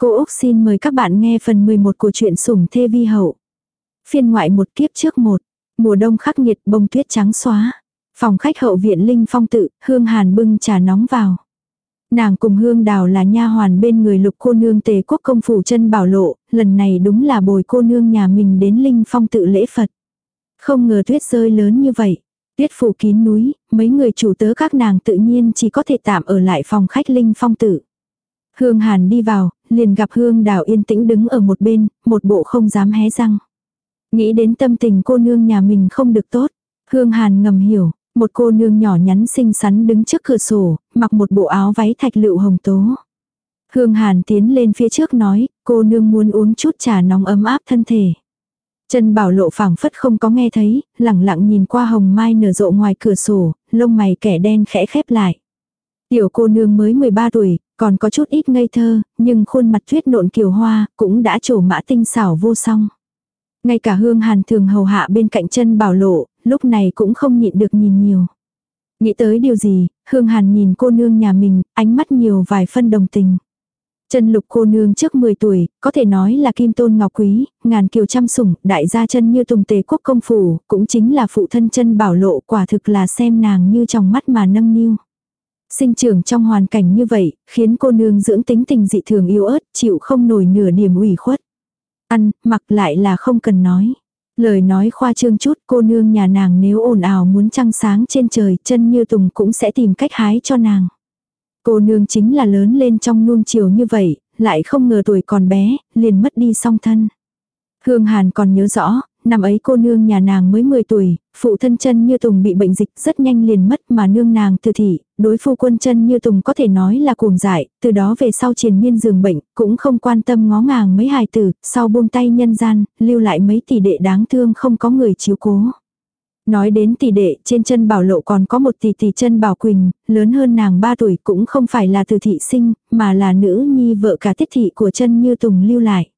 Cô Úc xin mời các bạn nghe phần 11 của truyện sủng thê vi hậu. Phiên ngoại một kiếp trước một, mùa đông khắc nghiệt bông tuyết trắng xóa. Phòng khách hậu viện Linh Phong tự, Hương Hàn bưng trà nóng vào. Nàng cùng Hương Đào là nha hoàn bên người lục cô nương tề quốc công phủ chân bảo lộ, lần này đúng là bồi cô nương nhà mình đến Linh Phong tự lễ Phật. Không ngờ tuyết rơi lớn như vậy. Tuyết phủ kín núi, mấy người chủ tớ các nàng tự nhiên chỉ có thể tạm ở lại phòng khách Linh Phong tự. Hương Hàn đi vào, liền gặp Hương Đào yên tĩnh đứng ở một bên, một bộ không dám hé răng. Nghĩ đến tâm tình cô nương nhà mình không được tốt. Hương Hàn ngầm hiểu, một cô nương nhỏ nhắn xinh xắn đứng trước cửa sổ, mặc một bộ áo váy thạch lựu hồng tố. Hương Hàn tiến lên phía trước nói, cô nương muốn uống chút trà nóng ấm áp thân thể. Chân bảo lộ phảng phất không có nghe thấy, lẳng lặng nhìn qua hồng mai nở rộ ngoài cửa sổ, lông mày kẻ đen khẽ khép lại. Tiểu cô nương mới 13 tuổi, còn có chút ít ngây thơ, nhưng khuôn mặt tuyết nộn kiều hoa, cũng đã trổ mã tinh xảo vô song. Ngay cả hương hàn thường hầu hạ bên cạnh chân bảo lộ, lúc này cũng không nhịn được nhìn nhiều. Nghĩ tới điều gì, hương hàn nhìn cô nương nhà mình, ánh mắt nhiều vài phân đồng tình. Chân lục cô nương trước 10 tuổi, có thể nói là kim tôn ngọc quý, ngàn kiều trăm sủng, đại gia chân như tùng tề quốc công phủ, cũng chính là phụ thân chân bảo lộ quả thực là xem nàng như trong mắt mà nâng niu. Sinh trưởng trong hoàn cảnh như vậy, khiến cô nương dưỡng tính tình dị thường yếu ớt, chịu không nổi nửa niềm ủy khuất. Ăn, mặc lại là không cần nói. Lời nói khoa trương chút cô nương nhà nàng nếu ồn ào muốn trăng sáng trên trời chân như tùng cũng sẽ tìm cách hái cho nàng. Cô nương chính là lớn lên trong nuông chiều như vậy, lại không ngờ tuổi còn bé, liền mất đi song thân. Hương Hàn còn nhớ rõ, năm ấy cô nương nhà nàng mới 10 tuổi, phụ thân chân như Tùng bị bệnh dịch rất nhanh liền mất mà nương nàng từ thị, đối phu quân chân như Tùng có thể nói là cuồng dại, từ đó về sau triền miên giường bệnh, cũng không quan tâm ngó ngàng mấy hài tử, sau buông tay nhân gian, lưu lại mấy tỷ đệ đáng thương không có người chiếu cố. Nói đến tỷ đệ, trên chân bảo lộ còn có một tỷ tỷ chân bảo quỳnh, lớn hơn nàng 3 tuổi cũng không phải là từ thị sinh, mà là nữ nhi vợ cả tiết thị của chân như Tùng lưu lại.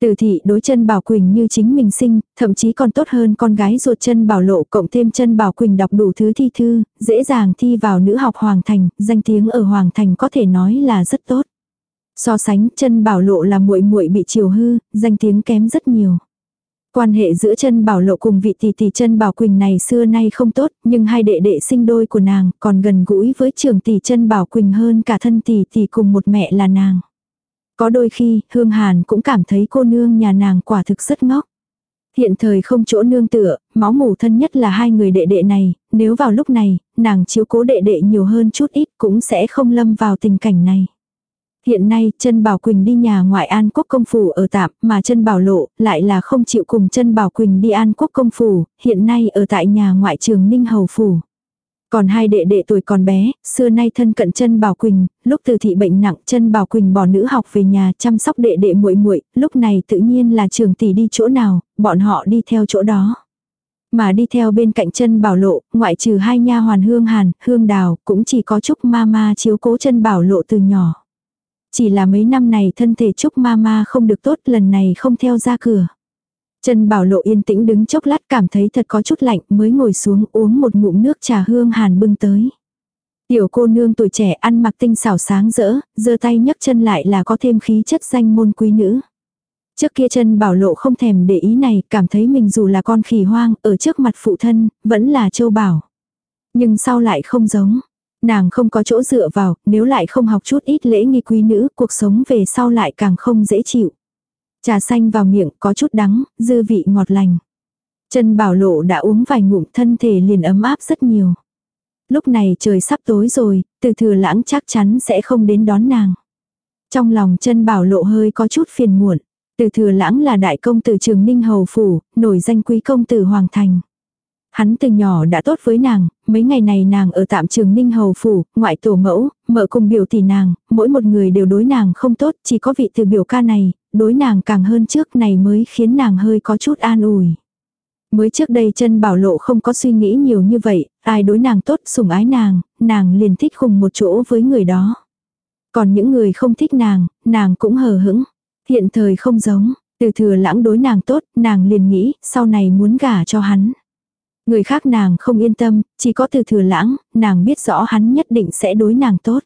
Từ thị đối chân Bảo Quỳnh như chính mình sinh, thậm chí còn tốt hơn con gái ruột chân Bảo Lộ cộng thêm chân Bảo Quỳnh đọc đủ thứ thi thư, dễ dàng thi vào nữ học Hoàng Thành, danh tiếng ở Hoàng Thành có thể nói là rất tốt. So sánh chân Bảo Lộ là muội muội bị chiều hư, danh tiếng kém rất nhiều. Quan hệ giữa chân Bảo Lộ cùng vị tỷ tỷ chân Bảo Quỳnh này xưa nay không tốt, nhưng hai đệ đệ sinh đôi của nàng còn gần gũi với trường tỷ chân Bảo Quỳnh hơn cả thân tỷ tỷ cùng một mẹ là nàng. Có đôi khi, Hương Hàn cũng cảm thấy cô nương nhà nàng quả thực rất ngốc. Hiện thời không chỗ nương tựa, máu mủ thân nhất là hai người đệ đệ này, nếu vào lúc này, nàng chiếu cố đệ đệ nhiều hơn chút ít cũng sẽ không lâm vào tình cảnh này. Hiện nay, chân Bảo Quỳnh đi nhà ngoại An Quốc công phủ ở tạm, mà chân Bảo Lộ lại là không chịu cùng chân Bảo Quỳnh đi An Quốc công phủ, hiện nay ở tại nhà ngoại trường Ninh Hầu phủ. Còn hai đệ đệ tuổi còn bé, xưa nay thân cận chân Bảo Quỳnh, lúc từ thị bệnh nặng chân Bảo Quỳnh bỏ nữ học về nhà chăm sóc đệ đệ muội muội, lúc này tự nhiên là trường tỷ đi chỗ nào, bọn họ đi theo chỗ đó. Mà đi theo bên cạnh chân Bảo Lộ, ngoại trừ hai nha hoàn Hương Hàn, Hương Đào, cũng chỉ có Trúc Mama chiếu cố chân Bảo Lộ từ nhỏ. Chỉ là mấy năm này thân thể Trúc Mama không được tốt lần này không theo ra cửa. Trần Bảo Lộ yên tĩnh đứng chốc lát cảm thấy thật có chút lạnh mới ngồi xuống uống một ngụm nước trà hương hàn bưng tới. Tiểu cô nương tuổi trẻ ăn mặc tinh xảo sáng rỡ, giơ tay nhấc chân lại là có thêm khí chất danh môn quý nữ. Trước kia chân bảo lộ không thèm để ý này, cảm thấy mình dù là con khỉ hoang, ở trước mặt phụ thân, vẫn là châu bảo. Nhưng sau lại không giống. Nàng không có chỗ dựa vào, nếu lại không học chút ít lễ nghi quý nữ, cuộc sống về sau lại càng không dễ chịu. Trà xanh vào miệng có chút đắng, dư vị ngọt lành. Chân bảo lộ đã uống vài ngụm thân thể liền ấm áp rất nhiều. Lúc này trời sắp tối rồi, từ thừa lãng chắc chắn sẽ không đến đón nàng. Trong lòng chân bảo lộ hơi có chút phiền muộn. Từ thừa lãng là đại công tử trường Ninh Hầu Phủ, nổi danh quý công tử Hoàng Thành. Hắn từ nhỏ đã tốt với nàng, mấy ngày này nàng ở tạm trường Ninh Hầu Phủ, ngoại tổ mẫu, mợ cùng biểu tỷ nàng, mỗi một người đều đối nàng không tốt, chỉ có vị từ biểu ca này, đối nàng càng hơn trước này mới khiến nàng hơi có chút an ủi. Mới trước đây chân bảo lộ không có suy nghĩ nhiều như vậy, ai đối nàng tốt sủng ái nàng, nàng liền thích cùng một chỗ với người đó. Còn những người không thích nàng, nàng cũng hờ hững. Hiện thời không giống, từ thừa lãng đối nàng tốt, nàng liền nghĩ sau này muốn gả cho hắn. Người khác nàng không yên tâm, chỉ có từ thừa lãng, nàng biết rõ hắn nhất định sẽ đối nàng tốt.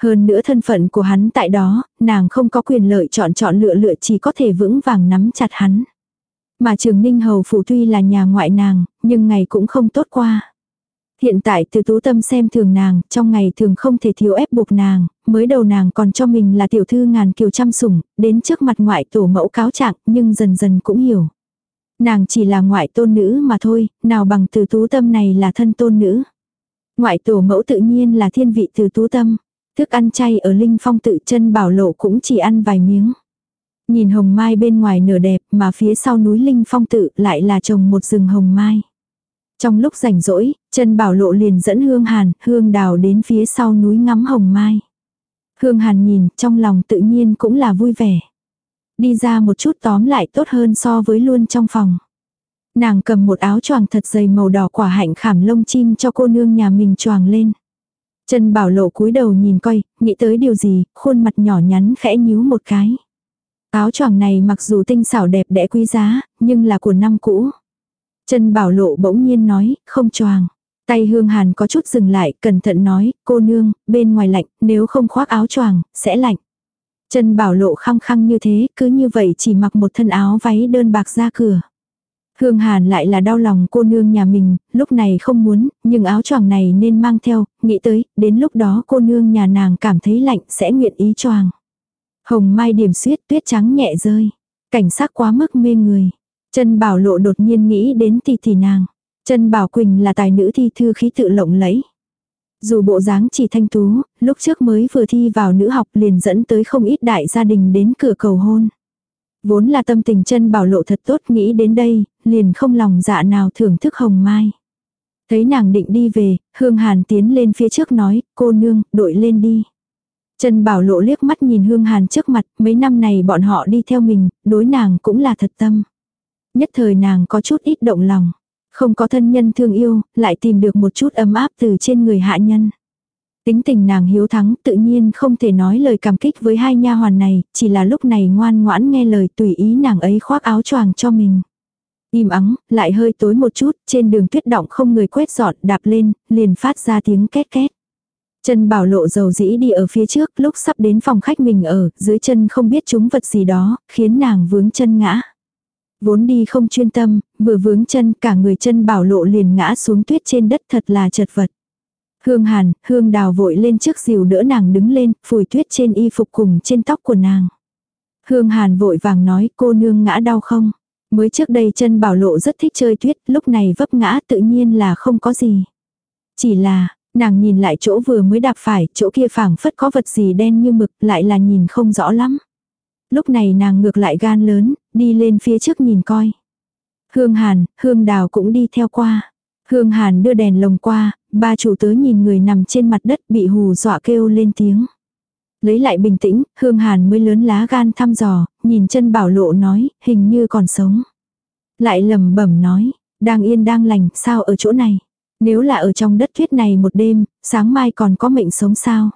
Hơn nữa thân phận của hắn tại đó, nàng không có quyền lợi chọn chọn lựa lựa chỉ có thể vững vàng nắm chặt hắn. Mà trường ninh hầu phủ tuy là nhà ngoại nàng, nhưng ngày cũng không tốt qua. Hiện tại từ tú tâm xem thường nàng, trong ngày thường không thể thiếu ép buộc nàng, mới đầu nàng còn cho mình là tiểu thư ngàn kiều chăm sủng, đến trước mặt ngoại tổ mẫu cáo trạng, nhưng dần dần cũng hiểu. Nàng chỉ là ngoại tôn nữ mà thôi, nào bằng từ tú tâm này là thân tôn nữ. Ngoại tổ mẫu tự nhiên là thiên vị từ tú tâm. Thức ăn chay ở Linh Phong tự chân bảo lộ cũng chỉ ăn vài miếng. Nhìn hồng mai bên ngoài nửa đẹp mà phía sau núi Linh Phong tự lại là trồng một rừng hồng mai. Trong lúc rảnh rỗi, chân bảo lộ liền dẫn hương hàn, hương đào đến phía sau núi ngắm hồng mai. Hương hàn nhìn, trong lòng tự nhiên cũng là vui vẻ. Đi ra một chút tóm lại tốt hơn so với luôn trong phòng. Nàng cầm một áo choàng thật dày màu đỏ quả hạnh khảm lông chim cho cô nương nhà mình choàng lên. Trần Bảo Lộ cúi đầu nhìn coi, nghĩ tới điều gì, khuôn mặt nhỏ nhắn khẽ nhíu một cái. Áo choàng này mặc dù tinh xảo đẹp đẽ quý giá, nhưng là của năm cũ. Trần Bảo Lộ bỗng nhiên nói, không choàng. Tay Hương Hàn có chút dừng lại, cẩn thận nói, cô nương, bên ngoài lạnh, nếu không khoác áo choàng, sẽ lạnh. Trần Bảo Lộ khăng khăng như thế, cứ như vậy chỉ mặc một thân áo váy đơn bạc ra cửa. Hương Hàn lại là đau lòng cô nương nhà mình, lúc này không muốn, nhưng áo choàng này nên mang theo, nghĩ tới, đến lúc đó cô nương nhà nàng cảm thấy lạnh sẽ nguyện ý choàng. Hồng mai điểm suyết tuyết trắng nhẹ rơi. Cảnh sắc quá mức mê người. Chân bảo lộ đột nhiên nghĩ đến tỷ tỷ nàng. Chân bảo Quỳnh là tài nữ thi thư khí tự lộng lẫy. Dù bộ dáng chỉ thanh tú, lúc trước mới vừa thi vào nữ học liền dẫn tới không ít đại gia đình đến cửa cầu hôn. Vốn là tâm tình chân bảo lộ thật tốt nghĩ đến đây, liền không lòng dạ nào thưởng thức hồng mai. Thấy nàng định đi về, Hương Hàn tiến lên phía trước nói, cô nương, đội lên đi. Trần Bảo Lộ liếc mắt nhìn Hương Hàn trước mặt, mấy năm này bọn họ đi theo mình, đối nàng cũng là thật tâm. Nhất thời nàng có chút ít động lòng. Không có thân nhân thương yêu, lại tìm được một chút ấm áp từ trên người hạ nhân. Tính tình nàng hiếu thắng tự nhiên không thể nói lời cảm kích với hai nha hoàn này, chỉ là lúc này ngoan ngoãn nghe lời tùy ý nàng ấy khoác áo choàng cho mình. Im ắng, lại hơi tối một chút, trên đường tuyết động không người quét dọn đạp lên, liền phát ra tiếng két két. Chân bảo lộ dầu dĩ đi ở phía trước, lúc sắp đến phòng khách mình ở, dưới chân không biết chúng vật gì đó, khiến nàng vướng chân ngã. Vốn đi không chuyên tâm, vừa vướng chân cả người chân bảo lộ liền ngã xuống tuyết trên đất thật là chật vật. Hương hàn, hương đào vội lên trước dìu đỡ nàng đứng lên, phủi tuyết trên y phục cùng trên tóc của nàng. Hương hàn vội vàng nói cô nương ngã đau không? Mới trước đây chân bảo lộ rất thích chơi tuyết, lúc này vấp ngã tự nhiên là không có gì. Chỉ là, nàng nhìn lại chỗ vừa mới đạp phải, chỗ kia phảng phất có vật gì đen như mực, lại là nhìn không rõ lắm. Lúc này nàng ngược lại gan lớn, đi lên phía trước nhìn coi. Hương Hàn, Hương Đào cũng đi theo qua. Hương Hàn đưa đèn lồng qua, ba chủ tớ nhìn người nằm trên mặt đất bị hù dọa kêu lên tiếng. Lấy lại bình tĩnh, Hương Hàn mới lớn lá gan thăm dò, nhìn chân bảo lộ nói, hình như còn sống. Lại lầm bẩm nói, đang yên đang lành, sao ở chỗ này? Nếu là ở trong đất tuyết này một đêm, sáng mai còn có mệnh sống sao?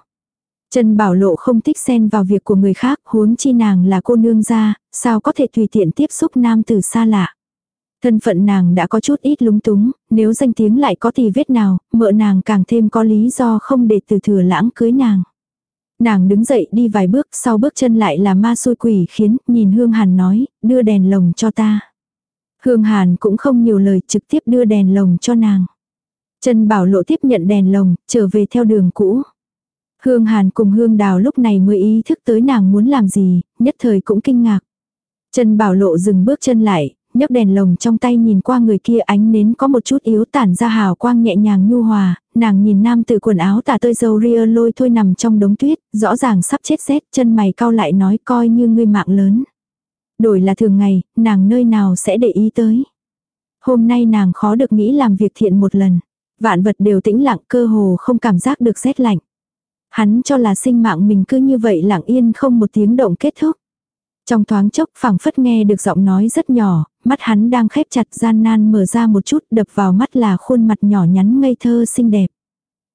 Trần bảo lộ không thích xen vào việc của người khác, huống chi nàng là cô nương gia, sao có thể tùy tiện tiếp xúc nam từ xa lạ. Thân phận nàng đã có chút ít lúng túng, nếu danh tiếng lại có thì vết nào, mợ nàng càng thêm có lý do không để từ thừa lãng cưới nàng. Nàng đứng dậy đi vài bước, sau bước chân lại là ma xui quỷ khiến, nhìn Hương Hàn nói, đưa đèn lồng cho ta. Hương Hàn cũng không nhiều lời, trực tiếp đưa đèn lồng cho nàng. Trần Bảo Lộ tiếp nhận đèn lồng, trở về theo đường cũ. Hương Hàn cùng Hương Đào lúc này mới ý thức tới nàng muốn làm gì, nhất thời cũng kinh ngạc. Trần Bảo Lộ dừng bước chân lại, nhấc đèn lồng trong tay nhìn qua người kia ánh nến có một chút yếu tản ra hào quang nhẹ nhàng nhu hòa, nàng nhìn nam từ quần áo tả tơi dâu ria lôi thôi nằm trong đống tuyết, rõ ràng sắp chết rét, chân mày cau lại nói coi như ngươi mạng lớn. Đổi là thường ngày, nàng nơi nào sẽ để ý tới. Hôm nay nàng khó được nghĩ làm việc thiện một lần. Vạn vật đều tĩnh lặng cơ hồ không cảm giác được rét lạnh. Hắn cho là sinh mạng mình cứ như vậy lặng yên không một tiếng động kết thúc. Trong thoáng chốc phảng phất nghe được giọng nói rất nhỏ, mắt hắn đang khép chặt gian nan mở ra một chút đập vào mắt là khuôn mặt nhỏ nhắn ngây thơ xinh đẹp.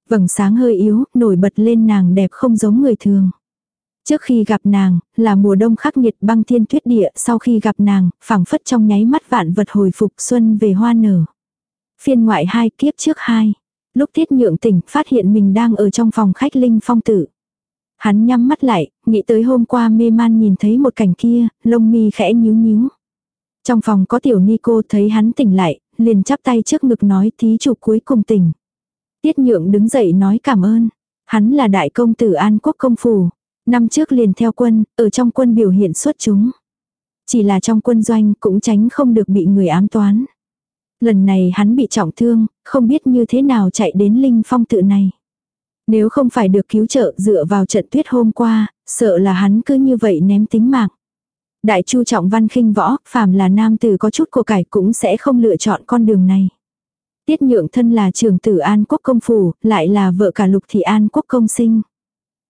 Vầng sáng hơi yếu, nổi bật lên nàng đẹp không giống người thường. Trước khi gặp nàng, là mùa đông khắc nghiệt băng thiên tuyết địa, sau khi gặp nàng, phảng phất trong nháy mắt vạn vật hồi phục xuân về hoa nở. Phiên ngoại hai kiếp trước hai. Lúc thiết nhượng tỉnh phát hiện mình đang ở trong phòng khách linh phong tử. Hắn nhắm mắt lại, nghĩ tới hôm qua mê man nhìn thấy một cảnh kia, lông mi khẽ nhíu nhíu. Trong phòng có tiểu ni cô thấy hắn tỉnh lại, liền chắp tay trước ngực nói thí chủ cuối cùng tỉnh. Tiết nhượng đứng dậy nói cảm ơn. Hắn là đại công tử An Quốc công phủ. Năm trước liền theo quân, ở trong quân biểu hiện xuất chúng. Chỉ là trong quân doanh cũng tránh không được bị người ám toán. Lần này hắn bị trọng thương, không biết như thế nào chạy đến linh phong tự này. Nếu không phải được cứu trợ dựa vào trận tuyết hôm qua, sợ là hắn cứ như vậy ném tính mạng. Đại chu trọng văn khinh võ, phàm là nam tử có chút của cải cũng sẽ không lựa chọn con đường này. Tiết nhượng thân là trường tử An Quốc công phủ, lại là vợ cả Lục Thị An Quốc công sinh.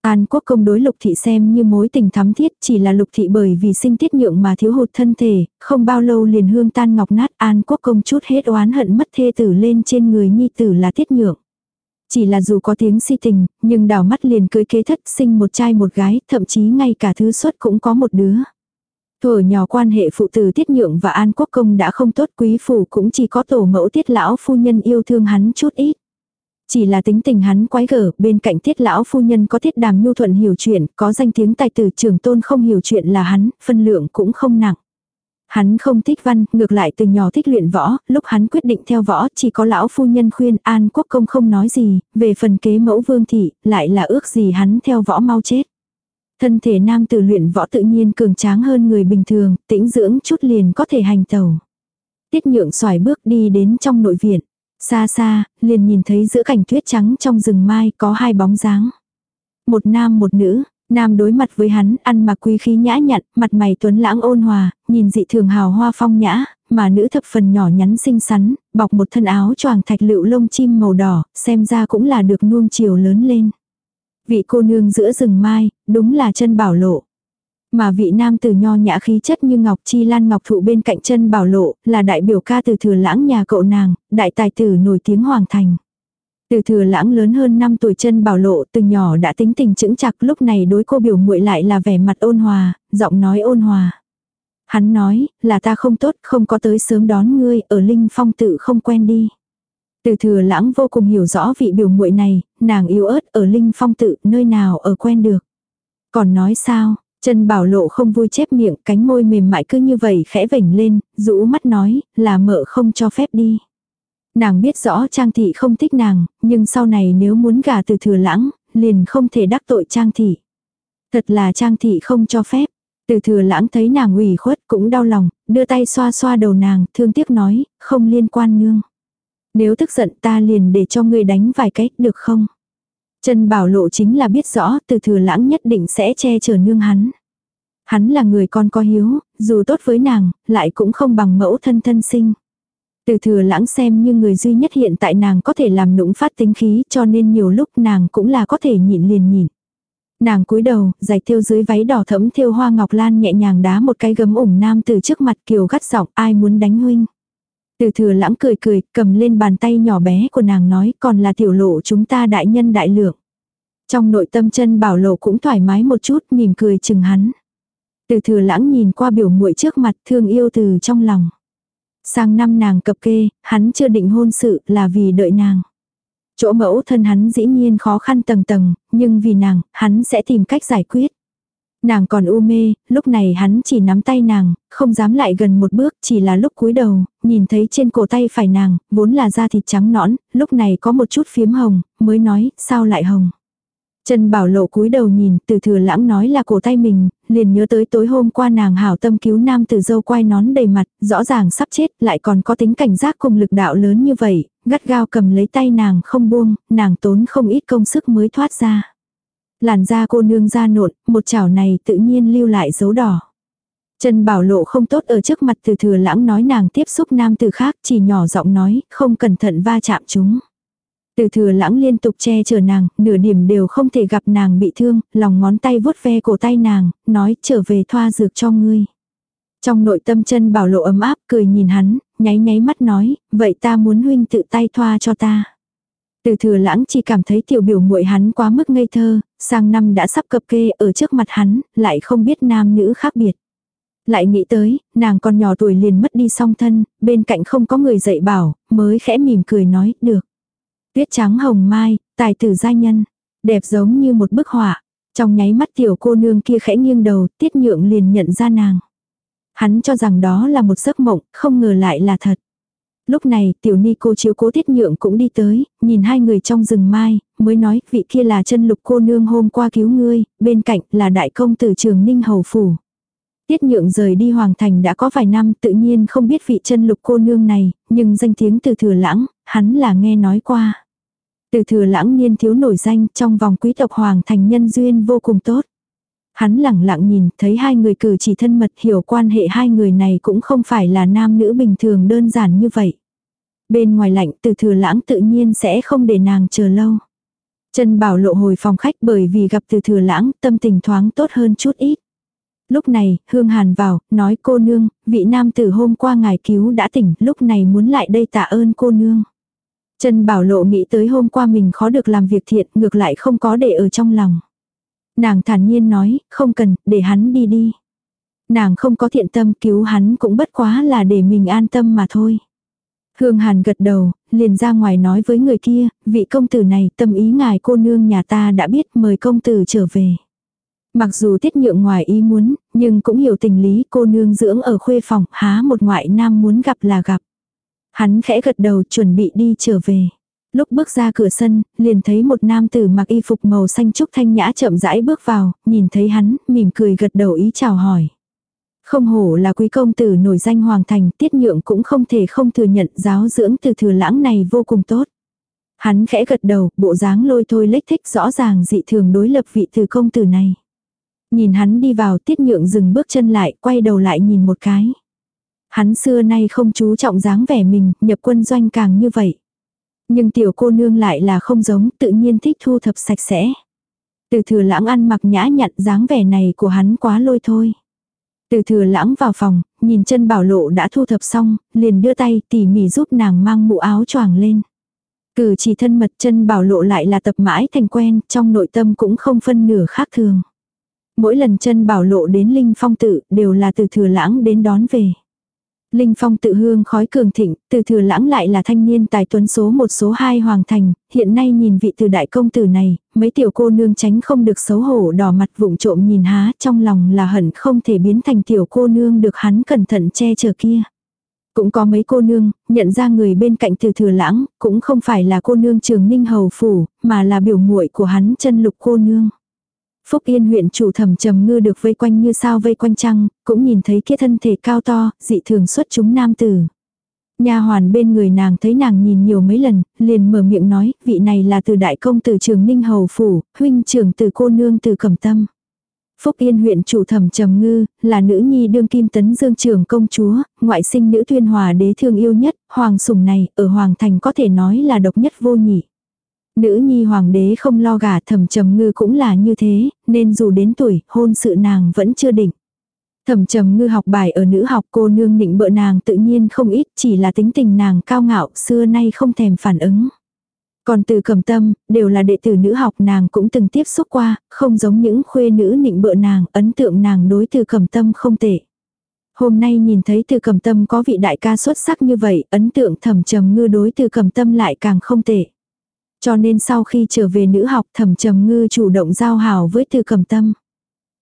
An Quốc công đối Lục Thị xem như mối tình thắm thiết, chỉ là Lục Thị bởi vì sinh tiết nhượng mà thiếu hụt thân thể, không bao lâu liền hương tan ngọc nát An Quốc công chút hết oán hận mất thê tử lên trên người nhi tử là tiết nhượng. Chỉ là dù có tiếng si tình, nhưng đảo mắt liền cưới kế thất sinh một trai một gái, thậm chí ngay cả thứ xuất cũng có một đứa. Thuở nhỏ quan hệ phụ tử Tiết Nhượng và An Quốc Công đã không tốt quý phủ cũng chỉ có tổ mẫu Tiết Lão Phu Nhân yêu thương hắn chút ít. Chỉ là tính tình hắn quái gở, bên cạnh Tiết Lão Phu Nhân có Tiết Đàm Nhu Thuận hiểu chuyện, có danh tiếng tài tử trưởng tôn không hiểu chuyện là hắn, phân lượng cũng không nặng. Hắn không thích văn, ngược lại từ nhỏ thích luyện võ, lúc hắn quyết định theo võ chỉ có lão phu nhân khuyên An Quốc Công không nói gì, về phần kế mẫu vương thị, lại là ước gì hắn theo võ mau chết. Thân thể nam tử luyện võ tự nhiên cường tráng hơn người bình thường, tĩnh dưỡng chút liền có thể hành tẩu. Tiết nhượng xoài bước đi đến trong nội viện. Xa xa, liền nhìn thấy giữa cảnh tuyết trắng trong rừng mai có hai bóng dáng. Một nam một nữ, nam đối mặt với hắn, ăn mặc quý khí nhã nhặn, mặt mày tuấn lãng ôn hòa, nhìn dị thường hào hoa phong nhã, mà nữ thập phần nhỏ nhắn xinh xắn, bọc một thân áo choàng thạch lựu lông chim màu đỏ, xem ra cũng là được nuông chiều lớn lên. Vị cô nương giữa rừng mai, đúng là chân bảo lộ. Mà vị nam tử nho nhã khí chất như ngọc chi lan ngọc thụ bên cạnh chân bảo lộ, là đại biểu ca từ thừa lãng nhà cậu nàng, đại tài tử nổi tiếng hoàng thành. Từ thừa lãng lớn hơn 5 tuổi chân bảo lộ từ nhỏ đã tính tình chững chặt lúc này đối cô biểu muội lại là vẻ mặt ôn hòa, giọng nói ôn hòa. Hắn nói, là ta không tốt, không có tới sớm đón ngươi, ở linh phong tự không quen đi. Từ thừa lãng vô cùng hiểu rõ vị biểu muội này, nàng yếu ớt ở linh phong tự, nơi nào ở quen được. Còn nói sao, chân bảo lộ không vui chép miệng, cánh môi mềm mại cứ như vậy khẽ vểnh lên, rũ mắt nói, là mợ không cho phép đi. Nàng biết rõ Trang Thị không thích nàng, nhưng sau này nếu muốn gả từ thừa lãng, liền không thể đắc tội Trang Thị. Thật là Trang Thị không cho phép. Từ thừa lãng thấy nàng ủy khuất cũng đau lòng, đưa tay xoa xoa đầu nàng, thương tiếc nói, không liên quan nương. Nếu tức giận ta liền để cho ngươi đánh vài cách được không? Trần Bảo Lộ chính là biết rõ từ thừa lãng nhất định sẽ che chở nương hắn. Hắn là người con có hiếu, dù tốt với nàng, lại cũng không bằng mẫu thân thân sinh. Từ thừa lãng xem như người duy nhất hiện tại nàng có thể làm nũng phát tính khí cho nên nhiều lúc nàng cũng là có thể nhịn liền nhịn. Nàng cúi đầu, giày thêu dưới váy đỏ thẫm thêu hoa ngọc lan nhẹ nhàng đá một cái gấm ủng nam từ trước mặt kiều gắt giọng ai muốn đánh huynh. Từ thừa lãng cười cười, cầm lên bàn tay nhỏ bé của nàng nói còn là tiểu lộ chúng ta đại nhân đại lượng. Trong nội tâm chân bảo lộ cũng thoải mái một chút mỉm cười chừng hắn. Từ thừa lãng nhìn qua biểu muội trước mặt thương yêu từ trong lòng. Sang năm nàng cập kê, hắn chưa định hôn sự là vì đợi nàng. Chỗ mẫu thân hắn dĩ nhiên khó khăn tầng tầng, nhưng vì nàng, hắn sẽ tìm cách giải quyết. Nàng còn u mê, lúc này hắn chỉ nắm tay nàng, không dám lại gần một bước, chỉ là lúc cúi đầu, nhìn thấy trên cổ tay phải nàng, vốn là da thịt trắng nõn, lúc này có một chút phiếm hồng, mới nói, sao lại hồng. Trần Bảo Lộ cúi đầu nhìn, từ thừa lãng nói là cổ tay mình, liền nhớ tới tối hôm qua nàng hảo tâm cứu nam từ dâu quay nón đầy mặt, rõ ràng sắp chết, lại còn có tính cảnh giác cùng lực đạo lớn như vậy, gắt gao cầm lấy tay nàng không buông, nàng tốn không ít công sức mới thoát ra. Làn da cô nương da nộn, một chảo này tự nhiên lưu lại dấu đỏ. Trần Bảo Lộ không tốt ở trước mặt từ thừa lãng nói nàng tiếp xúc nam từ khác chỉ nhỏ giọng nói, không cẩn thận va chạm chúng. Từ thừa lãng liên tục che chở nàng, nửa điểm đều không thể gặp nàng bị thương, lòng ngón tay vuốt ve cổ tay nàng, nói trở về thoa dược cho ngươi. Trong nội tâm chân bảo lộ ấm áp cười nhìn hắn, nháy nháy mắt nói, vậy ta muốn huynh tự tay thoa cho ta. Từ thừa lãng chỉ cảm thấy tiểu biểu muội hắn quá mức ngây thơ, sang năm đã sắp cập kê ở trước mặt hắn, lại không biết nam nữ khác biệt. Lại nghĩ tới, nàng còn nhỏ tuổi liền mất đi song thân, bên cạnh không có người dạy bảo, mới khẽ mỉm cười nói, được. Tuyết trắng hồng mai, tài tử giai nhân, đẹp giống như một bức họa. Trong nháy mắt tiểu cô nương kia khẽ nghiêng đầu, tiết nhượng liền nhận ra nàng. Hắn cho rằng đó là một giấc mộng, không ngờ lại là thật. Lúc này, tiểu ni cô chiếu cố tiết nhượng cũng đi tới, nhìn hai người trong rừng mai, mới nói, vị kia là chân lục cô nương hôm qua cứu ngươi, bên cạnh là đại công tử trường ninh hầu phủ. Tiết nhượng rời đi hoàng thành đã có vài năm tự nhiên không biết vị chân lục cô nương này, nhưng danh tiếng từ thừa lãng, hắn là nghe nói qua. Từ thừa lãng niên thiếu nổi danh trong vòng quý tộc hoàng thành nhân duyên vô cùng tốt. Hắn lẳng lặng nhìn, thấy hai người cử chỉ thân mật hiểu quan hệ hai người này cũng không phải là nam nữ bình thường đơn giản như vậy. Bên ngoài lạnh từ thừa lãng tự nhiên sẽ không để nàng chờ lâu. Trần Bảo lộ hồi phòng khách bởi vì gặp từ thừa lãng tâm tình thoáng tốt hơn chút ít. Lúc này, Hương Hàn vào, nói cô nương, vị nam tử hôm qua ngài cứu đã tỉnh, lúc này muốn lại đây tạ ơn cô nương. Trần Bảo Lộ nghĩ tới hôm qua mình khó được làm việc thiện, ngược lại không có để ở trong lòng. Nàng thản nhiên nói, không cần, để hắn đi đi. Nàng không có thiện tâm cứu hắn cũng bất quá là để mình an tâm mà thôi. Hương Hàn gật đầu, liền ra ngoài nói với người kia, vị công tử này tâm ý ngài cô nương nhà ta đã biết mời công tử trở về. Mặc dù tiết nhượng ngoài ý muốn, nhưng cũng hiểu tình lý cô nương dưỡng ở khuê phòng, há một ngoại nam muốn gặp là gặp. Hắn khẽ gật đầu chuẩn bị đi trở về. Lúc bước ra cửa sân, liền thấy một nam tử mặc y phục màu xanh trúc thanh nhã chậm rãi bước vào, nhìn thấy hắn, mỉm cười gật đầu ý chào hỏi. Không hổ là quý công tử nổi danh hoàng thành, tiết nhượng cũng không thể không thừa nhận giáo dưỡng từ thừa lãng này vô cùng tốt. Hắn khẽ gật đầu, bộ dáng lôi thôi lếch thích rõ ràng dị thường đối lập vị từ công tử này. Nhìn hắn đi vào tiết nhượng dừng bước chân lại, quay đầu lại nhìn một cái. Hắn xưa nay không chú trọng dáng vẻ mình, nhập quân doanh càng như vậy. Nhưng tiểu cô nương lại là không giống, tự nhiên thích thu thập sạch sẽ. Từ thừa lãng ăn mặc nhã nhặn dáng vẻ này của hắn quá lôi thôi. Từ thừa lãng vào phòng, nhìn chân bảo lộ đã thu thập xong, liền đưa tay tỉ mỉ giúp nàng mang mũ áo choàng lên. Cử chỉ thân mật chân bảo lộ lại là tập mãi thành quen, trong nội tâm cũng không phân nửa khác thường. Mỗi lần chân bảo lộ đến Linh Phong tự đều là từ thừa lãng đến đón về. Linh phong tự hương khói cường thịnh, từ thừa lãng lại là thanh niên tài tuấn số một số hai hoàng thành, hiện nay nhìn vị từ đại công tử này, mấy tiểu cô nương tránh không được xấu hổ đỏ mặt vụng trộm nhìn há trong lòng là hận không thể biến thành tiểu cô nương được hắn cẩn thận che chở kia. Cũng có mấy cô nương, nhận ra người bên cạnh từ thừa lãng, cũng không phải là cô nương trường ninh hầu phủ, mà là biểu muội của hắn chân lục cô nương. Phúc Yên huyện chủ thẩm trầm ngư được vây quanh như sao vây quanh trăng, cũng nhìn thấy kia thân thể cao to, dị thường xuất chúng nam tử. Nha hoàn bên người nàng thấy nàng nhìn nhiều mấy lần, liền mở miệng nói, vị này là từ đại công tử trường Ninh Hầu Phủ, huynh trưởng từ cô nương từ cẩm tâm. Phúc Yên huyện chủ thẩm trầm ngư, là nữ nhi đương kim tấn dương trưởng công chúa, ngoại sinh nữ tuyên hòa đế thương yêu nhất, hoàng sủng này, ở hoàng thành có thể nói là độc nhất vô nhị. Nữ nhi hoàng đế không lo gả thẩm trầm ngư cũng là như thế, nên dù đến tuổi, hôn sự nàng vẫn chưa định. Thẩm trầm ngư học bài ở nữ học cô nương định bợ nàng tự nhiên không ít, chỉ là tính tình nàng cao ngạo, xưa nay không thèm phản ứng. Còn từ cầm tâm, đều là đệ tử nữ học nàng cũng từng tiếp xúc qua, không giống những khuê nữ nịnh bợ nàng, ấn tượng nàng đối từ cầm tâm không tệ. Hôm nay nhìn thấy từ cầm tâm có vị đại ca xuất sắc như vậy, ấn tượng thẩm trầm ngư đối từ cầm tâm lại càng không tệ. Cho nên sau khi trở về nữ học thẩm trầm ngư chủ động giao hảo với từ cầm tâm.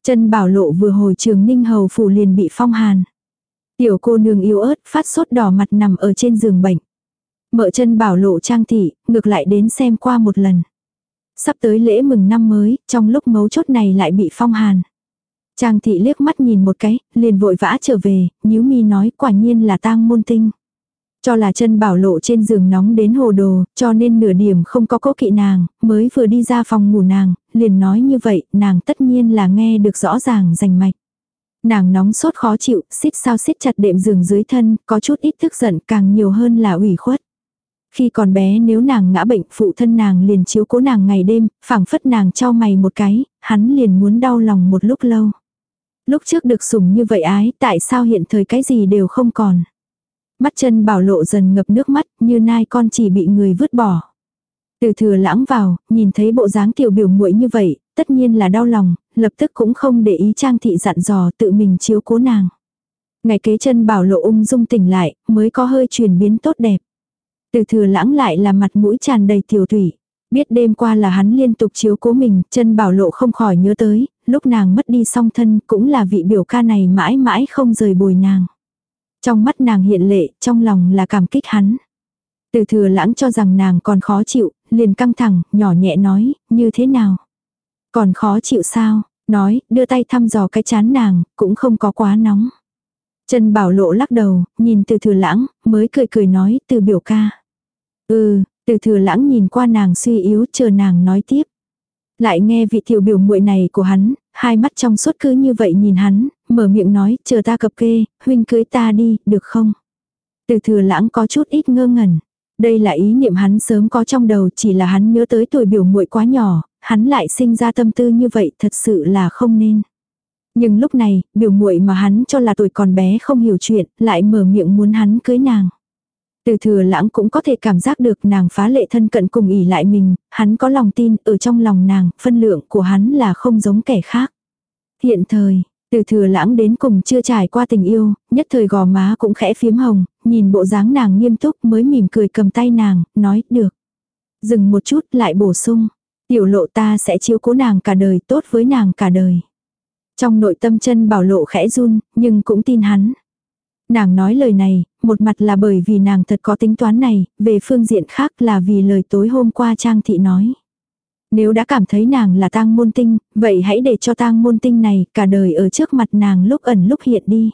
Chân bảo lộ vừa hồi trường ninh hầu phủ liền bị phong hàn. Tiểu cô nương yếu ớt phát sốt đỏ mặt nằm ở trên giường bệnh. Mợ chân bảo lộ trang thị, ngược lại đến xem qua một lần. Sắp tới lễ mừng năm mới, trong lúc mấu chốt này lại bị phong hàn. Trang thị liếc mắt nhìn một cái, liền vội vã trở về, nhíu mi nói quả nhiên là tang môn tinh. Cho là chân bảo lộ trên giường nóng đến hồ đồ, cho nên nửa điểm không có cố kỵ nàng, mới vừa đi ra phòng ngủ nàng, liền nói như vậy, nàng tất nhiên là nghe được rõ ràng rành mạch. Nàng nóng sốt khó chịu, xít sao xít chặt đệm giường dưới thân, có chút ít tức giận càng nhiều hơn là ủy khuất. Khi còn bé nếu nàng ngã bệnh phụ thân nàng liền chiếu cố nàng ngày đêm, phảng phất nàng cho mày một cái, hắn liền muốn đau lòng một lúc lâu. Lúc trước được sủng như vậy ái, tại sao hiện thời cái gì đều không còn. Mắt chân bảo lộ dần ngập nước mắt, như nai con chỉ bị người vứt bỏ. Từ thừa lãng vào, nhìn thấy bộ dáng tiểu biểu muội như vậy, tất nhiên là đau lòng, lập tức cũng không để ý trang thị dặn dò tự mình chiếu cố nàng. Ngày kế chân bảo lộ ung dung tỉnh lại, mới có hơi chuyển biến tốt đẹp. Từ thừa lãng lại là mặt mũi tràn đầy tiểu thủy. Biết đêm qua là hắn liên tục chiếu cố mình, chân bảo lộ không khỏi nhớ tới, lúc nàng mất đi song thân cũng là vị biểu ca này mãi mãi không rời bồi nàng. Trong mắt nàng hiện lệ, trong lòng là cảm kích hắn. Từ thừa lãng cho rằng nàng còn khó chịu, liền căng thẳng, nhỏ nhẹ nói, như thế nào? Còn khó chịu sao? Nói, đưa tay thăm dò cái chán nàng, cũng không có quá nóng. Trần Bảo Lộ lắc đầu, nhìn từ thừa lãng, mới cười cười nói, từ biểu ca. Ừ, từ thừa lãng nhìn qua nàng suy yếu, chờ nàng nói tiếp. Lại nghe vị tiểu biểu muội này của hắn, hai mắt trong suốt cứ như vậy nhìn hắn, mở miệng nói, chờ ta cập kê, huynh cưới ta đi, được không? Từ thừa lãng có chút ít ngơ ngẩn. Đây là ý niệm hắn sớm có trong đầu chỉ là hắn nhớ tới tuổi biểu muội quá nhỏ, hắn lại sinh ra tâm tư như vậy thật sự là không nên. Nhưng lúc này, biểu muội mà hắn cho là tuổi còn bé không hiểu chuyện, lại mở miệng muốn hắn cưới nàng. Từ thừa lãng cũng có thể cảm giác được nàng phá lệ thân cận cùng ỉ lại mình, hắn có lòng tin ở trong lòng nàng, phân lượng của hắn là không giống kẻ khác. Hiện thời, từ thừa lãng đến cùng chưa trải qua tình yêu, nhất thời gò má cũng khẽ phiếm hồng, nhìn bộ dáng nàng nghiêm túc mới mỉm cười cầm tay nàng, nói, được. Dừng một chút lại bổ sung, tiểu lộ ta sẽ chiếu cố nàng cả đời, tốt với nàng cả đời. Trong nội tâm chân bảo lộ khẽ run, nhưng cũng tin hắn. Nàng nói lời này, một mặt là bởi vì nàng thật có tính toán này, về phương diện khác là vì lời tối hôm qua Trang Thị nói. Nếu đã cảm thấy nàng là tang môn tinh, vậy hãy để cho tang môn tinh này cả đời ở trước mặt nàng lúc ẩn lúc hiện đi.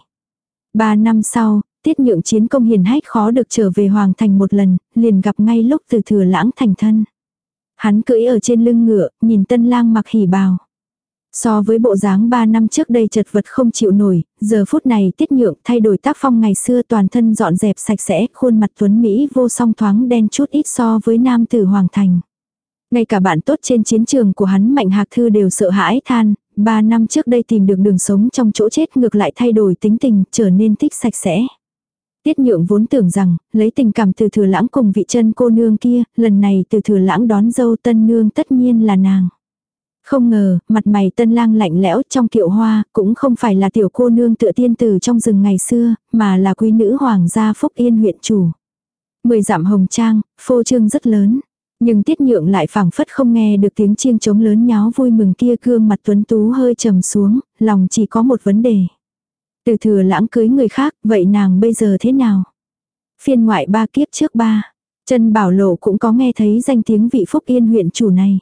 Ba năm sau, tiết nhượng chiến công hiền hách khó được trở về Hoàng Thành một lần, liền gặp ngay lúc từ thừa lãng thành thân. Hắn cưỡi ở trên lưng ngựa, nhìn tân lang mặc hỉ bào. So với bộ dáng 3 năm trước đây chật vật không chịu nổi, giờ phút này tiết nhượng thay đổi tác phong ngày xưa toàn thân dọn dẹp sạch sẽ, khuôn mặt tuấn Mỹ vô song thoáng đen chút ít so với nam tử Hoàng Thành. Ngay cả bạn tốt trên chiến trường của hắn Mạnh Hạc Thư đều sợ hãi than, 3 năm trước đây tìm được đường sống trong chỗ chết ngược lại thay đổi tính tình, trở nên thích sạch sẽ. Tiết nhượng vốn tưởng rằng, lấy tình cảm từ thừa lãng cùng vị chân cô nương kia, lần này từ thừa lãng đón dâu tân nương tất nhiên là nàng. Không ngờ, mặt mày tân lang lạnh lẽo trong kiệu hoa, cũng không phải là tiểu cô nương tựa tiên tử trong rừng ngày xưa, mà là quý nữ hoàng gia Phúc Yên huyện chủ. Mười giảm hồng trang, phô trương rất lớn. Nhưng tiết nhượng lại phảng phất không nghe được tiếng chiêng trống lớn nháo vui mừng kia gương mặt tuấn tú hơi trầm xuống, lòng chỉ có một vấn đề. Từ thừa lãng cưới người khác, vậy nàng bây giờ thế nào? Phiên ngoại ba kiếp trước ba. Chân bảo lộ cũng có nghe thấy danh tiếng vị phúc yên huyện chủ này.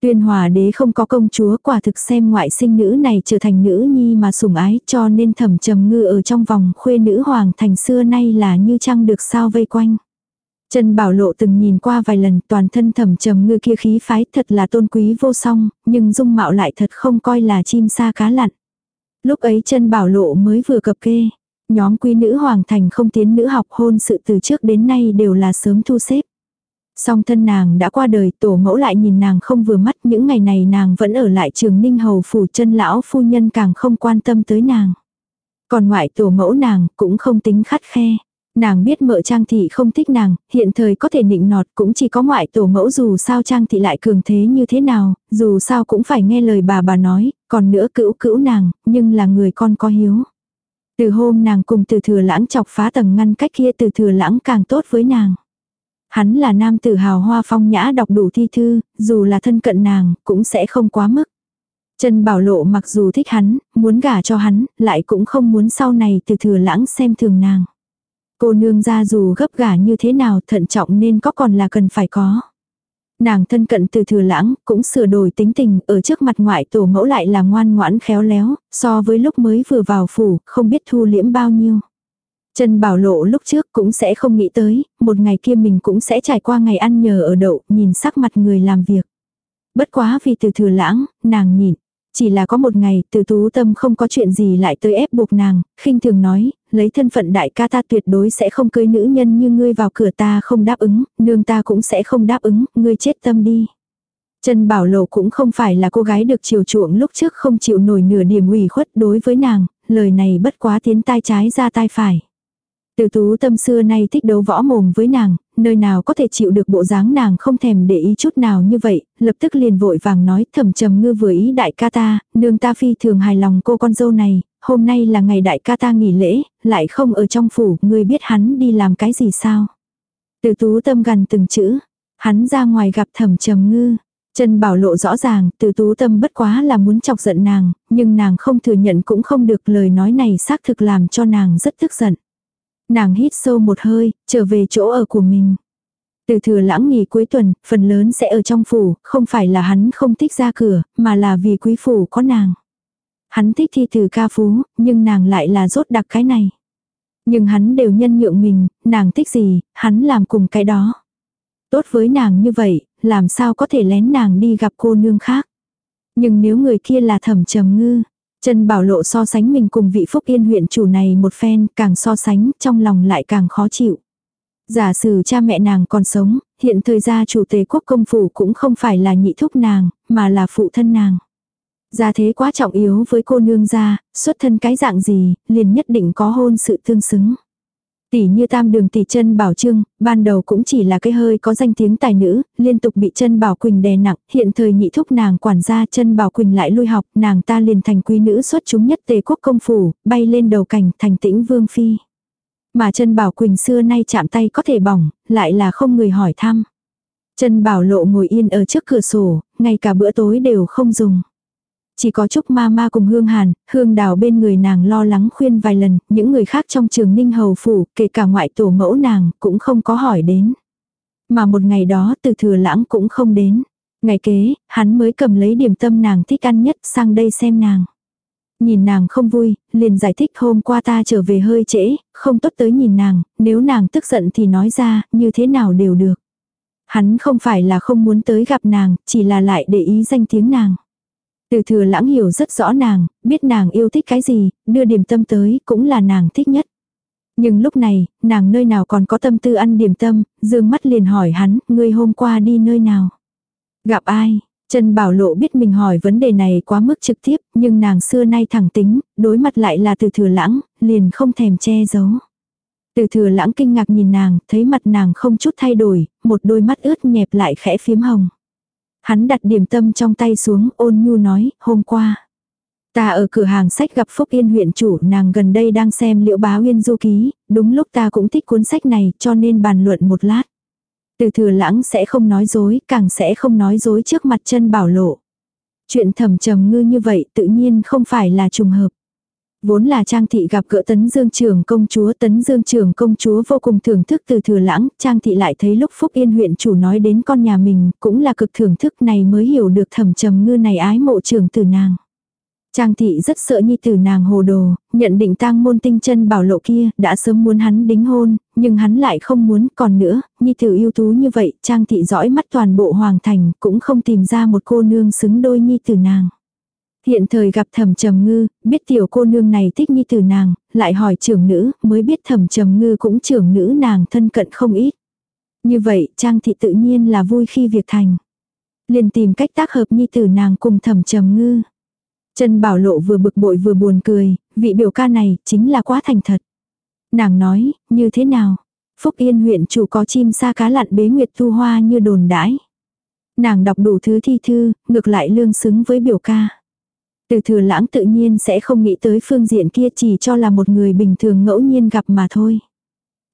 Tuyên hòa đế không có công chúa quả thực xem ngoại sinh nữ này trở thành nữ nhi mà sủng ái cho nên thẩm trầm ngư ở trong vòng khuê nữ hoàng thành xưa nay là như trăng được sao vây quanh. Trần Bảo Lộ từng nhìn qua vài lần toàn thân thẩm trầm ngư kia khí phái thật là tôn quý vô song, nhưng dung mạo lại thật không coi là chim sa cá lặn. Lúc ấy Trần Bảo Lộ mới vừa cập kê, nhóm quý nữ hoàng thành không tiến nữ học hôn sự từ trước đến nay đều là sớm thu xếp. Song thân nàng đã qua đời, tổ mẫu lại nhìn nàng không vừa mắt, những ngày này nàng vẫn ở lại trường Ninh Hầu phủ chân lão phu nhân càng không quan tâm tới nàng. Còn ngoại tổ mẫu nàng cũng không tính khắt khe. Nàng biết mợ Trang Thị không thích nàng, hiện thời có thể nịnh nọt cũng chỉ có ngoại tổ mẫu dù sao Trang Thị lại cường thế như thế nào, dù sao cũng phải nghe lời bà bà nói, còn nữa cữu cữu nàng, nhưng là người con có hiếu. Từ hôm nàng cùng từ thừa lãng chọc phá tầng ngăn cách kia từ thừa lãng càng tốt với nàng. Hắn là nam tử hào hoa phong nhã đọc đủ thi thư, dù là thân cận nàng, cũng sẽ không quá mức. Trần Bảo Lộ mặc dù thích hắn, muốn gả cho hắn, lại cũng không muốn sau này từ thừa lãng xem thường nàng. Cô nương ra dù gấp gả như thế nào thận trọng nên có còn là cần phải có. Nàng thân cận từ thừa lãng, cũng sửa đổi tính tình, ở trước mặt ngoại tổ mẫu lại là ngoan ngoãn khéo léo, so với lúc mới vừa vào phủ, không biết thu liễm bao nhiêu. Trần Bảo Lộ lúc trước cũng sẽ không nghĩ tới, một ngày kia mình cũng sẽ trải qua ngày ăn nhờ ở đậu, nhìn sắc mặt người làm việc. Bất quá vì từ thừa lãng, nàng nhìn. Chỉ là có một ngày, từ tú tâm không có chuyện gì lại tới ép buộc nàng, khinh thường nói, lấy thân phận đại ca ta tuyệt đối sẽ không cưới nữ nhân như ngươi vào cửa ta không đáp ứng, nương ta cũng sẽ không đáp ứng, ngươi chết tâm đi. Trần Bảo Lộ cũng không phải là cô gái được chiều chuộng lúc trước không chịu nổi nửa điểm ủy khuất đối với nàng, lời này bất quá tiến tai trái ra tai phải. Từ tú tâm xưa nay thích đấu võ mồm với nàng, nơi nào có thể chịu được bộ dáng nàng không thèm để ý chút nào như vậy, lập tức liền vội vàng nói thầm trầm ngư vừa ý đại ca ta, nương ta phi thường hài lòng cô con dâu này, hôm nay là ngày đại ca ta nghỉ lễ, lại không ở trong phủ, ngươi biết hắn đi làm cái gì sao. Từ tú tâm gần từng chữ, Hắn ra ngoài gặp thầm trầm ngư. Trần Bảo Lộ rõ ràng, từ tú tâm bất quá là muốn chọc giận nàng, nhưng nàng không thừa nhận cũng không được lời nói này xác thực làm cho nàng rất tức giận. Nàng hít sâu một hơi, trở về chỗ ở của mình. Từ thừa lãng nghỉ cuối tuần, phần lớn sẽ ở trong phủ, không phải là hắn không thích ra cửa, mà là vì quý phủ có nàng. Hắn thích thi từ ca phú, nhưng nàng lại là rốt đặc cái này. Nhưng hắn đều nhân nhượng mình, nàng thích gì, hắn làm cùng cái đó. Tốt với nàng như vậy, làm sao có thể lén nàng đi gặp cô nương khác. Nhưng nếu người kia là thẩm trầm ngư, Trần Bảo Lộ so sánh mình cùng vị Phúc Yên huyện chủ này một phen, càng so sánh, trong lòng lại càng khó chịu. Giả sử cha mẹ nàng còn sống, hiện thời gia chủ tế quốc công phủ cũng không phải là nhị thúc nàng, mà là phụ thân nàng. Gia thế quá trọng yếu với cô nương gia, xuất thân cái dạng gì, liền nhất định có hôn sự tương xứng. Tỷ như tam đường tỷ chân bảo trương, ban đầu cũng chỉ là cái hơi có danh tiếng tài nữ, liên tục bị chân bảo quỳnh đè nặng, hiện thời nhị thúc nàng quản gia chân bảo quỳnh lại lui học, nàng ta liền thành quý nữ xuất chúng nhất tề quốc công phủ, bay lên đầu cảnh thành tĩnh vương phi. Mà chân bảo quỳnh xưa nay chạm tay có thể bỏng, lại là không người hỏi thăm. Chân bảo lộ ngồi yên ở trước cửa sổ, ngay cả bữa tối đều không dùng. Chỉ có Trúc Ma Ma cùng Hương Hàn, Hương Đào bên người nàng lo lắng khuyên vài lần, những người khác trong trường Ninh Hầu Phủ, kể cả ngoại tổ mẫu nàng, cũng không có hỏi đến. Mà một ngày đó từ thừa lãng cũng không đến. Ngày kế, hắn mới cầm lấy điểm tâm nàng thích ăn nhất sang đây xem nàng. Nhìn nàng không vui, liền giải thích hôm qua ta trở về hơi trễ, không tốt tới nhìn nàng, nếu nàng tức giận thì nói ra, như thế nào đều được. Hắn không phải là không muốn tới gặp nàng, chỉ là lại để ý danh tiếng nàng. Từ thừa lãng hiểu rất rõ nàng, biết nàng yêu thích cái gì, đưa điểm tâm tới cũng là nàng thích nhất. Nhưng lúc này, nàng nơi nào còn có tâm tư ăn điểm tâm, dương mắt liền hỏi hắn, ngươi hôm qua đi nơi nào? Gặp ai? Trần Bảo Lộ biết mình hỏi vấn đề này quá mức trực tiếp, nhưng nàng xưa nay thẳng tính, đối mặt lại là từ thừa lãng, liền không thèm che giấu. Từ thừa lãng kinh ngạc nhìn nàng, thấy mặt nàng không chút thay đổi, một đôi mắt ướt nhẹp lại khẽ phiếm hồng. Hắn đặt điểm tâm trong tay xuống ôn nhu nói, hôm qua. Ta ở cửa hàng sách gặp Phúc Yên huyện chủ nàng gần đây đang xem liễu bá uyên du ký, đúng lúc ta cũng thích cuốn sách này cho nên bàn luận một lát. Từ thừa lãng sẽ không nói dối, càng sẽ không nói dối trước mặt chân bảo lộ. Chuyện thầm trầm ngư như vậy tự nhiên không phải là trùng hợp. Vốn là Trang Thị gặp gỡ Tấn Dương Trường công chúa, Tấn Dương Trường công chúa vô cùng thưởng thức từ thừa lãng, Trang Thị lại thấy lúc Phúc Yên huyện chủ nói đến con nhà mình, cũng là cực thưởng thức này mới hiểu được thầm trầm ngư này ái mộ trường từ nàng. Trang thị rất sợ nhi tử nàng hồ đồ, nhận định tang môn tinh chân bảo lộ kia, đã sớm muốn hắn đính hôn, nhưng hắn lại không muốn, còn nữa, nhi tử ưu tú như vậy, trang thị dõi mắt toàn bộ hoàng thành, cũng không tìm ra một cô nương xứng đôi nhi tử nàng. Hiện thời gặp thẩm trầm ngư, biết tiểu cô nương này thích nhi tử nàng, lại hỏi trưởng nữ, mới biết thẩm trầm ngư cũng trưởng nữ nàng thân cận không ít. Như vậy, trang thị tự nhiên là vui khi việc thành. liền tìm cách tác hợp nhi tử nàng cùng thẩm trầm ngư. Trần Bảo Lộ vừa bực bội vừa buồn cười, vị biểu ca này chính là quá thành thật. Nàng nói, như thế nào? Phúc Yên huyện chủ có chim sa cá lặn bế nguyệt thu hoa như đồn đãi. Nàng đọc đủ thứ thi thư, ngược lại lương xứng với biểu ca. Từ thừa lãng tự nhiên sẽ không nghĩ tới phương diện kia chỉ cho là một người bình thường ngẫu nhiên gặp mà thôi.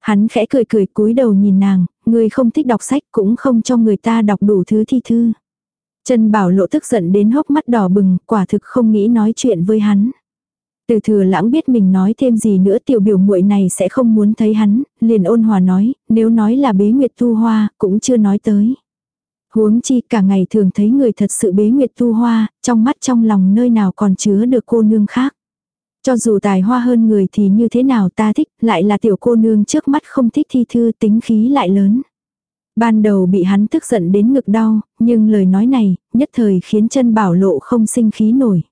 Hắn khẽ cười cười cúi đầu nhìn nàng, người không thích đọc sách cũng không cho người ta đọc đủ thứ thi thư. Trần Bảo Lộ tức giận đến hốc mắt đỏ bừng, quả thực không nghĩ nói chuyện với hắn. Từ thừa lãng biết mình nói thêm gì nữa tiểu biểu muội này sẽ không muốn thấy hắn, liền ôn hòa nói, nếu nói là bế nguyệt Thu hoa, cũng chưa nói tới. Huống chi cả ngày thường thấy người thật sự bế nguyệt tu hoa, trong mắt trong lòng nơi nào còn chứa được cô nương khác. Cho dù tài hoa hơn người thì như thế nào ta thích, lại là tiểu cô nương trước mắt không thích thi thư tính khí lại lớn. Ban đầu bị hắn tức giận đến ngực đau, nhưng lời nói này, nhất thời khiến chân bảo lộ không sinh khí nổi.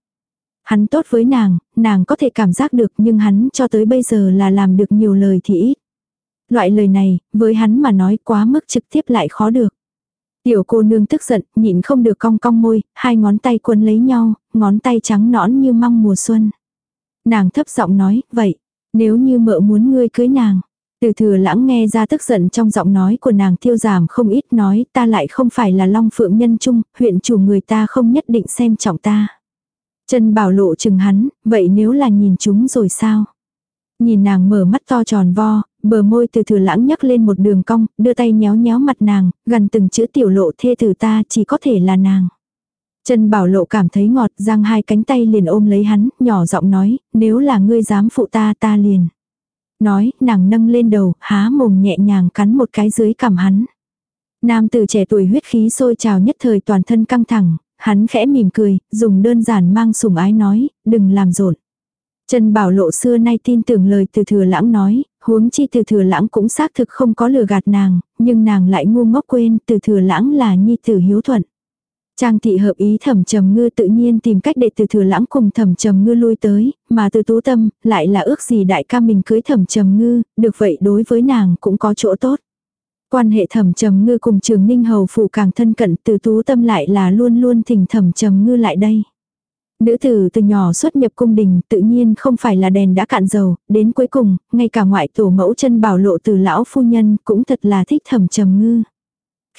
Hắn tốt với nàng, nàng có thể cảm giác được nhưng hắn cho tới bây giờ là làm được nhiều lời thì ít. Loại lời này, với hắn mà nói quá mức trực tiếp lại khó được. Tiểu cô nương tức giận, nhịn không được cong cong môi, hai ngón tay quấn lấy nhau, ngón tay trắng nõn như măng mùa xuân. Nàng thấp giọng nói, vậy, nếu như mợ muốn ngươi cưới nàng, từ thừa lãng nghe ra tức giận trong giọng nói của nàng tiêu giảm không ít nói ta lại không phải là long phượng nhân trung, huyện chủ người ta không nhất định xem trọng ta. Trần bảo lộ chừng hắn, vậy nếu là nhìn chúng rồi sao? Nhìn nàng mở mắt to tròn vo, Bờ môi từ thừa lãng nhấc lên một đường cong, đưa tay nhéo nhéo mặt nàng, gần từng chữ tiểu lộ thê tử ta chỉ có thể là nàng. Trần Bảo Lộ cảm thấy ngọt, giang hai cánh tay liền ôm lấy hắn, nhỏ giọng nói, nếu là ngươi dám phụ ta ta liền. Nói, nàng nâng lên đầu, há mồm nhẹ nhàng cắn một cái dưới cằm hắn. Nam tử trẻ tuổi huyết khí sôi trào nhất thời toàn thân căng thẳng, hắn khẽ mỉm cười, dùng đơn giản mang sùng ái nói, đừng làm rộn. Trần Bảo Lộ xưa nay tin tưởng lời từ thừa lãng nói, huống chi từ thừa lãng cũng xác thực không có lừa gạt nàng, nhưng nàng lại ngu ngốc quên từ thừa lãng là nhi tử hiếu thuận. Trang thị hợp ý thẩm trầm ngư tự nhiên tìm cách để từ thừa lãng cùng thẩm trầm ngư lui tới, mà từ tú tâm, lại là ước gì đại ca mình cưới thẩm trầm ngư, được vậy đối với nàng cũng có chỗ tốt. Quan hệ thẩm trầm ngư cùng trường ninh hầu phụ càng thân cận từ tú tâm lại là luôn luôn thỉnh thẩm trầm ngư lại đây. Nữ tử từ nhỏ xuất nhập cung đình tự nhiên không phải là đèn đã cạn dầu, đến cuối cùng, ngay cả ngoại tổ mẫu chân bảo lộ từ lão phu nhân cũng thật là thích thẩm trầm ngư.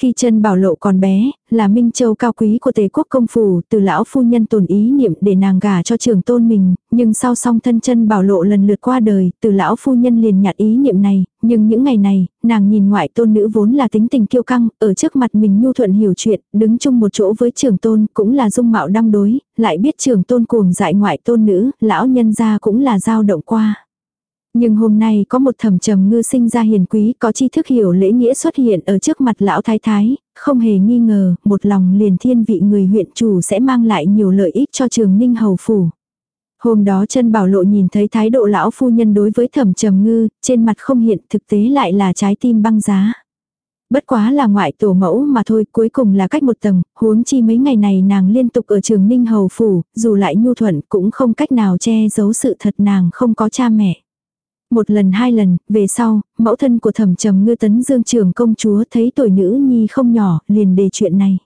Khi chân bảo lộ còn bé, là Minh Châu cao quý của tề quốc công phủ, từ lão phu nhân tồn ý niệm để nàng gả cho trường tôn mình, nhưng sau song thân chân bảo lộ lần lượt qua đời, từ lão phu nhân liền nhạt ý niệm này, nhưng những ngày này, nàng nhìn ngoại tôn nữ vốn là tính tình kiêu căng, ở trước mặt mình nhu thuận hiểu chuyện, đứng chung một chỗ với trường tôn cũng là dung mạo đăng đối, lại biết trường tôn cuồng dại ngoại tôn nữ, lão nhân gia cũng là dao động qua. Nhưng hôm nay có một thẩm trầm ngư sinh ra hiền quý có tri thức hiểu lễ nghĩa xuất hiện ở trước mặt lão thái thái, không hề nghi ngờ, một lòng liền thiên vị người huyện chủ sẽ mang lại nhiều lợi ích cho trường ninh hầu phủ. Hôm đó chân bảo lộ nhìn thấy thái độ lão phu nhân đối với thẩm trầm ngư, trên mặt không hiện thực tế lại là trái tim băng giá. Bất quá là ngoại tổ mẫu mà thôi, cuối cùng là cách một tầng, huống chi mấy ngày này nàng liên tục ở trường ninh hầu phủ, dù lại nhu thuận cũng không cách nào che giấu sự thật nàng không có cha mẹ. Một lần hai lần, về sau, mẫu thân của thẩm trầm ngư tấn dương trường công chúa thấy tuổi nữ nhi không nhỏ, liền đề chuyện này.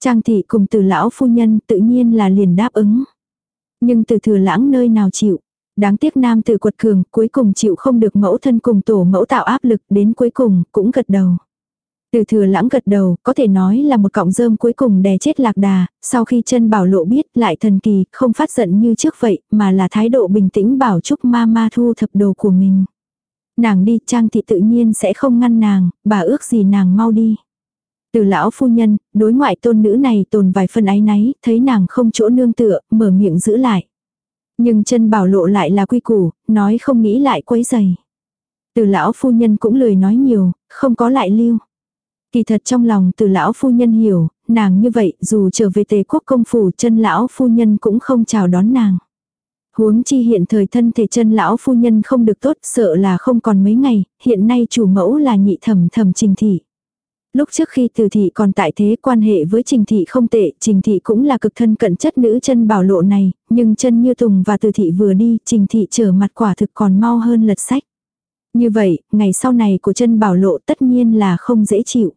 Trang thị cùng từ lão phu nhân tự nhiên là liền đáp ứng. Nhưng từ thừa lãng nơi nào chịu. Đáng tiếc nam tử quật cường cuối cùng chịu không được mẫu thân cùng tổ mẫu tạo áp lực đến cuối cùng cũng gật đầu. Từ thừa lãng gật đầu, có thể nói là một cọng rơm cuối cùng đè chết lạc đà, sau khi chân bảo lộ biết lại thần kỳ, không phát giận như trước vậy, mà là thái độ bình tĩnh bảo chúc ma ma thu thập đồ của mình. Nàng đi trang thị tự nhiên sẽ không ngăn nàng, bà ước gì nàng mau đi. Từ lão phu nhân, đối ngoại tôn nữ này tồn vài phần ái náy, thấy nàng không chỗ nương tựa, mở miệng giữ lại. Nhưng chân bảo lộ lại là quy củ, nói không nghĩ lại quấy giày. Từ lão phu nhân cũng lười nói nhiều, không có lại lưu. Kỳ thật trong lòng từ lão phu nhân hiểu, nàng như vậy dù trở về tề quốc công phủ chân lão phu nhân cũng không chào đón nàng. Huống chi hiện thời thân thể chân lão phu nhân không được tốt sợ là không còn mấy ngày, hiện nay chủ mẫu là nhị thẩm thẩm trình thị. Lúc trước khi từ thị còn tại thế quan hệ với trình thị không tệ, trình thị cũng là cực thân cận chất nữ chân bảo lộ này, nhưng chân như tùng và từ thị vừa đi, trình thị trở mặt quả thực còn mau hơn lật sách. Như vậy, ngày sau này của chân bảo lộ tất nhiên là không dễ chịu.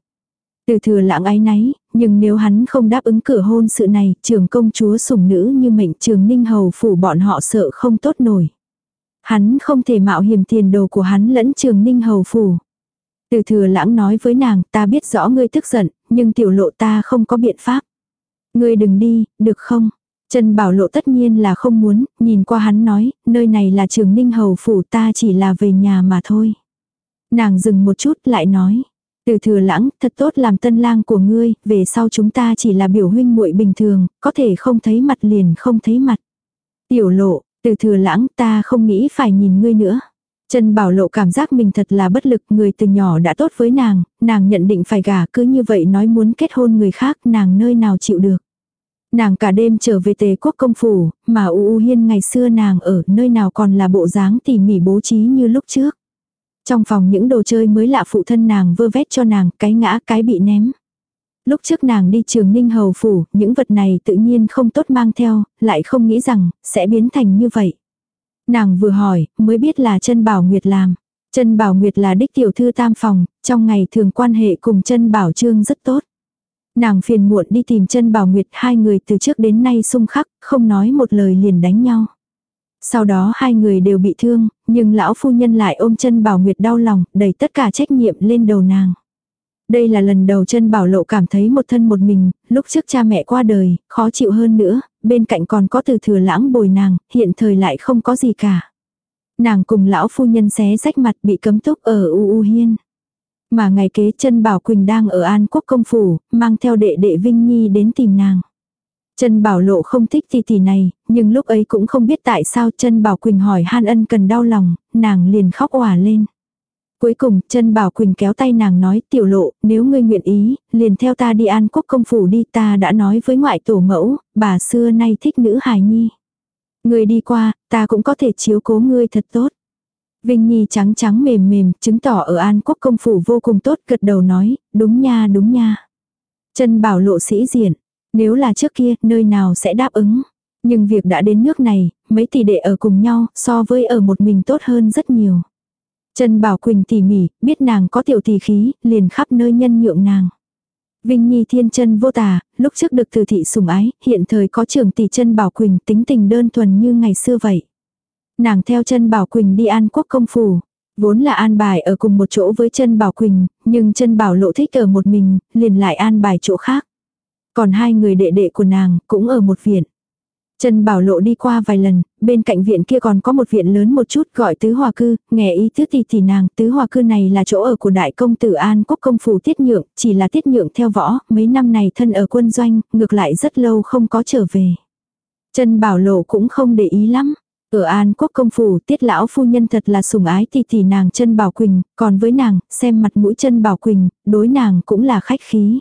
Từ thừa lãng ái náy, nhưng nếu hắn không đáp ứng cửa hôn sự này, trường công chúa sủng nữ như mệnh trường ninh hầu phủ bọn họ sợ không tốt nổi. Hắn không thể mạo hiểm tiền đồ của hắn lẫn trường ninh hầu phủ. Từ thừa lãng nói với nàng, ta biết rõ ngươi tức giận, nhưng tiểu lộ ta không có biện pháp. Ngươi đừng đi, được không? Trần Bảo Lộ tất nhiên là không muốn, nhìn qua hắn nói, nơi này là trường ninh hầu phủ ta chỉ là về nhà mà thôi. Nàng dừng một chút lại nói, từ thừa lãng, thật tốt làm tân lang của ngươi, về sau chúng ta chỉ là biểu huynh muội bình thường, có thể không thấy mặt liền không thấy mặt. Tiểu lộ, từ thừa lãng ta không nghĩ phải nhìn ngươi nữa. Trần Bảo Lộ cảm giác mình thật là bất lực, người từ nhỏ đã tốt với nàng, nàng nhận định phải gả cứ như vậy nói muốn kết hôn người khác nàng nơi nào chịu được. Nàng cả đêm trở về tề quốc công phủ, mà U U Hiên ngày xưa nàng ở nơi nào còn là bộ dáng tỉ mỉ bố trí như lúc trước. Trong phòng những đồ chơi mới lạ phụ thân nàng vơ vét cho nàng, cái ngã cái bị ném. Lúc trước nàng đi trường ninh hầu phủ, những vật này tự nhiên không tốt mang theo, lại không nghĩ rằng, sẽ biến thành như vậy. Nàng vừa hỏi, mới biết là chân bảo nguyệt làm. Chân bảo nguyệt là đích tiểu thư tam phòng, trong ngày thường quan hệ cùng chân bảo trương rất tốt. Nàng phiền muộn đi tìm chân bảo nguyệt hai người từ trước đến nay xung khắc, không nói một lời liền đánh nhau. Sau đó hai người đều bị thương, nhưng lão phu nhân lại ôm chân bảo nguyệt đau lòng, đẩy tất cả trách nhiệm lên đầu nàng. Đây là lần đầu chân bảo lộ cảm thấy một thân một mình, lúc trước cha mẹ qua đời, khó chịu hơn nữa, bên cạnh còn có từ thừa lãng bồi nàng, hiện thời lại không có gì cả. Nàng cùng lão phu nhân xé rách mặt bị cấm túc ở U U Hiên. Mà ngày kế chân Bảo Quỳnh đang ở An Quốc Công Phủ, mang theo đệ đệ Vinh Nhi đến tìm nàng. Trần Bảo Lộ không thích tỷ tỷ này, nhưng lúc ấy cũng không biết tại sao Trần Bảo Quỳnh hỏi Han Ân cần đau lòng, nàng liền khóc òa lên. Cuối cùng, Trần Bảo Quỳnh kéo tay nàng nói tiểu lộ, nếu ngươi nguyện ý, liền theo ta đi an quốc công phủ đi ta đã nói với ngoại tổ mẫu, bà xưa nay thích nữ hài nhi. Ngươi đi qua, ta cũng có thể chiếu cố ngươi thật tốt. Vinh Nhi trắng trắng mềm mềm, chứng tỏ ở an quốc công phủ vô cùng tốt, gật đầu nói, đúng nha đúng nha. Trần Bảo Lộ sĩ diện, nếu là trước kia, nơi nào sẽ đáp ứng. Nhưng việc đã đến nước này, mấy tỷ đệ ở cùng nhau, so với ở một mình tốt hơn rất nhiều. Trần Bảo Quỳnh tỉ mỉ, biết nàng có tiểu tỷ khí, liền khắp nơi nhân nhượng nàng. Vinh Nhi thiên chân vô tà, lúc trước được từ thị sủng ái, hiện thời có trưởng tỷ chân Bảo Quỳnh tính tình đơn thuần như ngày xưa vậy. Nàng theo chân Bảo Quỳnh đi an quốc công phủ. Vốn là an bài ở cùng một chỗ với chân Bảo Quỳnh, nhưng chân Bảo lộ thích ở một mình, liền lại an bài chỗ khác. Còn hai người đệ đệ của nàng cũng ở một viện. Trần Bảo Lộ đi qua vài lần, bên cạnh viện kia còn có một viện lớn một chút gọi tứ hòa cư, nghe ý tứ thì thì nàng, tứ hòa cư này là chỗ ở của đại công tử An Quốc công phủ tiết nhượng, chỉ là tiết nhượng theo võ, mấy năm này thân ở quân doanh, ngược lại rất lâu không có trở về. Trần Bảo Lộ cũng không để ý lắm. Ở An Quốc công phủ, tiết lão phu nhân thật là sủng ái thì thì nàng Trần Bảo Quỳnh, còn với nàng, xem mặt mũi Trần Bảo Quỳnh, đối nàng cũng là khách khí.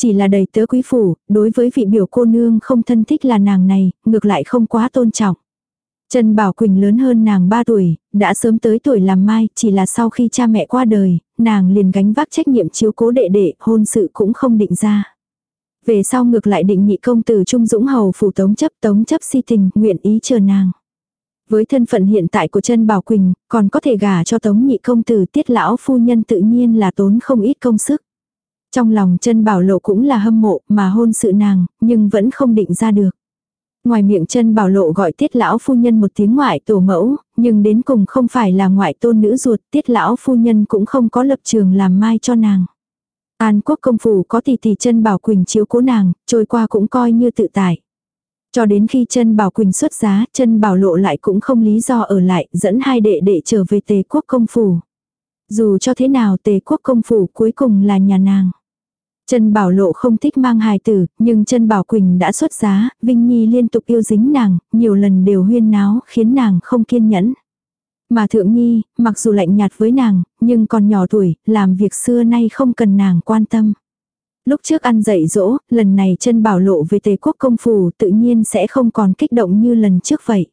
Chỉ là đầy tớ quý phủ, đối với vị biểu cô nương không thân thích là nàng này, ngược lại không quá tôn trọng. Trần Bảo Quỳnh lớn hơn nàng 3 tuổi, đã sớm tới tuổi làm mai, chỉ là sau khi cha mẹ qua đời, nàng liền gánh vác trách nhiệm chiếu cố đệ đệ, hôn sự cũng không định ra. Về sau ngược lại định nhị công tử Trung Dũng Hầu phủ tống chấp tống chấp si tình, nguyện ý chờ nàng. Với thân phận hiện tại của chân Bảo Quỳnh, còn có thể gả cho tống nhị công tử tiết lão phu nhân tự nhiên là tốn không ít công sức. Trong lòng chân bảo lộ cũng là hâm mộ mà hôn sự nàng, nhưng vẫn không định ra được. Ngoài miệng chân bảo lộ gọi tiết lão phu nhân một tiếng ngoại tổ mẫu, nhưng đến cùng không phải là ngoại tôn nữ ruột, tiết lão phu nhân cũng không có lập trường làm mai cho nàng. An quốc công phủ có tỷ tỷ chân bảo quỳnh chiếu cố nàng, trôi qua cũng coi như tự tại. Cho đến khi chân bảo quỳnh xuất giá, chân bảo lộ lại cũng không lý do ở lại, dẫn hai đệ đệ trở về tề quốc công phủ. Dù cho thế nào tề quốc công phủ cuối cùng là nhà nàng. Trần Bảo Lộ không thích mang hài tử, nhưng Trần Bảo Quỳnh đã xuất giá, Vinh Nhi liên tục yêu dính nàng, nhiều lần đều huyên náo, khiến nàng không kiên nhẫn. Mà Thượng Nhi, mặc dù lạnh nhạt với nàng, nhưng còn nhỏ tuổi, làm việc xưa nay không cần nàng quan tâm. Lúc trước ăn dậy dỗ, lần này Trân bảo lộ về tề quốc công phủ tự nhiên sẽ không còn kích động như lần trước vậy.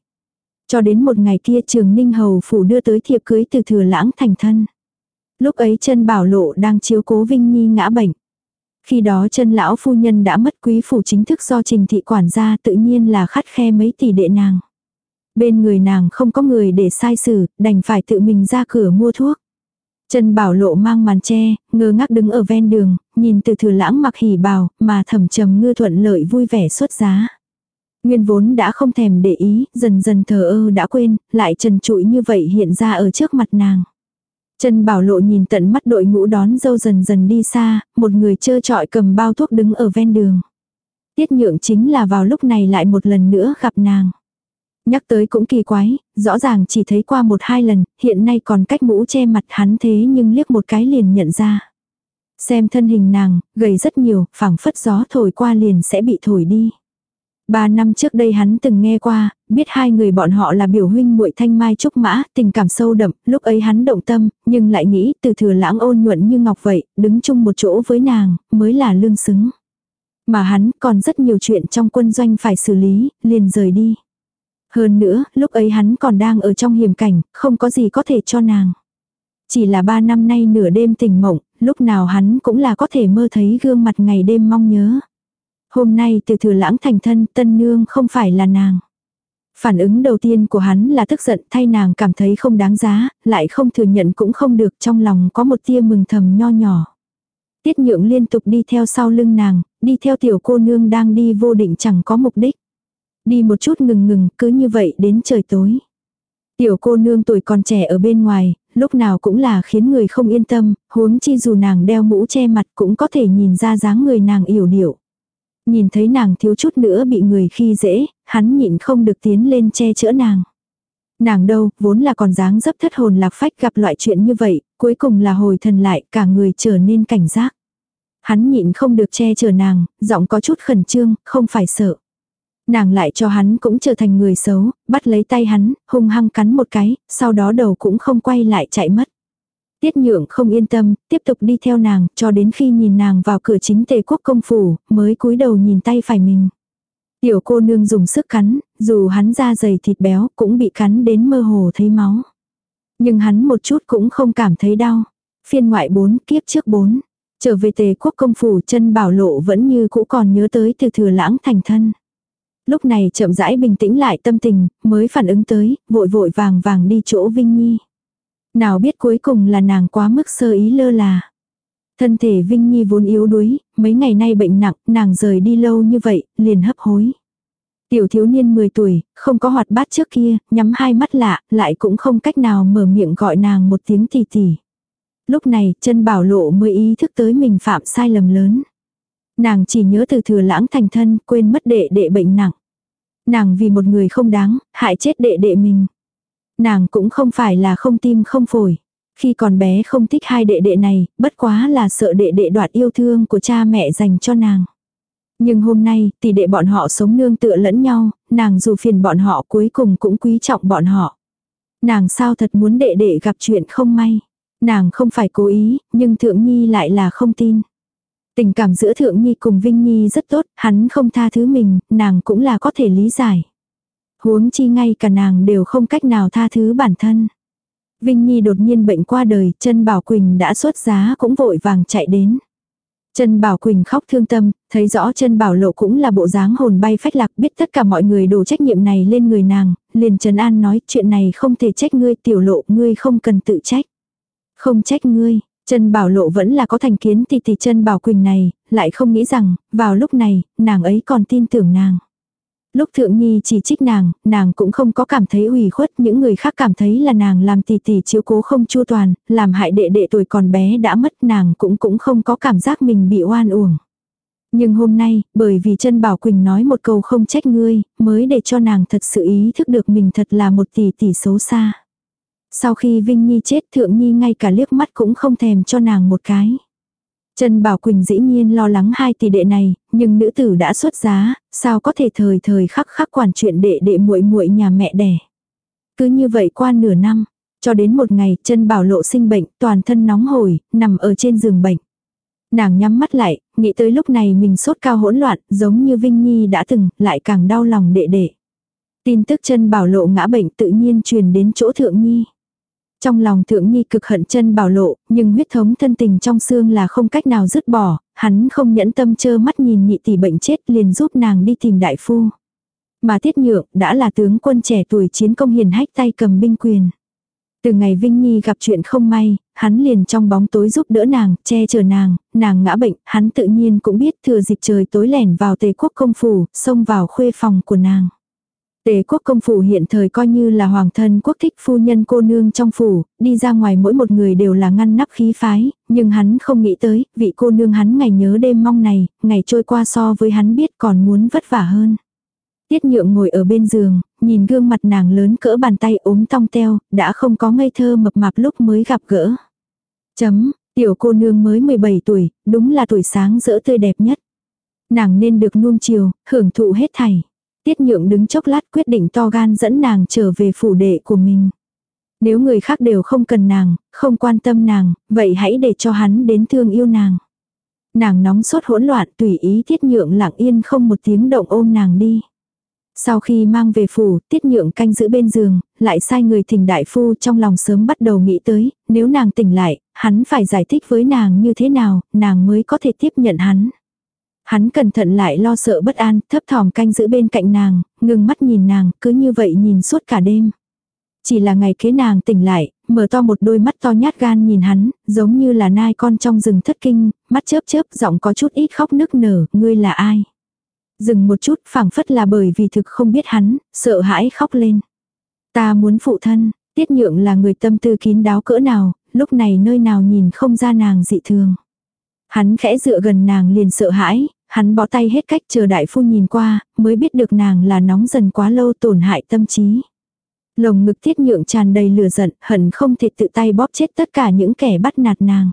Cho đến một ngày kia trường Ninh Hầu phủ đưa tới thiệp cưới từ thừa lãng thành thân. Lúc ấy Trân bảo lộ đang chiếu cố Vinh Nhi ngã bệnh. Khi đó chân lão phu nhân đã mất quý phủ chính thức do trình thị quản gia tự nhiên là khắt khe mấy tỷ đệ nàng. Bên người nàng không có người để sai xử, đành phải tự mình ra cửa mua thuốc. Trần Bảo Lộ mang màn che, ngơ ngác đứng ở ven đường, nhìn từ thừa lãng mặc hỉ bào, mà thầm trầm ngư thuận lợi vui vẻ xuất giá. Nguyên vốn đã không thèm để ý, dần dần thờ ơ đã quên, lại trần trụi như vậy hiện ra ở trước mặt nàng. Trần Bảo Lộ nhìn tận mắt đội ngũ đón dâu dần dần đi xa, một người trơ trọi cầm bao thuốc đứng ở ven đường. Tiết nhượng chính là vào lúc này lại một lần nữa gặp nàng. Nhắc tới cũng kỳ quái, rõ ràng chỉ thấy qua một hai lần, hiện nay còn cách mũ che mặt hắn thế nhưng liếc một cái liền nhận ra. Xem thân hình nàng, gầy rất nhiều, phảng phất gió thổi qua liền sẽ bị thổi đi. Ba năm trước đây hắn từng nghe qua, biết hai người bọn họ là biểu huynh muội thanh mai trúc mã, tình cảm sâu đậm, lúc ấy hắn động tâm, nhưng lại nghĩ từ thừa lãng ôn nhuận như ngọc vậy, đứng chung một chỗ với nàng, mới là lương xứng. Mà hắn còn rất nhiều chuyện trong quân doanh phải xử lý, liền rời đi. Hơn nữa, lúc ấy hắn còn đang ở trong hiểm cảnh, không có gì có thể cho nàng. Chỉ là ba năm nay nửa đêm tình mộng, lúc nào hắn cũng là có thể mơ thấy gương mặt ngày đêm mong nhớ. Hôm nay từ thừa lãng thành thân tân nương không phải là nàng. Phản ứng đầu tiên của hắn là tức giận thay nàng cảm thấy không đáng giá, lại không thừa nhận cũng không được trong lòng có một tia mừng thầm nho nhỏ. Tiết nhượng liên tục đi theo sau lưng nàng, đi theo tiểu cô nương đang đi vô định chẳng có mục đích. Đi một chút ngừng ngừng cứ như vậy đến trời tối. Tiểu cô nương tuổi còn trẻ ở bên ngoài, lúc nào cũng là khiến người không yên tâm, huống chi dù nàng đeo mũ che mặt cũng có thể nhìn ra dáng người nàng yểu điệu. Nhìn thấy nàng thiếu chút nữa bị người khi dễ, hắn nhịn không được tiến lên che chở nàng. Nàng đâu, vốn là còn dáng dấp thất hồn lạc phách gặp loại chuyện như vậy, cuối cùng là hồi thần lại, cả người trở nên cảnh giác. Hắn nhịn không được che chở nàng, giọng có chút khẩn trương, không phải sợ. Nàng lại cho hắn cũng trở thành người xấu, bắt lấy tay hắn, hung hăng cắn một cái, sau đó đầu cũng không quay lại chạy mất. Tiết nhượng không yên tâm, tiếp tục đi theo nàng, cho đến khi nhìn nàng vào cửa chính tề quốc công phủ, mới cúi đầu nhìn tay phải mình. Tiểu cô nương dùng sức cắn, dù hắn da dày thịt béo cũng bị cắn đến mơ hồ thấy máu. Nhưng hắn một chút cũng không cảm thấy đau. Phiên ngoại 4 kiếp trước 4. Trở về tề quốc công phủ chân bảo lộ vẫn như cũ còn nhớ tới từ thừa lãng thành thân. Lúc này chậm rãi bình tĩnh lại tâm tình, mới phản ứng tới, vội vội vàng vàng đi chỗ Vinh Nhi. Nào biết cuối cùng là nàng quá mức sơ ý lơ là. Thân thể Vinh Nhi vốn yếu đuối, mấy ngày nay bệnh nặng, nàng rời đi lâu như vậy, liền hấp hối. Tiểu thiếu niên 10 tuổi, không có hoạt bát trước kia, nhắm hai mắt lạ, lại cũng không cách nào mở miệng gọi nàng một tiếng tì tì. Lúc này, chân bảo lộ mới ý thức tới mình phạm sai lầm lớn. Nàng chỉ nhớ từ thừa lãng thành thân, quên mất đệ đệ bệnh nặng. Nàng vì một người không đáng, hại chết đệ đệ mình. Nàng cũng không phải là không tim không phổi. Khi còn bé không thích hai đệ đệ này, bất quá là sợ đệ đệ đoạt yêu thương của cha mẹ dành cho nàng. Nhưng hôm nay, tỷ đệ bọn họ sống nương tựa lẫn nhau, nàng dù phiền bọn họ cuối cùng cũng quý trọng bọn họ. Nàng sao thật muốn đệ đệ gặp chuyện không may. Nàng không phải cố ý, nhưng Thượng Nhi lại là không tin. Tình cảm giữa Thượng Nhi cùng Vinh Nhi rất tốt, hắn không tha thứ mình, nàng cũng là có thể lý giải. Huống chi ngay cả nàng đều không cách nào tha thứ bản thân. Vinh Nhi đột nhiên bệnh qua đời, chân Bảo Quỳnh đã xuất giá cũng vội vàng chạy đến. Chân Bảo Quỳnh khóc thương tâm, thấy rõ chân Bảo Lộ cũng là bộ dáng hồn bay phách lạc biết tất cả mọi người đổ trách nhiệm này lên người nàng, liền Trần An nói chuyện này không thể trách ngươi tiểu lộ, ngươi không cần tự trách. Không trách ngươi, chân Bảo Lộ vẫn là có thành kiến thì thì chân Bảo Quỳnh này, lại không nghĩ rằng, vào lúc này, nàng ấy còn tin tưởng nàng. Lúc thượng nhi chỉ trích nàng, nàng cũng không có cảm thấy ủy khuất, những người khác cảm thấy là nàng làm tỷ tỷ chiếu cố không chu toàn, làm hại đệ đệ tuổi còn bé đã mất nàng cũng cũng không có cảm giác mình bị oan uổng. Nhưng hôm nay, bởi vì chân Bảo Quỳnh nói một câu không trách ngươi, mới để cho nàng thật sự ý thức được mình thật là một tỷ tỷ xấu xa. Sau khi Vinh Nhi chết Thượng Nhi ngay cả liếc mắt cũng không thèm cho nàng một cái. Trần Bảo Quỳnh dĩ nhiên lo lắng hai tỷ đệ này, nhưng nữ tử đã xuất giá, sao có thể thời thời khắc khắc quản chuyện đệ đệ muội muội nhà mẹ đẻ. Cứ như vậy qua nửa năm, cho đến một ngày Trần bảo lộ sinh bệnh, toàn thân nóng hổi, nằm ở trên giường bệnh. Nàng nhắm mắt lại, nghĩ tới lúc này mình sốt cao hỗn loạn, giống như Vinh Nhi đã từng, lại càng đau lòng đệ đệ. Tin tức chân bảo lộ ngã bệnh tự nhiên truyền đến chỗ thượng nhi. Trong lòng thượng nhi cực hận chân bảo lộ, nhưng huyết thống thân tình trong xương là không cách nào dứt bỏ, hắn không nhẫn tâm chơ mắt nhìn nhị tỷ bệnh chết liền giúp nàng đi tìm đại phu. Mà tiết nhượng đã là tướng quân trẻ tuổi chiến công hiền hách tay cầm binh quyền. Từ ngày Vinh Nhi gặp chuyện không may, hắn liền trong bóng tối giúp đỡ nàng, che chở nàng, nàng ngã bệnh, hắn tự nhiên cũng biết thừa dịp trời tối lẻn vào tề quốc công phủ, xông vào khuê phòng của nàng. Tề quốc công phủ hiện thời coi như là hoàng thân quốc thích phu nhân cô nương trong phủ, đi ra ngoài mỗi một người đều là ngăn nắp khí phái, nhưng hắn không nghĩ tới, vị cô nương hắn ngày nhớ đêm mong này, ngày trôi qua so với hắn biết còn muốn vất vả hơn. Tiết nhượng ngồi ở bên giường, nhìn gương mặt nàng lớn cỡ bàn tay ốm tong teo, đã không có ngây thơ mập mạp lúc mới gặp gỡ. Chấm, tiểu cô nương mới 17 tuổi, đúng là tuổi sáng rỡ tươi đẹp nhất. Nàng nên được nuông chiều, hưởng thụ hết thảy. Tiết nhượng đứng chốc lát quyết định to gan dẫn nàng trở về phủ đệ của mình. Nếu người khác đều không cần nàng, không quan tâm nàng, vậy hãy để cho hắn đến thương yêu nàng. Nàng nóng sốt hỗn loạn tùy ý tiết nhượng lặng yên không một tiếng động ôm nàng đi. Sau khi mang về phủ, tiết nhượng canh giữ bên giường, lại sai người thỉnh đại phu trong lòng sớm bắt đầu nghĩ tới, nếu nàng tỉnh lại, hắn phải giải thích với nàng như thế nào, nàng mới có thể tiếp nhận hắn. Hắn cẩn thận lại lo sợ bất an, thấp thỏm canh giữ bên cạnh nàng, ngừng mắt nhìn nàng, cứ như vậy nhìn suốt cả đêm. Chỉ là ngày kế nàng tỉnh lại, mở to một đôi mắt to nhát gan nhìn hắn, giống như là nai con trong rừng thất kinh, mắt chớp chớp giọng có chút ít khóc nức nở, ngươi là ai? Dừng một chút phảng phất là bởi vì thực không biết hắn, sợ hãi khóc lên. Ta muốn phụ thân, tiết nhượng là người tâm tư kín đáo cỡ nào, lúc này nơi nào nhìn không ra nàng dị thường. Hắn khẽ dựa gần nàng liền sợ hãi, hắn bỏ tay hết cách chờ đại phu nhìn qua, mới biết được nàng là nóng dần quá lâu tổn hại tâm trí. Lồng ngực tiết nhượng tràn đầy lửa giận, hận không thể tự tay bóp chết tất cả những kẻ bắt nạt nàng.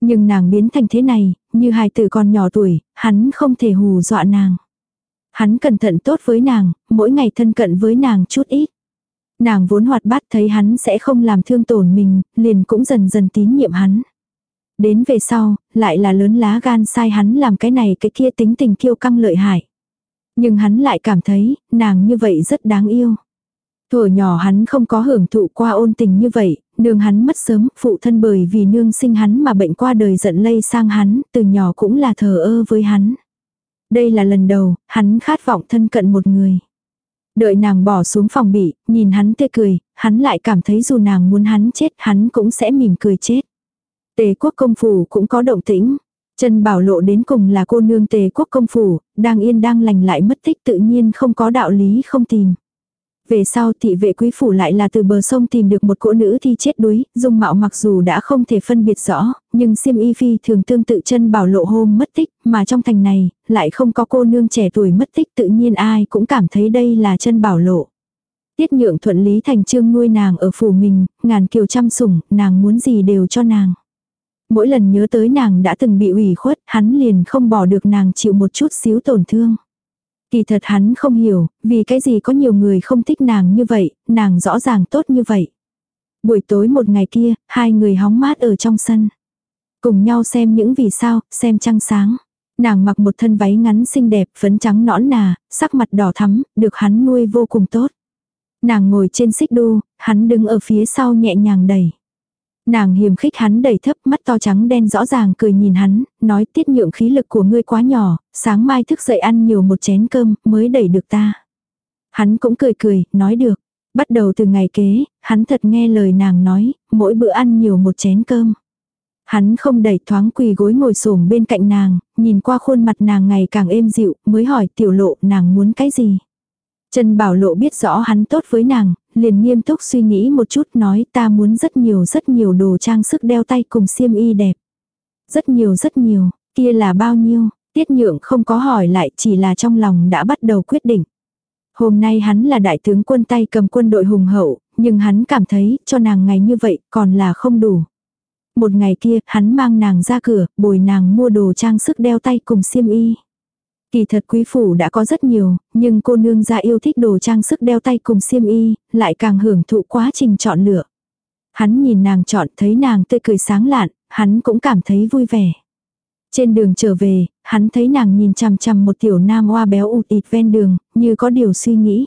Nhưng nàng biến thành thế này, như hài tử con nhỏ tuổi, hắn không thể hù dọa nàng. Hắn cẩn thận tốt với nàng, mỗi ngày thân cận với nàng chút ít. Nàng vốn hoạt bát thấy hắn sẽ không làm thương tổn mình, liền cũng dần dần tín nhiệm hắn. Đến về sau, lại là lớn lá gan sai hắn làm cái này cái kia tính tình kiêu căng lợi hại. Nhưng hắn lại cảm thấy, nàng như vậy rất đáng yêu. Thổ nhỏ hắn không có hưởng thụ qua ôn tình như vậy, nương hắn mất sớm, phụ thân bởi vì nương sinh hắn mà bệnh qua đời giận lây sang hắn, từ nhỏ cũng là thờ ơ với hắn. Đây là lần đầu, hắn khát vọng thân cận một người. Đợi nàng bỏ xuống phòng bị, nhìn hắn tươi cười, hắn lại cảm thấy dù nàng muốn hắn chết, hắn cũng sẽ mỉm cười chết. Tề quốc công phủ cũng có động tĩnh. Trần Bảo Lộ đến cùng là cô nương tề quốc công phủ, đang yên đang lành lại mất tích tự nhiên không có đạo lý không tìm. Về sau thị vệ quý phủ lại là từ bờ sông tìm được một cỗ nữ thi chết đuối, dung mạo mặc dù đã không thể phân biệt rõ, nhưng siêm y phi thường tương tự chân bảo lộ hôm mất tích, mà trong thành này, lại không có cô nương trẻ tuổi mất tích tự nhiên ai cũng cảm thấy đây là chân bảo lộ. Tiết nhượng thuận lý thành trương nuôi nàng ở phủ mình, ngàn kiều chăm sủng, nàng muốn gì đều cho nàng. Mỗi lần nhớ tới nàng đã từng bị ủy khuất, hắn liền không bỏ được nàng chịu một chút xíu tổn thương. Kỳ thật hắn không hiểu, vì cái gì có nhiều người không thích nàng như vậy, nàng rõ ràng tốt như vậy. Buổi tối một ngày kia, hai người hóng mát ở trong sân. Cùng nhau xem những vì sao, xem trăng sáng. Nàng mặc một thân váy ngắn xinh đẹp, phấn trắng nõn nà, sắc mặt đỏ thắm, được hắn nuôi vô cùng tốt. Nàng ngồi trên xích đu, hắn đứng ở phía sau nhẹ nhàng đẩy. Nàng hiềm khích hắn đầy thấp mắt to trắng đen rõ ràng cười nhìn hắn, nói tiết nhượng khí lực của ngươi quá nhỏ, sáng mai thức dậy ăn nhiều một chén cơm mới đẩy được ta. Hắn cũng cười cười, nói được. Bắt đầu từ ngày kế, hắn thật nghe lời nàng nói, mỗi bữa ăn nhiều một chén cơm. Hắn không đẩy thoáng quỳ gối ngồi xổm bên cạnh nàng, nhìn qua khuôn mặt nàng ngày càng êm dịu, mới hỏi tiểu lộ nàng muốn cái gì. Trần Bảo Lộ biết rõ hắn tốt với nàng, liền nghiêm túc suy nghĩ một chút nói ta muốn rất nhiều rất nhiều đồ trang sức đeo tay cùng xiêm y đẹp. Rất nhiều rất nhiều, kia là bao nhiêu, tiết nhượng không có hỏi lại chỉ là trong lòng đã bắt đầu quyết định. Hôm nay hắn là đại tướng quân tay cầm quân đội hùng hậu, nhưng hắn cảm thấy cho nàng ngày như vậy còn là không đủ. Một ngày kia, hắn mang nàng ra cửa, bồi nàng mua đồ trang sức đeo tay cùng xiêm y. Kỳ thật quý phủ đã có rất nhiều, nhưng cô nương gia yêu thích đồ trang sức đeo tay cùng xiêm y, lại càng hưởng thụ quá trình chọn lựa. Hắn nhìn nàng chọn thấy nàng tươi cười sáng lạn, hắn cũng cảm thấy vui vẻ. Trên đường trở về, hắn thấy nàng nhìn chằm chằm một tiểu nam hoa béo ụt ịt ven đường, như có điều suy nghĩ.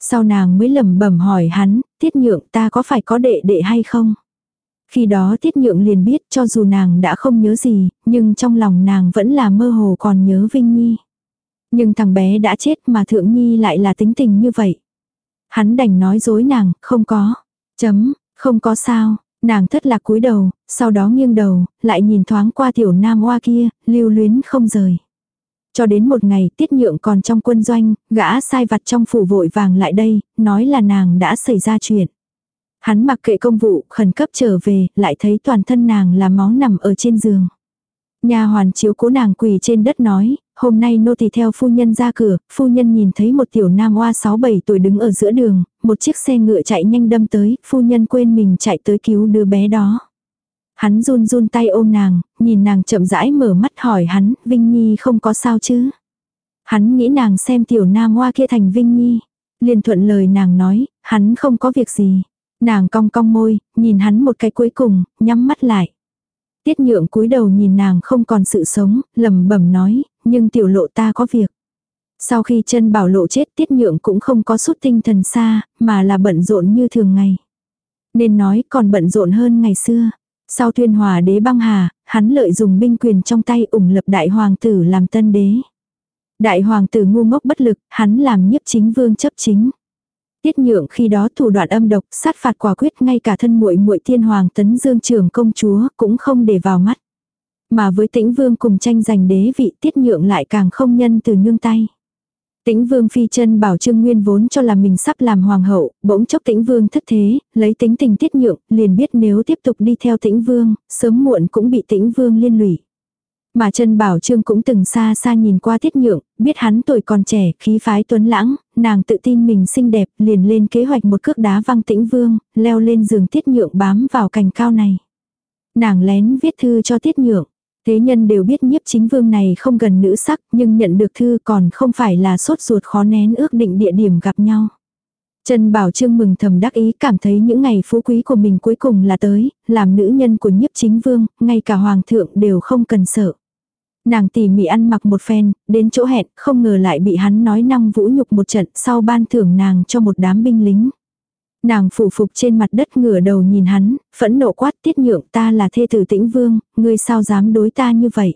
Sau nàng mới lẩm bẩm hỏi hắn, tiết nhượng ta có phải có đệ đệ hay không? Khi đó tiết nhượng liền biết cho dù nàng đã không nhớ gì, nhưng trong lòng nàng vẫn là mơ hồ còn nhớ Vinh Nhi. Nhưng thằng bé đã chết mà Thượng Nhi lại là tính tình như vậy. Hắn đành nói dối nàng, không có. Chấm, không có sao. Nàng thất lạc cúi đầu, sau đó nghiêng đầu, lại nhìn thoáng qua tiểu nam hoa kia, lưu luyến không rời. Cho đến một ngày tiết nhượng còn trong quân doanh, gã sai vặt trong phủ vội vàng lại đây, nói là nàng đã xảy ra chuyện. Hắn mặc kệ công vụ, khẩn cấp trở về, lại thấy toàn thân nàng là máu nằm ở trên giường. Nhà hoàn chiếu cố nàng quỳ trên đất nói, hôm nay nô tỳ theo phu nhân ra cửa, phu nhân nhìn thấy một tiểu nam hoa 6-7 tuổi đứng ở giữa đường, một chiếc xe ngựa chạy nhanh đâm tới, phu nhân quên mình chạy tới cứu đứa bé đó. Hắn run run tay ôm nàng, nhìn nàng chậm rãi mở mắt hỏi hắn, Vinh Nhi không có sao chứ. Hắn nghĩ nàng xem tiểu nam hoa kia thành Vinh Nhi. liền thuận lời nàng nói, hắn không có việc gì. Nàng cong cong môi, nhìn hắn một cái cuối cùng, nhắm mắt lại. Tiết nhượng cúi đầu nhìn nàng không còn sự sống, lầm bẩm nói, nhưng tiểu lộ ta có việc. Sau khi chân bảo lộ chết tiết nhượng cũng không có sút tinh thần xa, mà là bận rộn như thường ngày. Nên nói còn bận rộn hơn ngày xưa. Sau tuyên hòa đế băng hà, hắn lợi dùng binh quyền trong tay ủng lập đại hoàng tử làm tân đế. Đại hoàng tử ngu ngốc bất lực, hắn làm nhiếp chính vương chấp chính. Tiết nhượng khi đó thủ đoạn âm độc, sát phạt quả quyết ngay cả thân muội muội thiên hoàng tấn dương trưởng công chúa cũng không để vào mắt. Mà với tĩnh vương cùng tranh giành đế vị tiết nhượng lại càng không nhân từ nương tay. Tĩnh vương phi chân bảo trương nguyên vốn cho là mình sắp làm hoàng hậu, bỗng chốc tĩnh vương thất thế, lấy tính tình tiết nhượng, liền biết nếu tiếp tục đi theo tĩnh vương, sớm muộn cũng bị tĩnh vương liên lụy. Mà chân bảo trương cũng từng xa xa nhìn qua tiết nhượng, biết hắn tuổi còn trẻ, khí phái tuấn lãng, nàng tự tin mình xinh đẹp, liền lên kế hoạch một cước đá văng tĩnh vương, leo lên giường tiết nhượng bám vào cành cao này. Nàng lén viết thư cho tiết nhượng. Thế nhân đều biết nhiếp chính vương này không gần nữ sắc, nhưng nhận được thư còn không phải là sốt ruột khó nén ước định địa điểm gặp nhau. Trần Bảo Trương mừng thầm đắc ý cảm thấy những ngày phú quý của mình cuối cùng là tới, làm nữ nhân của nhiếp chính vương, ngay cả hoàng thượng đều không cần sợ. Nàng tỉ mỉ ăn mặc một phen, đến chỗ hẹn, không ngờ lại bị hắn nói năng vũ nhục một trận sau ban thưởng nàng cho một đám binh lính. Nàng phủ phục trên mặt đất ngửa đầu nhìn hắn, phẫn nộ quát tiết nhượng ta là thê tử tĩnh vương, ngươi sao dám đối ta như vậy.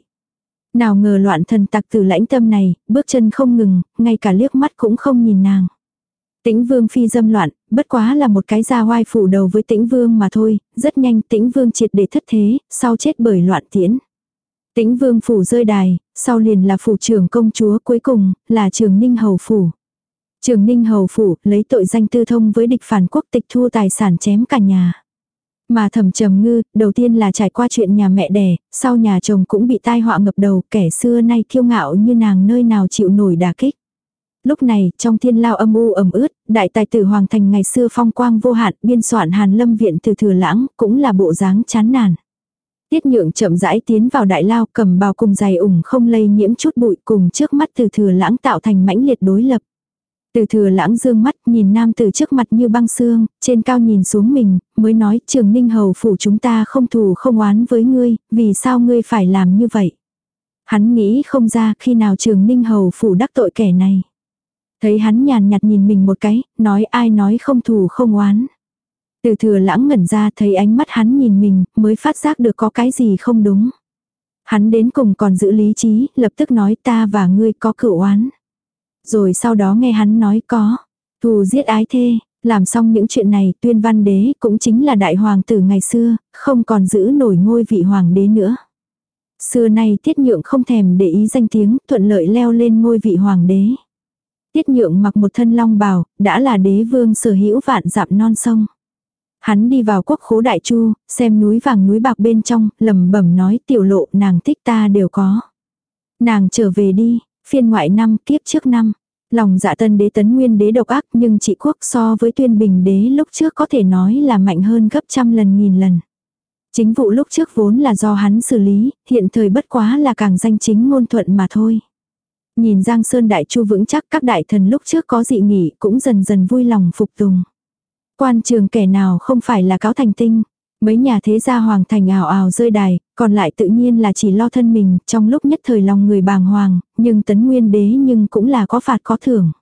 Nào ngờ loạn thần tặc tử lãnh tâm này, bước chân không ngừng, ngay cả liếc mắt cũng không nhìn nàng. Tĩnh vương phi dâm loạn, bất quá là một cái gia hoai phủ đầu với tĩnh vương mà thôi, rất nhanh tĩnh vương triệt để thất thế, sau chết bởi loạn tiễn. Tĩnh vương phủ rơi đài, sau liền là phủ trưởng công chúa cuối cùng, là trường ninh hầu phủ. Trường ninh hầu phủ, lấy tội danh tư thông với địch phản quốc tịch thu tài sản chém cả nhà. Mà thẩm trầm ngư, đầu tiên là trải qua chuyện nhà mẹ đẻ, sau nhà chồng cũng bị tai họa ngập đầu, kẻ xưa nay kiêu ngạo như nàng nơi nào chịu nổi đả kích. Lúc này, trong thiên lao âm u ẩm ướt, đại tài tử Hoàng Thành ngày xưa phong quang vô hạn, biên soạn Hàn Lâm Viện từ thừa lãng, cũng là bộ dáng chán nản. Tiết nhượng chậm rãi tiến vào đại lao cầm bào cùng giày ủng không lây nhiễm chút bụi cùng trước mắt từ thừa lãng tạo thành mãnh liệt đối lập. Từ thừa lãng dương mắt nhìn nam từ trước mặt như băng xương, trên cao nhìn xuống mình, mới nói trường ninh hầu phủ chúng ta không thù không oán với ngươi, vì sao ngươi phải làm như vậy. Hắn nghĩ không ra khi nào trường ninh hầu phủ đắc tội kẻ này. Thấy hắn nhàn nhạt nhìn mình một cái, nói ai nói không thù không oán. Từ thừa lãng ngẩn ra thấy ánh mắt hắn nhìn mình, mới phát giác được có cái gì không đúng. Hắn đến cùng còn giữ lý trí, lập tức nói ta và ngươi có cửu oán. Rồi sau đó nghe hắn nói có, thù giết ái thê, làm xong những chuyện này tuyên văn đế cũng chính là đại hoàng tử ngày xưa, không còn giữ nổi ngôi vị hoàng đế nữa. Xưa nay tiết nhượng không thèm để ý danh tiếng, thuận lợi leo lên ngôi vị hoàng đế. Tiết nhượng mặc một thân long bào, đã là đế vương sở hữu vạn dặm non sông. Hắn đi vào quốc khố đại chu, xem núi vàng núi bạc bên trong, lầm bẩm nói tiểu lộ nàng thích ta đều có. Nàng trở về đi, phiên ngoại năm kiếp trước năm. Lòng dạ tân đế tấn nguyên đế độc ác nhưng trị quốc so với tuyên bình đế lúc trước có thể nói là mạnh hơn gấp trăm lần nghìn lần. Chính vụ lúc trước vốn là do hắn xử lý, hiện thời bất quá là càng danh chính ngôn thuận mà thôi. Nhìn Giang Sơn Đại Chu vững chắc các đại thần lúc trước có dị nghị cũng dần dần vui lòng phục tùng. Quan trường kẻ nào không phải là cáo thành tinh. Mấy nhà thế gia hoàng thành ảo ảo rơi đài, còn lại tự nhiên là chỉ lo thân mình, trong lúc nhất thời lòng người bàng hoàng, nhưng tấn nguyên đế nhưng cũng là có phạt có thưởng.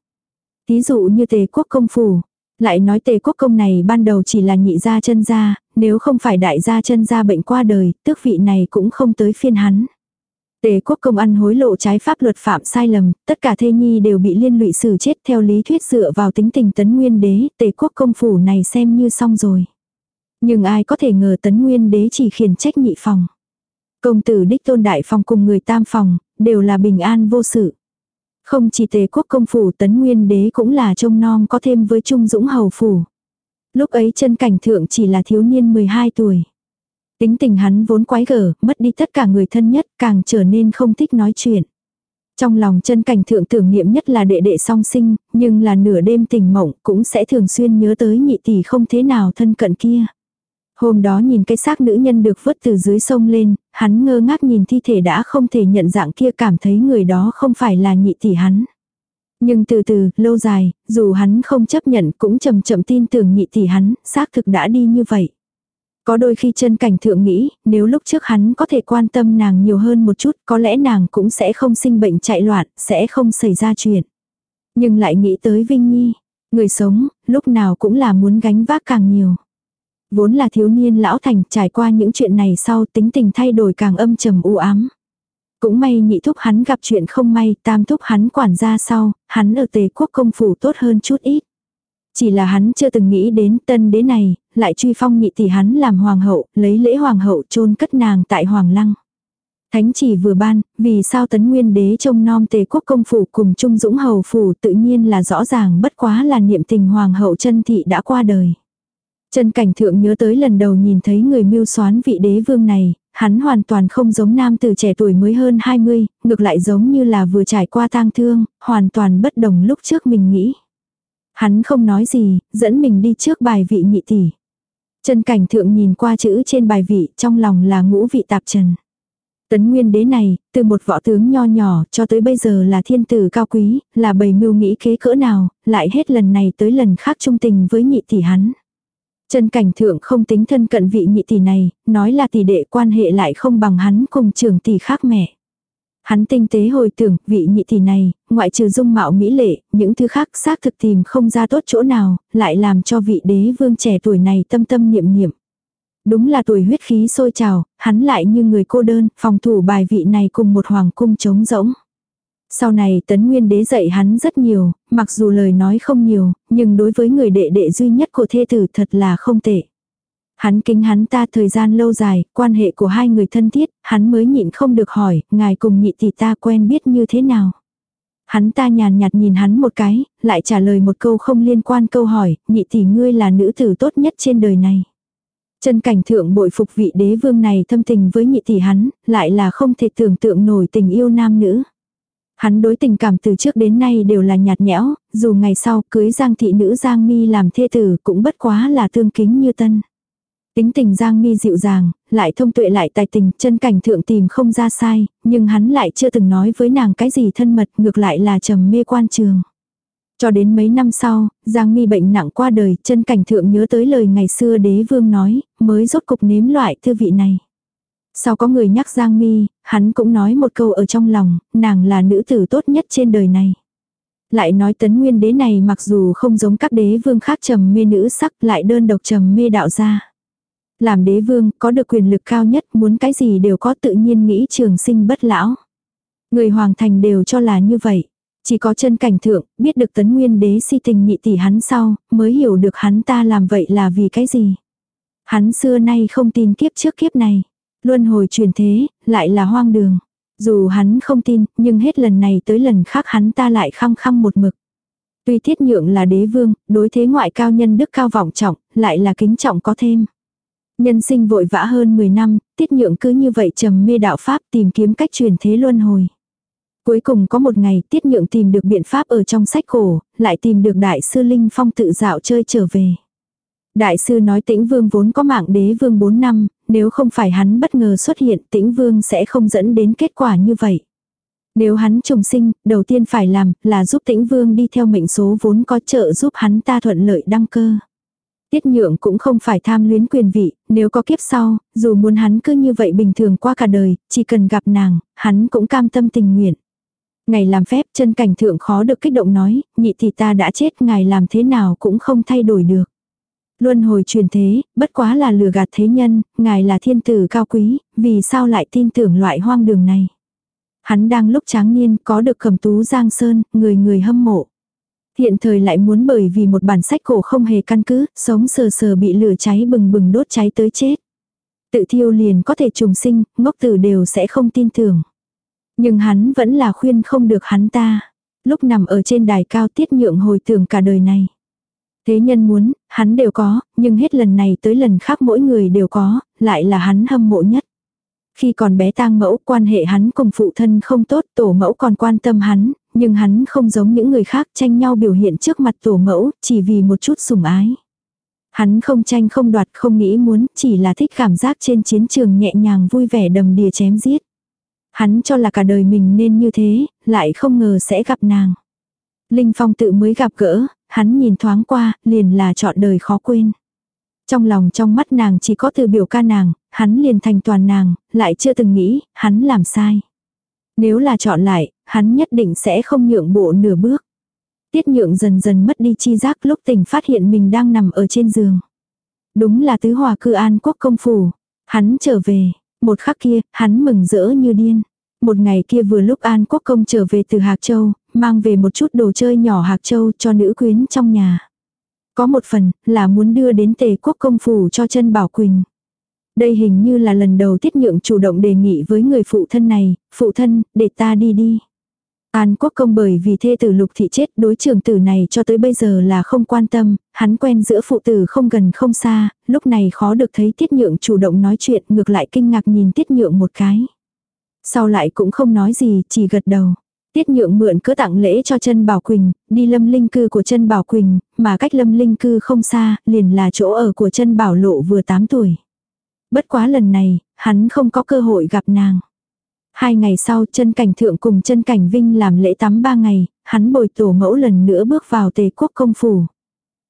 Ví dụ như tề quốc công phủ, lại nói tề quốc công này ban đầu chỉ là nhị gia chân gia, nếu không phải đại gia chân gia bệnh qua đời, tước vị này cũng không tới phiên hắn. Tề quốc công ăn hối lộ trái pháp luật phạm sai lầm, tất cả thê nhi đều bị liên lụy xử chết theo lý thuyết dựa vào tính tình tấn nguyên đế, tề quốc công phủ này xem như xong rồi. Nhưng ai có thể ngờ tấn nguyên đế chỉ khiển trách nhị phòng. Công tử đích tôn đại phòng cùng người tam phòng, đều là bình an vô sự. Không chỉ tề quốc công phủ tấn nguyên đế cũng là trông non có thêm với trung dũng hầu phủ. Lúc ấy chân cảnh thượng chỉ là thiếu niên 12 tuổi. Tính tình hắn vốn quái gở, mất đi tất cả người thân nhất, càng trở nên không thích nói chuyện. Trong lòng chân cảnh thượng tưởng niệm nhất là đệ đệ song sinh, nhưng là nửa đêm tình mộng cũng sẽ thường xuyên nhớ tới nhị tỷ không thế nào thân cận kia. Hôm đó nhìn cái xác nữ nhân được vớt từ dưới sông lên, hắn ngơ ngác nhìn thi thể đã không thể nhận dạng kia cảm thấy người đó không phải là nhị tỷ hắn. Nhưng từ từ, lâu dài, dù hắn không chấp nhận cũng chậm chậm tin tưởng nhị tỷ hắn, xác thực đã đi như vậy. Có đôi khi chân cảnh thượng nghĩ, nếu lúc trước hắn có thể quan tâm nàng nhiều hơn một chút, có lẽ nàng cũng sẽ không sinh bệnh chạy loạn, sẽ không xảy ra chuyện. Nhưng lại nghĩ tới Vinh Nhi, người sống, lúc nào cũng là muốn gánh vác càng nhiều. Vốn là thiếu niên lão thành trải qua những chuyện này sau tính tình thay đổi càng âm trầm u ám. Cũng may nhị thúc hắn gặp chuyện không may, tam thúc hắn quản gia sau, hắn ở tề quốc công phủ tốt hơn chút ít. Chỉ là hắn chưa từng nghĩ đến tân đế này, lại truy phong nhị tỷ hắn làm hoàng hậu, lấy lễ hoàng hậu chôn cất nàng tại hoàng lăng. Thánh chỉ vừa ban, vì sao tấn nguyên đế trông nom tề quốc công phủ cùng trung dũng hầu phủ tự nhiên là rõ ràng bất quá là niệm tình hoàng hậu chân thị đã qua đời. Chân cảnh thượng nhớ tới lần đầu nhìn thấy người mưu soán vị đế vương này, hắn hoàn toàn không giống nam từ trẻ tuổi mới hơn 20, ngược lại giống như là vừa trải qua tang thương, hoàn toàn bất đồng lúc trước mình nghĩ. Hắn không nói gì, dẫn mình đi trước bài vị nhị tỷ. Trần cảnh thượng nhìn qua chữ trên bài vị, trong lòng là ngũ vị tạp trần. Tấn nguyên đế này, từ một võ tướng nho nhỏ cho tới bây giờ là thiên tử cao quý, là bầy mưu nghĩ kế cỡ nào, lại hết lần này tới lần khác trung tình với nhị tỷ hắn. Trần cảnh thượng không tính thân cận vị nhị tỷ này, nói là tỷ đệ quan hệ lại không bằng hắn cùng trường tỷ khác mẹ. Hắn tinh tế hồi tưởng, vị nhị tỷ này, ngoại trừ dung mạo mỹ lệ, những thứ khác xác thực tìm không ra tốt chỗ nào, lại làm cho vị đế vương trẻ tuổi này tâm tâm niệm niệm. Đúng là tuổi huyết khí sôi trào, hắn lại như người cô đơn, phòng thủ bài vị này cùng một hoàng cung trống rỗng. Sau này tấn nguyên đế dạy hắn rất nhiều, mặc dù lời nói không nhiều, nhưng đối với người đệ đệ duy nhất của thê tử thật là không tệ. Hắn kính hắn ta thời gian lâu dài, quan hệ của hai người thân thiết, hắn mới nhịn không được hỏi, ngài cùng nhị tỷ ta quen biết như thế nào. Hắn ta nhàn nhạt nhìn hắn một cái, lại trả lời một câu không liên quan câu hỏi, nhị tỷ ngươi là nữ tử tốt nhất trên đời này. Chân cảnh thượng bội phục vị đế vương này thâm tình với nhị tỷ hắn, lại là không thể tưởng tượng nổi tình yêu nam nữ. Hắn đối tình cảm từ trước đến nay đều là nhạt nhẽo, dù ngày sau cưới Giang thị nữ Giang Mi làm thê tử cũng bất quá là tương kính như tân. Tính tình Giang Mi dịu dàng, lại thông tuệ lại tài tình, chân cảnh thượng tìm không ra sai, nhưng hắn lại chưa từng nói với nàng cái gì thân mật, ngược lại là trầm mê quan trường. Cho đến mấy năm sau, Giang Mi bệnh nặng qua đời, chân cảnh thượng nhớ tới lời ngày xưa đế vương nói, mới rốt cục nếm loại thư vị này. Sau có người nhắc Giang Mi, hắn cũng nói một câu ở trong lòng, nàng là nữ tử tốt nhất trên đời này. Lại nói tấn nguyên đế này mặc dù không giống các đế vương khác trầm mê nữ sắc lại đơn độc trầm mê đạo gia. Làm đế vương có được quyền lực cao nhất muốn cái gì đều có tự nhiên nghĩ trường sinh bất lão. Người hoàng thành đều cho là như vậy. Chỉ có chân cảnh thượng, biết được tấn nguyên đế si tình nhị tỷ hắn sau, mới hiểu được hắn ta làm vậy là vì cái gì. Hắn xưa nay không tin kiếp trước kiếp này. Luân hồi truyền thế, lại là hoang đường. Dù hắn không tin, nhưng hết lần này tới lần khác hắn ta lại khăng khăng một mực. Tuy thiết nhượng là đế vương, đối thế ngoại cao nhân đức cao vọng trọng, lại là kính trọng có thêm. Nhân sinh vội vã hơn 10 năm, tiết nhượng cứ như vậy trầm mê đạo Pháp tìm kiếm cách truyền thế luân hồi. Cuối cùng có một ngày tiết nhượng tìm được biện pháp ở trong sách cổ, lại tìm được đại sư Linh Phong tự dạo chơi trở về. Đại sư nói tĩnh vương vốn có mạng đế vương 4 năm, nếu không phải hắn bất ngờ xuất hiện tĩnh vương sẽ không dẫn đến kết quả như vậy. Nếu hắn trùng sinh, đầu tiên phải làm là giúp tĩnh vương đi theo mệnh số vốn có trợ giúp hắn ta thuận lợi đăng cơ. Tiết nhượng cũng không phải tham luyến quyền vị, nếu có kiếp sau, dù muốn hắn cứ như vậy bình thường qua cả đời, chỉ cần gặp nàng, hắn cũng cam tâm tình nguyện. Ngày làm phép chân cảnh thượng khó được kích động nói, nhị thì ta đã chết ngài làm thế nào cũng không thay đổi được. Luân hồi truyền thế, bất quá là lừa gạt thế nhân, ngài là thiên tử cao quý, vì sao lại tin tưởng loại hoang đường này. Hắn đang lúc tráng niên có được cầm tú giang sơn, người người hâm mộ. Hiện thời lại muốn bởi vì một bản sách cổ không hề căn cứ, sống sờ sờ bị lửa cháy bừng bừng đốt cháy tới chết. Tự thiêu liền có thể trùng sinh, ngốc tử đều sẽ không tin tưởng. Nhưng hắn vẫn là khuyên không được hắn ta. Lúc nằm ở trên đài cao tiết nhượng hồi tưởng cả đời này. Thế nhân muốn, hắn đều có, nhưng hết lần này tới lần khác mỗi người đều có, lại là hắn hâm mộ nhất. Khi còn bé tang mẫu quan hệ hắn cùng phụ thân không tốt tổ mẫu còn quan tâm hắn, nhưng hắn không giống những người khác tranh nhau biểu hiện trước mặt tổ mẫu chỉ vì một chút sủng ái. Hắn không tranh không đoạt không nghĩ muốn chỉ là thích cảm giác trên chiến trường nhẹ nhàng vui vẻ đầm đìa chém giết. Hắn cho là cả đời mình nên như thế, lại không ngờ sẽ gặp nàng. Linh Phong tự mới gặp gỡ, hắn nhìn thoáng qua, liền là chọn đời khó quên. Trong lòng trong mắt nàng chỉ có từ biểu ca nàng, hắn liền thành toàn nàng, lại chưa từng nghĩ, hắn làm sai. Nếu là chọn lại, hắn nhất định sẽ không nhượng bộ nửa bước. Tiết nhượng dần dần mất đi chi giác lúc tỉnh phát hiện mình đang nằm ở trên giường. Đúng là tứ hòa cư an quốc công phủ. Hắn trở về, một khắc kia, hắn mừng rỡ như điên. Một ngày kia vừa lúc An Quốc Công trở về từ Hạc Châu, mang về một chút đồ chơi nhỏ Hạc Châu cho nữ quyến trong nhà. Có một phần là muốn đưa đến tề quốc công phủ cho chân Bảo Quỳnh. Đây hình như là lần đầu tiết nhượng chủ động đề nghị với người phụ thân này, phụ thân, để ta đi đi. An quốc công bởi vì thê tử lục thị chết đối trường tử này cho tới bây giờ là không quan tâm, hắn quen giữa phụ tử không gần không xa, lúc này khó được thấy tiết nhượng chủ động nói chuyện ngược lại kinh ngạc nhìn tiết nhượng một cái. Sau lại cũng không nói gì, chỉ gật đầu. Tiết nhượng mượn cỡ tặng lễ cho chân Bảo Quỳnh, đi lâm linh cư của chân Bảo Quỳnh, mà cách lâm linh cư không xa, liền là chỗ ở của chân Bảo Lộ vừa 8 tuổi. Bất quá lần này, hắn không có cơ hội gặp nàng. Hai ngày sau chân cảnh thượng cùng chân cảnh vinh làm lễ tắm ba ngày, hắn bồi tổ mẫu lần nữa bước vào tề quốc công phủ.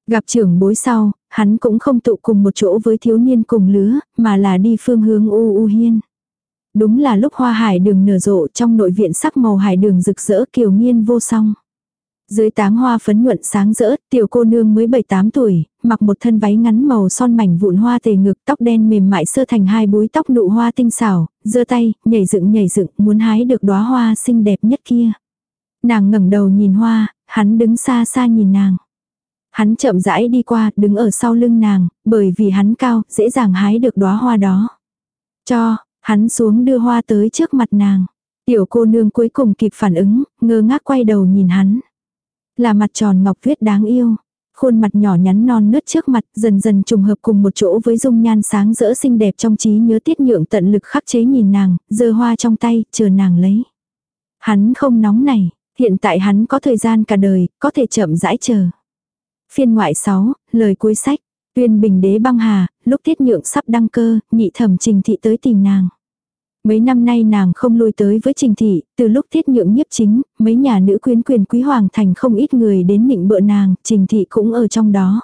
Gặp trưởng bối sau, hắn cũng không tụ cùng một chỗ với thiếu niên cùng lứa, mà là đi phương hướng u u hiên. Đúng là lúc hoa hải đường nở rộ trong nội viện sắc màu hải đường rực rỡ kiều nghiên vô song. Dưới táng hoa phấn nhuận sáng rỡ, tiểu cô nương mới 7-8 tuổi, mặc một thân váy ngắn màu son mảnh vụn hoa tề ngực tóc đen mềm mại sơ thành hai búi tóc nụ hoa tinh xảo, giơ tay, nhảy dựng nhảy dựng, muốn hái được đóa hoa xinh đẹp nhất kia. Nàng ngẩng đầu nhìn hoa, hắn đứng xa xa nhìn nàng. Hắn chậm rãi đi qua, đứng ở sau lưng nàng, bởi vì hắn cao, dễ dàng hái được đóa hoa đó. Cho, hắn xuống đưa hoa tới trước mặt nàng. Tiểu cô nương cuối cùng kịp phản ứng, ngơ ngác quay đầu nhìn hắn. Là mặt tròn ngọc viết đáng yêu. Khuôn mặt nhỏ nhắn non nớt trước mặt dần dần trùng hợp cùng một chỗ với dung nhan sáng rỡ xinh đẹp trong trí nhớ tiết nhượng tận lực khắc chế nhìn nàng, giơ hoa trong tay, chờ nàng lấy. Hắn không nóng này, hiện tại hắn có thời gian cả đời, có thể chậm rãi chờ. Phiên ngoại 6, lời cuối sách. Tuyên bình đế băng hà, lúc tiết nhượng sắp đăng cơ, nhị thẩm trình thị tới tìm nàng. Mấy năm nay nàng không lui tới với trình thị, từ lúc thiết nhượng nhiếp chính, mấy nhà nữ quyến quyền quý hoàng thành không ít người đến nịnh bợ nàng, trình thị cũng ở trong đó.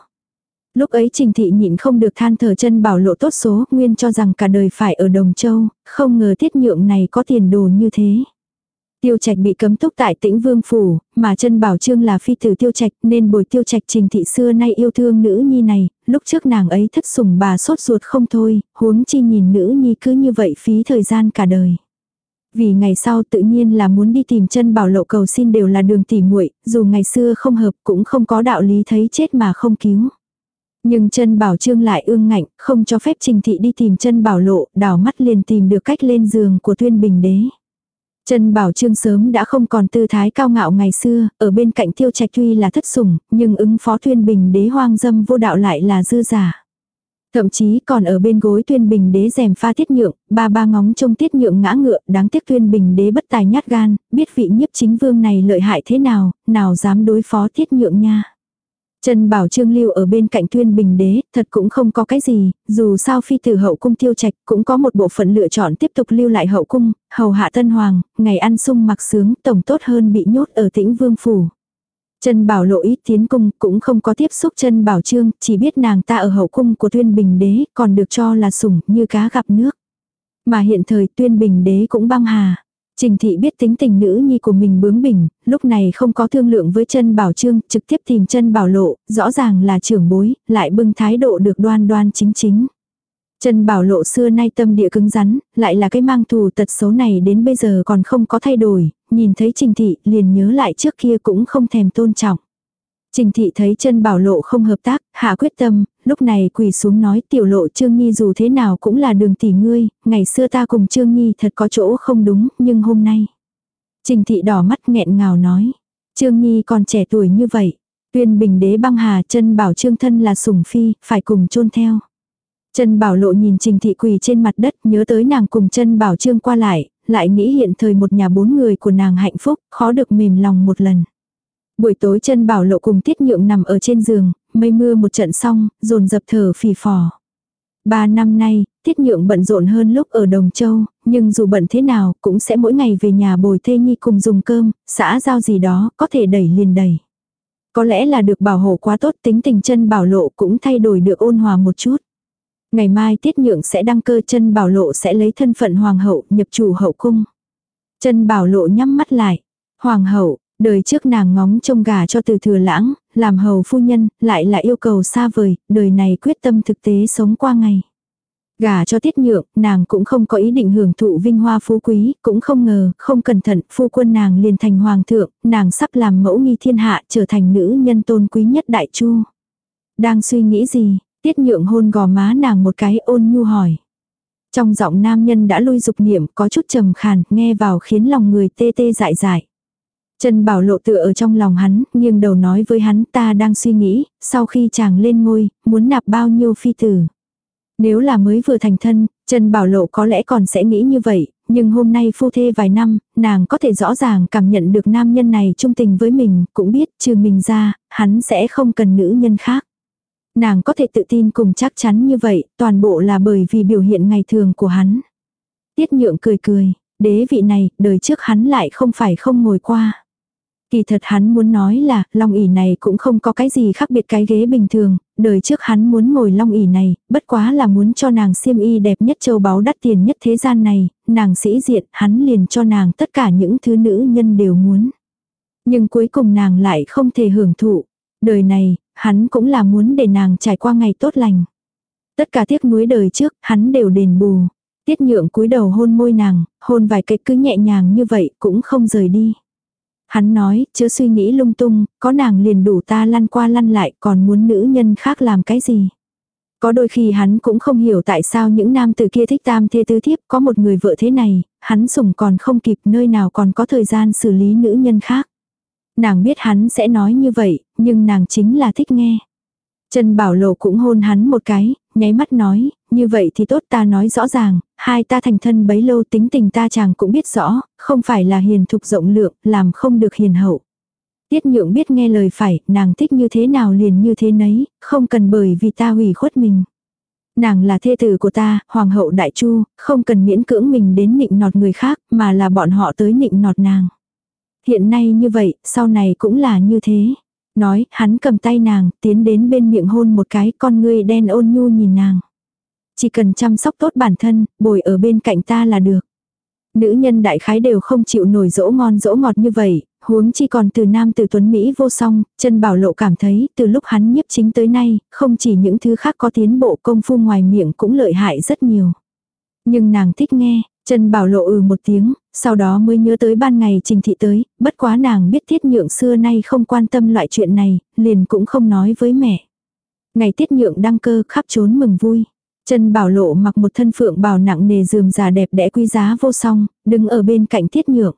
Lúc ấy trình thị nhịn không được than thở chân bảo lộ tốt số, nguyên cho rằng cả đời phải ở Đồng Châu, không ngờ thiết nhượng này có tiền đồ như thế. Tiêu Trạch bị cấm túc tại Tĩnh Vương phủ, mà chân bảo trương là phi tử Tiêu Trạch, nên bồi Tiêu Trạch Trình thị xưa nay yêu thương nữ nhi này, lúc trước nàng ấy thất sủng bà sốt ruột không thôi, huống chi nhìn nữ nhi cứ như vậy phí thời gian cả đời. Vì ngày sau tự nhiên là muốn đi tìm chân bảo lộ cầu xin đều là đường tỉ muội, dù ngày xưa không hợp cũng không có đạo lý thấy chết mà không cứu. Nhưng chân bảo trương lại ương ngạnh, không cho phép trình thị đi tìm chân bảo lộ, đảo mắt liền tìm được cách lên giường của tuyên bình đế. Trần Bảo Trương sớm đã không còn tư thái cao ngạo ngày xưa, ở bên cạnh tiêu trạch tuy là thất sủng, nhưng ứng phó tuyên bình đế hoang dâm vô đạo lại là dư giả. Thậm chí còn ở bên gối tuyên bình đế rèm pha tiết nhượng, ba ba ngóng trông tiết nhượng ngã ngựa, đáng tiếc tuyên bình đế bất tài nhát gan, biết vị nhiếp chính vương này lợi hại thế nào, nào dám đối phó tiết nhượng nha. Trần Bảo Trương lưu ở bên cạnh Tuyên Bình Đế, thật cũng không có cái gì, dù sao phi tử hậu cung tiêu trạch cũng có một bộ phận lựa chọn tiếp tục lưu lại hậu cung, hầu hạ tân hoàng, ngày ăn sung mặc sướng, tổng tốt hơn bị nhốt ở tĩnh vương phủ. Trần Bảo Lộ ít tiến cung cũng không có tiếp xúc Trần Bảo Trương, chỉ biết nàng ta ở hậu cung của Tuyên Bình Đế, còn được cho là sủng như cá gặp nước. Mà hiện thời Tuyên Bình Đế cũng băng hà. Trình thị biết tính tình nữ nhi của mình bướng bỉnh, lúc này không có thương lượng với chân bảo trương, trực tiếp tìm chân bảo lộ, rõ ràng là trưởng bối, lại bưng thái độ được đoan đoan chính chính. Chân bảo lộ xưa nay tâm địa cứng rắn, lại là cái mang thù tật xấu này đến bây giờ còn không có thay đổi, nhìn thấy trình thị liền nhớ lại trước kia cũng không thèm tôn trọng. Trình thị thấy chân bảo lộ không hợp tác, hạ quyết tâm, lúc này quỳ xuống nói tiểu lộ Trương Nhi dù thế nào cũng là đường tỷ ngươi, ngày xưa ta cùng Trương Nhi thật có chỗ không đúng, nhưng hôm nay. Trình thị đỏ mắt nghẹn ngào nói, Trương Nhi còn trẻ tuổi như vậy. Tuyên bình đế băng hà chân bảo trương thân là sủng phi, phải cùng chôn theo. Chân bảo lộ nhìn trình thị quỳ trên mặt đất nhớ tới nàng cùng chân bảo trương qua lại, lại nghĩ hiện thời một nhà bốn người của nàng hạnh phúc, khó được mềm lòng một lần. Buổi tối chân bảo lộ cùng tiết nhượng nằm ở trên giường, mây mưa một trận xong, dồn dập thở phì phò. Ba năm nay, tiết nhượng bận rộn hơn lúc ở Đồng Châu, nhưng dù bận thế nào cũng sẽ mỗi ngày về nhà bồi thê nhi cùng dùng cơm, xã giao gì đó, có thể đẩy liền đẩy. Có lẽ là được bảo hộ quá tốt tính tình chân bảo lộ cũng thay đổi được ôn hòa một chút. Ngày mai tiết nhượng sẽ đăng cơ chân bảo lộ sẽ lấy thân phận hoàng hậu nhập chủ hậu cung. Chân bảo lộ nhắm mắt lại. Hoàng hậu, Đời trước nàng ngóng trông gà cho từ thừa lãng, làm hầu phu nhân, lại là yêu cầu xa vời, đời này quyết tâm thực tế sống qua ngày. Gà cho tiết nhượng, nàng cũng không có ý định hưởng thụ vinh hoa phú quý, cũng không ngờ, không cẩn thận, phu quân nàng liền thành hoàng thượng, nàng sắp làm mẫu nghi thiên hạ, trở thành nữ nhân tôn quý nhất đại chu. Đang suy nghĩ gì, tiết nhượng hôn gò má nàng một cái ôn nhu hỏi. Trong giọng nam nhân đã lui dục niệm có chút trầm khàn, nghe vào khiến lòng người tê tê dại dại. Trần Bảo Lộ tựa ở trong lòng hắn, nghiêng đầu nói với hắn ta đang suy nghĩ, sau khi chàng lên ngôi, muốn nạp bao nhiêu phi tử. Nếu là mới vừa thành thân, Trần Bảo Lộ có lẽ còn sẽ nghĩ như vậy, nhưng hôm nay phu thê vài năm, nàng có thể rõ ràng cảm nhận được nam nhân này trung tình với mình, cũng biết trừ mình ra, hắn sẽ không cần nữ nhân khác. Nàng có thể tự tin cùng chắc chắn như vậy, toàn bộ là bởi vì biểu hiện ngày thường của hắn. Tiết nhượng cười cười, đế vị này, đời trước hắn lại không phải không ngồi qua. Kỳ thật hắn muốn nói là, long ỷ này cũng không có cái gì khác biệt cái ghế bình thường, đời trước hắn muốn ngồi long ỷ này, bất quá là muốn cho nàng xiêm y đẹp nhất châu báu đắt tiền nhất thế gian này, nàng sĩ diện, hắn liền cho nàng tất cả những thứ nữ nhân đều muốn. Nhưng cuối cùng nàng lại không thể hưởng thụ. Đời này, hắn cũng là muốn để nàng trải qua ngày tốt lành. Tất cả tiếc nuối đời trước, hắn đều đền bù. Tiết nhượng cúi đầu hôn môi nàng, hôn vài cái cứ nhẹ nhàng như vậy cũng không rời đi. Hắn nói, chớ suy nghĩ lung tung, có nàng liền đủ ta lăn qua lăn lại còn muốn nữ nhân khác làm cái gì. Có đôi khi hắn cũng không hiểu tại sao những nam tử kia thích tam thê tứ thiếp có một người vợ thế này, hắn sủng còn không kịp nơi nào còn có thời gian xử lý nữ nhân khác. Nàng biết hắn sẽ nói như vậy, nhưng nàng chính là thích nghe. Trần Bảo Lộ cũng hôn hắn một cái, nháy mắt nói, như vậy thì tốt ta nói rõ ràng, hai ta thành thân bấy lâu tính tình ta chàng cũng biết rõ, không phải là hiền thục rộng lượng, làm không được hiền hậu. Tiết nhượng biết nghe lời phải, nàng thích như thế nào liền như thế nấy, không cần bởi vì ta hủy khuất mình. Nàng là thê tử của ta, hoàng hậu đại chu, không cần miễn cưỡng mình đến nịnh nọt người khác, mà là bọn họ tới nịnh nọt nàng. Hiện nay như vậy, sau này cũng là như thế. Nói, hắn cầm tay nàng, tiến đến bên miệng hôn một cái, con ngươi đen ôn nhu nhìn nàng. Chỉ cần chăm sóc tốt bản thân, bồi ở bên cạnh ta là được. Nữ nhân đại khái đều không chịu nổi dỗ ngon dỗ ngọt như vậy, huống chi còn từ nam từ tuấn Mỹ vô song, chân bảo lộ cảm thấy từ lúc hắn nhiếp chính tới nay, không chỉ những thứ khác có tiến bộ công phu ngoài miệng cũng lợi hại rất nhiều. Nhưng nàng thích nghe, chân bảo lộ ừ một tiếng, sau đó mới nhớ tới ban ngày trình thị tới, bất quá nàng biết thiết nhượng xưa nay không quan tâm loại chuyện này, liền cũng không nói với mẹ. Ngày tiết nhượng đăng cơ khắp trốn mừng vui. Trần Bảo Lộ mặc một thân phượng bào nặng nề dườm già đẹp đẽ quý giá vô song, đứng ở bên cạnh Tiết Nhượng.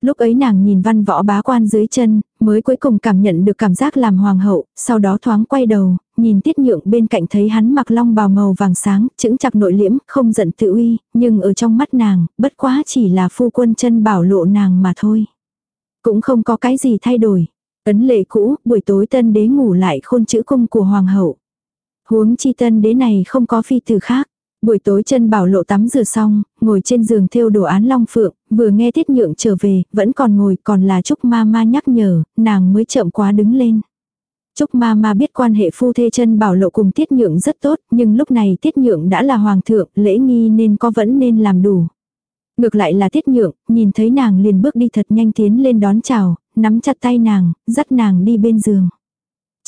Lúc ấy nàng nhìn văn võ bá quan dưới chân, mới cuối cùng cảm nhận được cảm giác làm hoàng hậu, sau đó thoáng quay đầu, nhìn Tiết Nhượng bên cạnh thấy hắn mặc long bào màu vàng sáng, chững chặt nội liễm, không giận tự uy, nhưng ở trong mắt nàng, bất quá chỉ là phu quân chân bảo lộ nàng mà thôi. Cũng không có cái gì thay đổi. Ấn lệ cũ, buổi tối tân đế ngủ lại khôn chữ cung của hoàng hậu. Huống chi tân đế này không có phi tử khác. Buổi tối chân bảo lộ tắm rửa xong, ngồi trên giường thêu đồ án long phượng, vừa nghe tiết nhượng trở về, vẫn còn ngồi còn là Trúc ma ma nhắc nhở, nàng mới chậm quá đứng lên. Trúc ma ma biết quan hệ phu thê chân bảo lộ cùng tiết nhượng rất tốt, nhưng lúc này tiết nhượng đã là hoàng thượng, lễ nghi nên có vẫn nên làm đủ. Ngược lại là tiết nhượng, nhìn thấy nàng liền bước đi thật nhanh tiến lên đón chào, nắm chặt tay nàng, dắt nàng đi bên giường.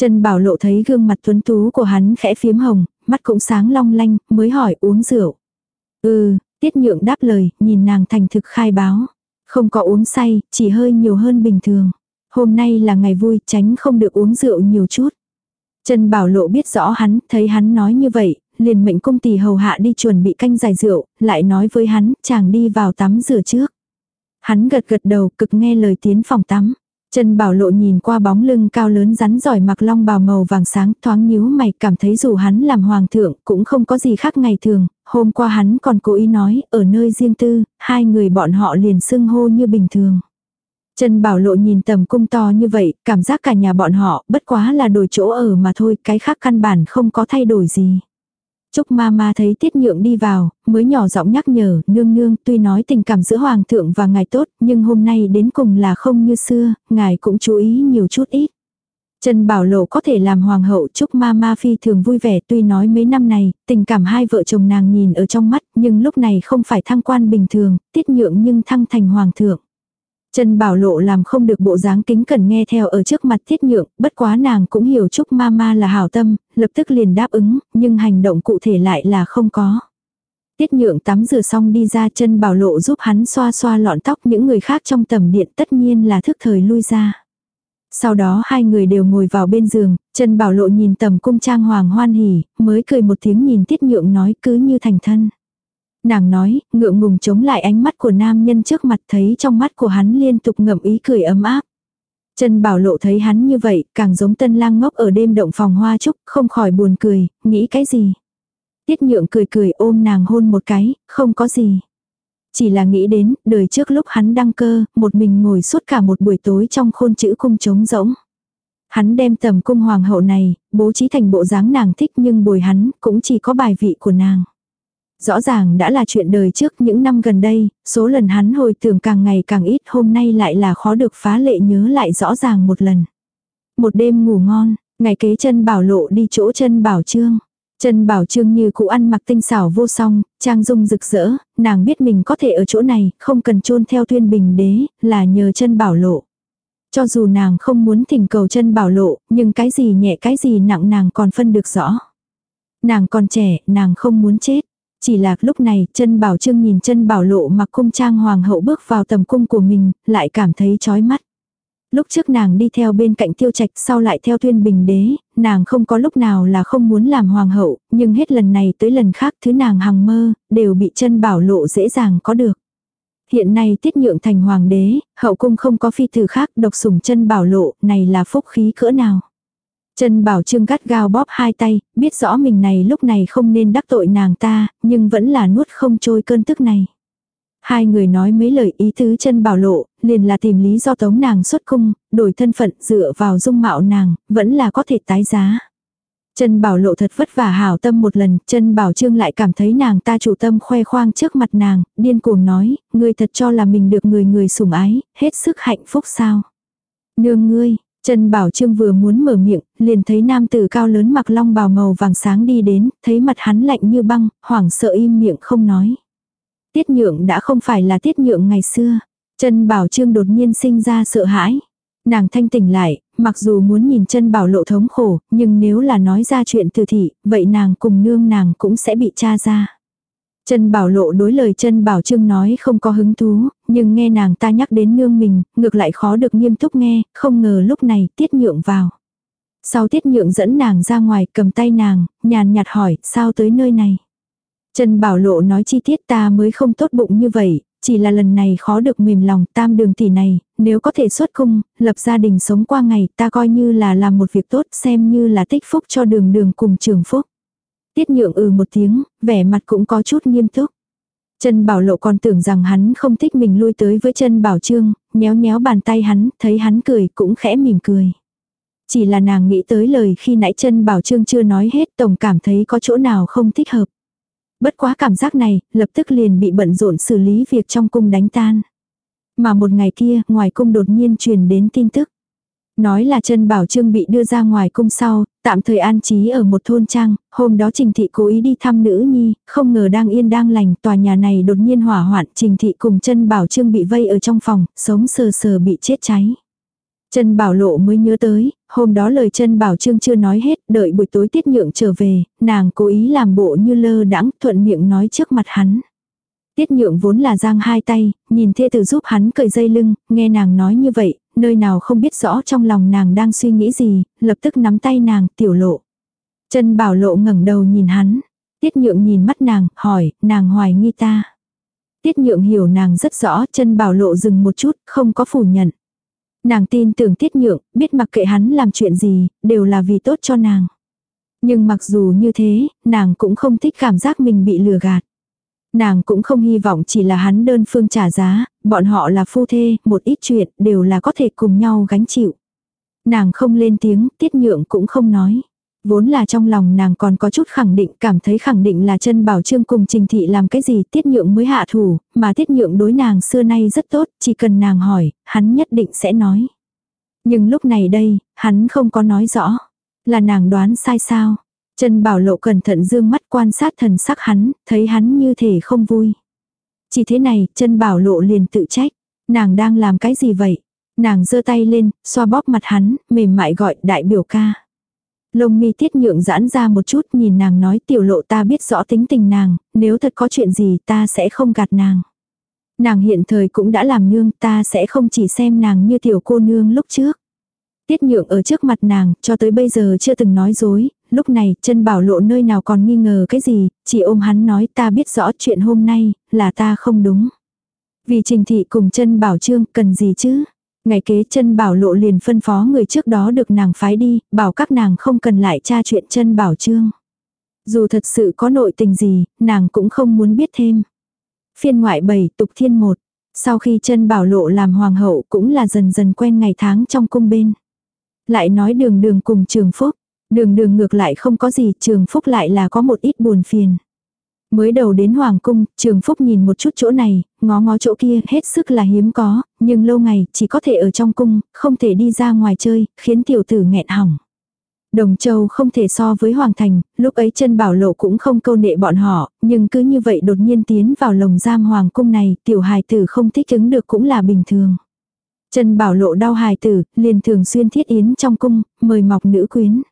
Trần Bảo Lộ thấy gương mặt tuấn tú của hắn khẽ phiếm hồng, mắt cũng sáng long lanh, mới hỏi uống rượu. Ừ, tiết nhượng đáp lời, nhìn nàng thành thực khai báo. Không có uống say, chỉ hơi nhiều hơn bình thường. Hôm nay là ngày vui, tránh không được uống rượu nhiều chút. Trần Bảo Lộ biết rõ hắn, thấy hắn nói như vậy, liền mệnh công tỷ hầu hạ đi chuẩn bị canh giải rượu, lại nói với hắn, chàng đi vào tắm rửa trước. Hắn gật gật đầu, cực nghe lời tiến phòng tắm. Trần Bảo Lộ nhìn qua bóng lưng cao lớn rắn giỏi mặc long bào màu vàng sáng thoáng nhíu mày cảm thấy dù hắn làm hoàng thượng cũng không có gì khác ngày thường, hôm qua hắn còn cố ý nói ở nơi riêng tư, hai người bọn họ liền xưng hô như bình thường. Trần Bảo Lộ nhìn tầm cung to như vậy, cảm giác cả nhà bọn họ bất quá là đổi chỗ ở mà thôi, cái khác căn bản không có thay đổi gì. Trúc ma ma thấy tiết nhượng đi vào, mới nhỏ giọng nhắc nhở, nương nương, tuy nói tình cảm giữa hoàng thượng và ngài tốt, nhưng hôm nay đến cùng là không như xưa, ngài cũng chú ý nhiều chút ít. Trần Bảo Lộ có thể làm hoàng hậu Trúc ma ma phi thường vui vẻ tuy nói mấy năm này, tình cảm hai vợ chồng nàng nhìn ở trong mắt, nhưng lúc này không phải thăng quan bình thường, tiết nhượng nhưng thăng thành hoàng thượng. Trần Bảo Lộ làm không được bộ dáng kính cần nghe theo ở trước mặt thiết nhượng, bất quá nàng cũng hiểu Trúc Mama là hảo tâm, lập tức liền đáp ứng, nhưng hành động cụ thể lại là không có. Tiết nhượng tắm rửa xong đi ra chân bảo lộ giúp hắn xoa xoa lọn tóc những người khác trong tầm điện tất nhiên là thức thời lui ra. Sau đó hai người đều ngồi vào bên giường, chân bảo lộ nhìn tầm cung trang hoàng hoan hỉ, mới cười một tiếng nhìn tiết nhượng nói cứ như thành thân. Nàng nói, ngượng ngùng chống lại ánh mắt của nam nhân trước mặt thấy trong mắt của hắn liên tục ngậm ý cười ấm áp. Trần Bảo Lộ thấy hắn như vậy, càng giống tân lang ngốc ở đêm động phòng hoa trúc, không khỏi buồn cười, nghĩ cái gì. Tiết nhượng cười cười ôm nàng hôn một cái, không có gì. Chỉ là nghĩ đến, đời trước lúc hắn đăng cơ, một mình ngồi suốt cả một buổi tối trong khôn chữ cung trống rỗng. Hắn đem tầm cung hoàng hậu này, bố trí thành bộ dáng nàng thích nhưng bồi hắn cũng chỉ có bài vị của nàng. Rõ ràng đã là chuyện đời trước những năm gần đây, số lần hắn hồi tưởng càng ngày càng ít hôm nay lại là khó được phá lệ nhớ lại rõ ràng một lần. Một đêm ngủ ngon, ngày kế chân bảo lộ đi chỗ chân bảo trương. Trần Bảo Trương như cũ ăn mặc tinh xảo vô song, trang dung rực rỡ, nàng biết mình có thể ở chỗ này, không cần chôn theo tuyên bình đế, là nhờ chân bảo lộ. Cho dù nàng không muốn thỉnh cầu chân bảo lộ, nhưng cái gì nhẹ cái gì nặng nàng còn phân được rõ. Nàng còn trẻ, nàng không muốn chết. Chỉ là lúc này, chân bảo trương nhìn chân bảo lộ mặc cung trang hoàng hậu bước vào tầm cung của mình, lại cảm thấy chói mắt. Lúc trước nàng đi theo bên cạnh tiêu trạch sau lại theo tuyên bình đế, nàng không có lúc nào là không muốn làm hoàng hậu, nhưng hết lần này tới lần khác thứ nàng hằng mơ, đều bị chân bảo lộ dễ dàng có được. Hiện nay tiết nhượng thành hoàng đế, hậu cung không có phi tử khác độc sủng chân bảo lộ, này là phúc khí cỡ nào. Trần bảo trương gắt gao bóp hai tay, biết rõ mình này lúc này không nên đắc tội nàng ta, nhưng vẫn là nuốt không trôi cơn tức này. Hai người nói mấy lời ý tứ chân bảo lộ, liền là tìm lý do tống nàng xuất cung, đổi thân phận dựa vào dung mạo nàng, vẫn là có thể tái giá. Chân bảo lộ thật vất vả hảo tâm một lần, chân bảo trương lại cảm thấy nàng ta chủ tâm khoe khoang trước mặt nàng, điên cuồng nói, người thật cho là mình được người người sủng ái, hết sức hạnh phúc sao. Nương ngươi, Trần bảo trương vừa muốn mở miệng, liền thấy nam tử cao lớn mặc long bào màu vàng sáng đi đến, thấy mặt hắn lạnh như băng, hoảng sợ im miệng không nói. Tiết nhượng đã không phải là tiết nhượng ngày xưa. Trần bảo trương đột nhiên sinh ra sợ hãi. Nàng thanh tỉnh lại, mặc dù muốn nhìn chân bảo lộ thống khổ, nhưng nếu là nói ra chuyện từ thị, vậy nàng cùng nương nàng cũng sẽ bị tra ra. Chân bảo lộ đối lời chân bảo trương nói không có hứng thú, nhưng nghe nàng ta nhắc đến nương mình, ngược lại khó được nghiêm túc nghe, không ngờ lúc này tiết nhượng vào. Sau tiết nhượng dẫn nàng ra ngoài cầm tay nàng, nhàn nhạt hỏi, sao tới nơi này? Trần Bảo Lộ nói chi tiết ta mới không tốt bụng như vậy, chỉ là lần này khó được mềm lòng tam đường tỷ này, nếu có thể xuất cung, lập gia đình sống qua ngày ta coi như là làm một việc tốt xem như là tích phúc cho đường đường cùng trường phúc. Tiết nhượng ừ một tiếng, vẻ mặt cũng có chút nghiêm túc. Trần Bảo Lộ còn tưởng rằng hắn không thích mình lui tới với chân Bảo Trương, nhéo nhéo bàn tay hắn, thấy hắn cười cũng khẽ mỉm cười. Chỉ là nàng nghĩ tới lời khi nãy chân Bảo Trương chưa nói hết tổng cảm thấy có chỗ nào không thích hợp. Bất quá cảm giác này, lập tức liền bị bận rộn xử lý việc trong cung đánh tan. Mà một ngày kia, ngoài cung đột nhiên truyền đến tin tức. Nói là chân bảo trương bị đưa ra ngoài cung sau, tạm thời an trí ở một thôn trang, hôm đó Trình Thị cố ý đi thăm nữ nhi, không ngờ đang yên đang lành, tòa nhà này đột nhiên hỏa hoạn, Trình Thị cùng chân bảo trương bị vây ở trong phòng, sống sờ sờ bị chết cháy. Trần Bảo Lộ mới nhớ tới, hôm đó lời Trần Bảo Trương chưa nói hết, đợi buổi tối tiết nhượng trở về, nàng cố ý làm bộ như lơ đãng thuận miệng nói trước mặt hắn. Tiết nhượng vốn là giang hai tay, nhìn thê tử giúp hắn cởi dây lưng, nghe nàng nói như vậy, nơi nào không biết rõ trong lòng nàng đang suy nghĩ gì, lập tức nắm tay nàng, tiểu lộ. Trần Bảo Lộ ngẩng đầu nhìn hắn, tiết nhượng nhìn mắt nàng, hỏi, nàng hoài nghi ta. Tiết nhượng hiểu nàng rất rõ, chân bảo lộ dừng một chút, không có phủ nhận. Nàng tin tưởng tiết nhượng, biết mặc kệ hắn làm chuyện gì, đều là vì tốt cho nàng. Nhưng mặc dù như thế, nàng cũng không thích cảm giác mình bị lừa gạt. Nàng cũng không hy vọng chỉ là hắn đơn phương trả giá, bọn họ là phu thê, một ít chuyện đều là có thể cùng nhau gánh chịu. Nàng không lên tiếng, tiết nhượng cũng không nói. Vốn là trong lòng nàng còn có chút khẳng định, cảm thấy khẳng định là chân bảo trương cùng trình thị làm cái gì tiết nhượng mới hạ thủ, mà tiết nhượng đối nàng xưa nay rất tốt, chỉ cần nàng hỏi, hắn nhất định sẽ nói. Nhưng lúc này đây, hắn không có nói rõ. Là nàng đoán sai sao? Chân bảo lộ cẩn thận dương mắt quan sát thần sắc hắn, thấy hắn như thể không vui. Chỉ thế này, chân bảo lộ liền tự trách. Nàng đang làm cái gì vậy? Nàng giơ tay lên, xoa bóp mặt hắn, mềm mại gọi đại biểu ca. Lông mi tiết nhượng giãn ra một chút nhìn nàng nói tiểu lộ ta biết rõ tính tình nàng, nếu thật có chuyện gì ta sẽ không gạt nàng. Nàng hiện thời cũng đã làm nương ta sẽ không chỉ xem nàng như tiểu cô nương lúc trước. Tiết nhượng ở trước mặt nàng, cho tới bây giờ chưa từng nói dối, lúc này chân bảo lộ nơi nào còn nghi ngờ cái gì, chỉ ôm hắn nói ta biết rõ chuyện hôm nay, là ta không đúng. Vì trình thị cùng chân bảo trương cần gì chứ? Ngày kế chân bảo lộ liền phân phó người trước đó được nàng phái đi, bảo các nàng không cần lại tra chuyện chân bảo trương. Dù thật sự có nội tình gì, nàng cũng không muốn biết thêm. Phiên ngoại 7 tục thiên 1. Sau khi chân bảo lộ làm hoàng hậu cũng là dần dần quen ngày tháng trong cung bên. Lại nói đường đường cùng trường phúc. Đường đường ngược lại không có gì, trường phúc lại là có một ít buồn phiền. Mới đầu đến Hoàng cung, Trường Phúc nhìn một chút chỗ này, ngó ngó chỗ kia, hết sức là hiếm có, nhưng lâu ngày chỉ có thể ở trong cung, không thể đi ra ngoài chơi, khiến tiểu tử nghẹn hỏng. Đồng Châu không thể so với Hoàng Thành, lúc ấy chân bảo lộ cũng không câu nệ bọn họ, nhưng cứ như vậy đột nhiên tiến vào lồng giam Hoàng cung này, tiểu hài tử không thích ứng được cũng là bình thường. Chân bảo lộ đau hài tử, liền thường xuyên thiết yến trong cung, mời mọc nữ quyến.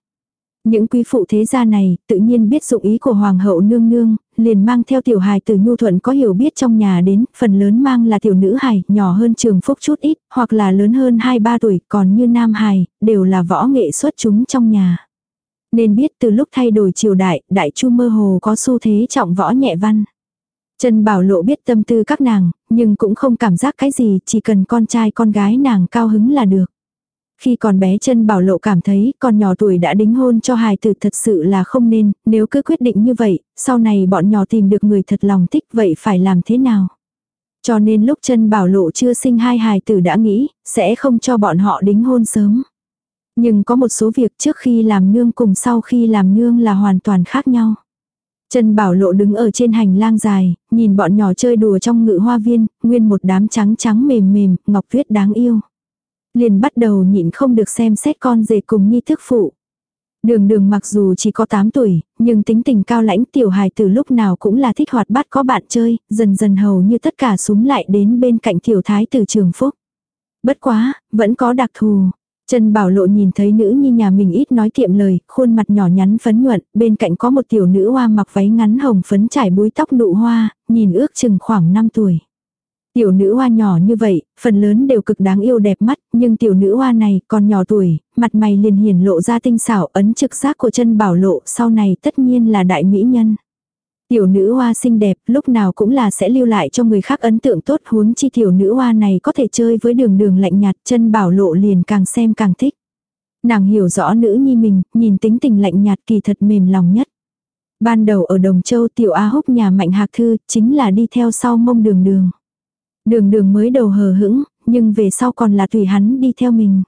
Những quý phụ thế gia này tự nhiên biết dụng ý của hoàng hậu nương nương, liền mang theo tiểu hài từ nhu thuận có hiểu biết trong nhà đến, phần lớn mang là tiểu nữ hài, nhỏ hơn trường phúc chút ít, hoặc là lớn hơn 2-3 tuổi, còn như nam hài, đều là võ nghệ xuất chúng trong nhà. Nên biết từ lúc thay đổi triều đại, đại chu mơ hồ có xu thế trọng võ nhẹ văn. Trần Bảo Lộ biết tâm tư các nàng, nhưng cũng không cảm giác cái gì, chỉ cần con trai con gái nàng cao hứng là được. Khi còn bé chân bảo lộ cảm thấy còn nhỏ tuổi đã đính hôn cho hài tử thật sự là không nên, nếu cứ quyết định như vậy, sau này bọn nhỏ tìm được người thật lòng thích vậy phải làm thế nào? Cho nên lúc chân bảo lộ chưa sinh hai hài tử đã nghĩ, sẽ không cho bọn họ đính hôn sớm. Nhưng có một số việc trước khi làm nương cùng sau khi làm nương là hoàn toàn khác nhau. Trần Bảo Lộ đứng ở trên hành lang dài, nhìn bọn nhỏ chơi đùa trong ngự hoa viên, nguyên một đám trắng trắng mềm mềm, ngọc tuyết đáng yêu liền bắt đầu nhịn không được xem xét con rể cùng nhi thức phụ. Đường đường mặc dù chỉ có 8 tuổi, nhưng tính tình cao lãnh tiểu hài từ lúc nào cũng là thích hoạt bát có bạn chơi, dần dần hầu như tất cả súng lại đến bên cạnh tiểu thái từ trường phúc. Bất quá, vẫn có đặc thù. Trần Bảo Lộ nhìn thấy nữ nhi nhà mình ít nói kiệm lời, khuôn mặt nhỏ nhắn phấn nhuận, bên cạnh có một tiểu nữ hoa mặc váy ngắn hồng phấn trải búi tóc nụ hoa, nhìn ước chừng khoảng 5 tuổi. Tiểu nữ hoa nhỏ như vậy, phần lớn đều cực đáng yêu đẹp mắt, nhưng tiểu nữ hoa này còn nhỏ tuổi, mặt mày liền hiển lộ ra tinh xảo ấn trực giác của chân bảo lộ sau này tất nhiên là đại mỹ nhân. Tiểu nữ hoa xinh đẹp lúc nào cũng là sẽ lưu lại cho người khác ấn tượng tốt huống chi tiểu nữ hoa này có thể chơi với đường đường lạnh nhạt chân bảo lộ liền càng xem càng thích. Nàng hiểu rõ nữ nhi mình, nhìn tính tình lạnh nhạt kỳ thật mềm lòng nhất. Ban đầu ở Đồng Châu tiểu A húc nhà Mạnh Hạc Thư chính là đi theo sau mông đường đường. Đường đường mới đầu hờ hững, nhưng về sau còn là tùy hắn đi theo mình.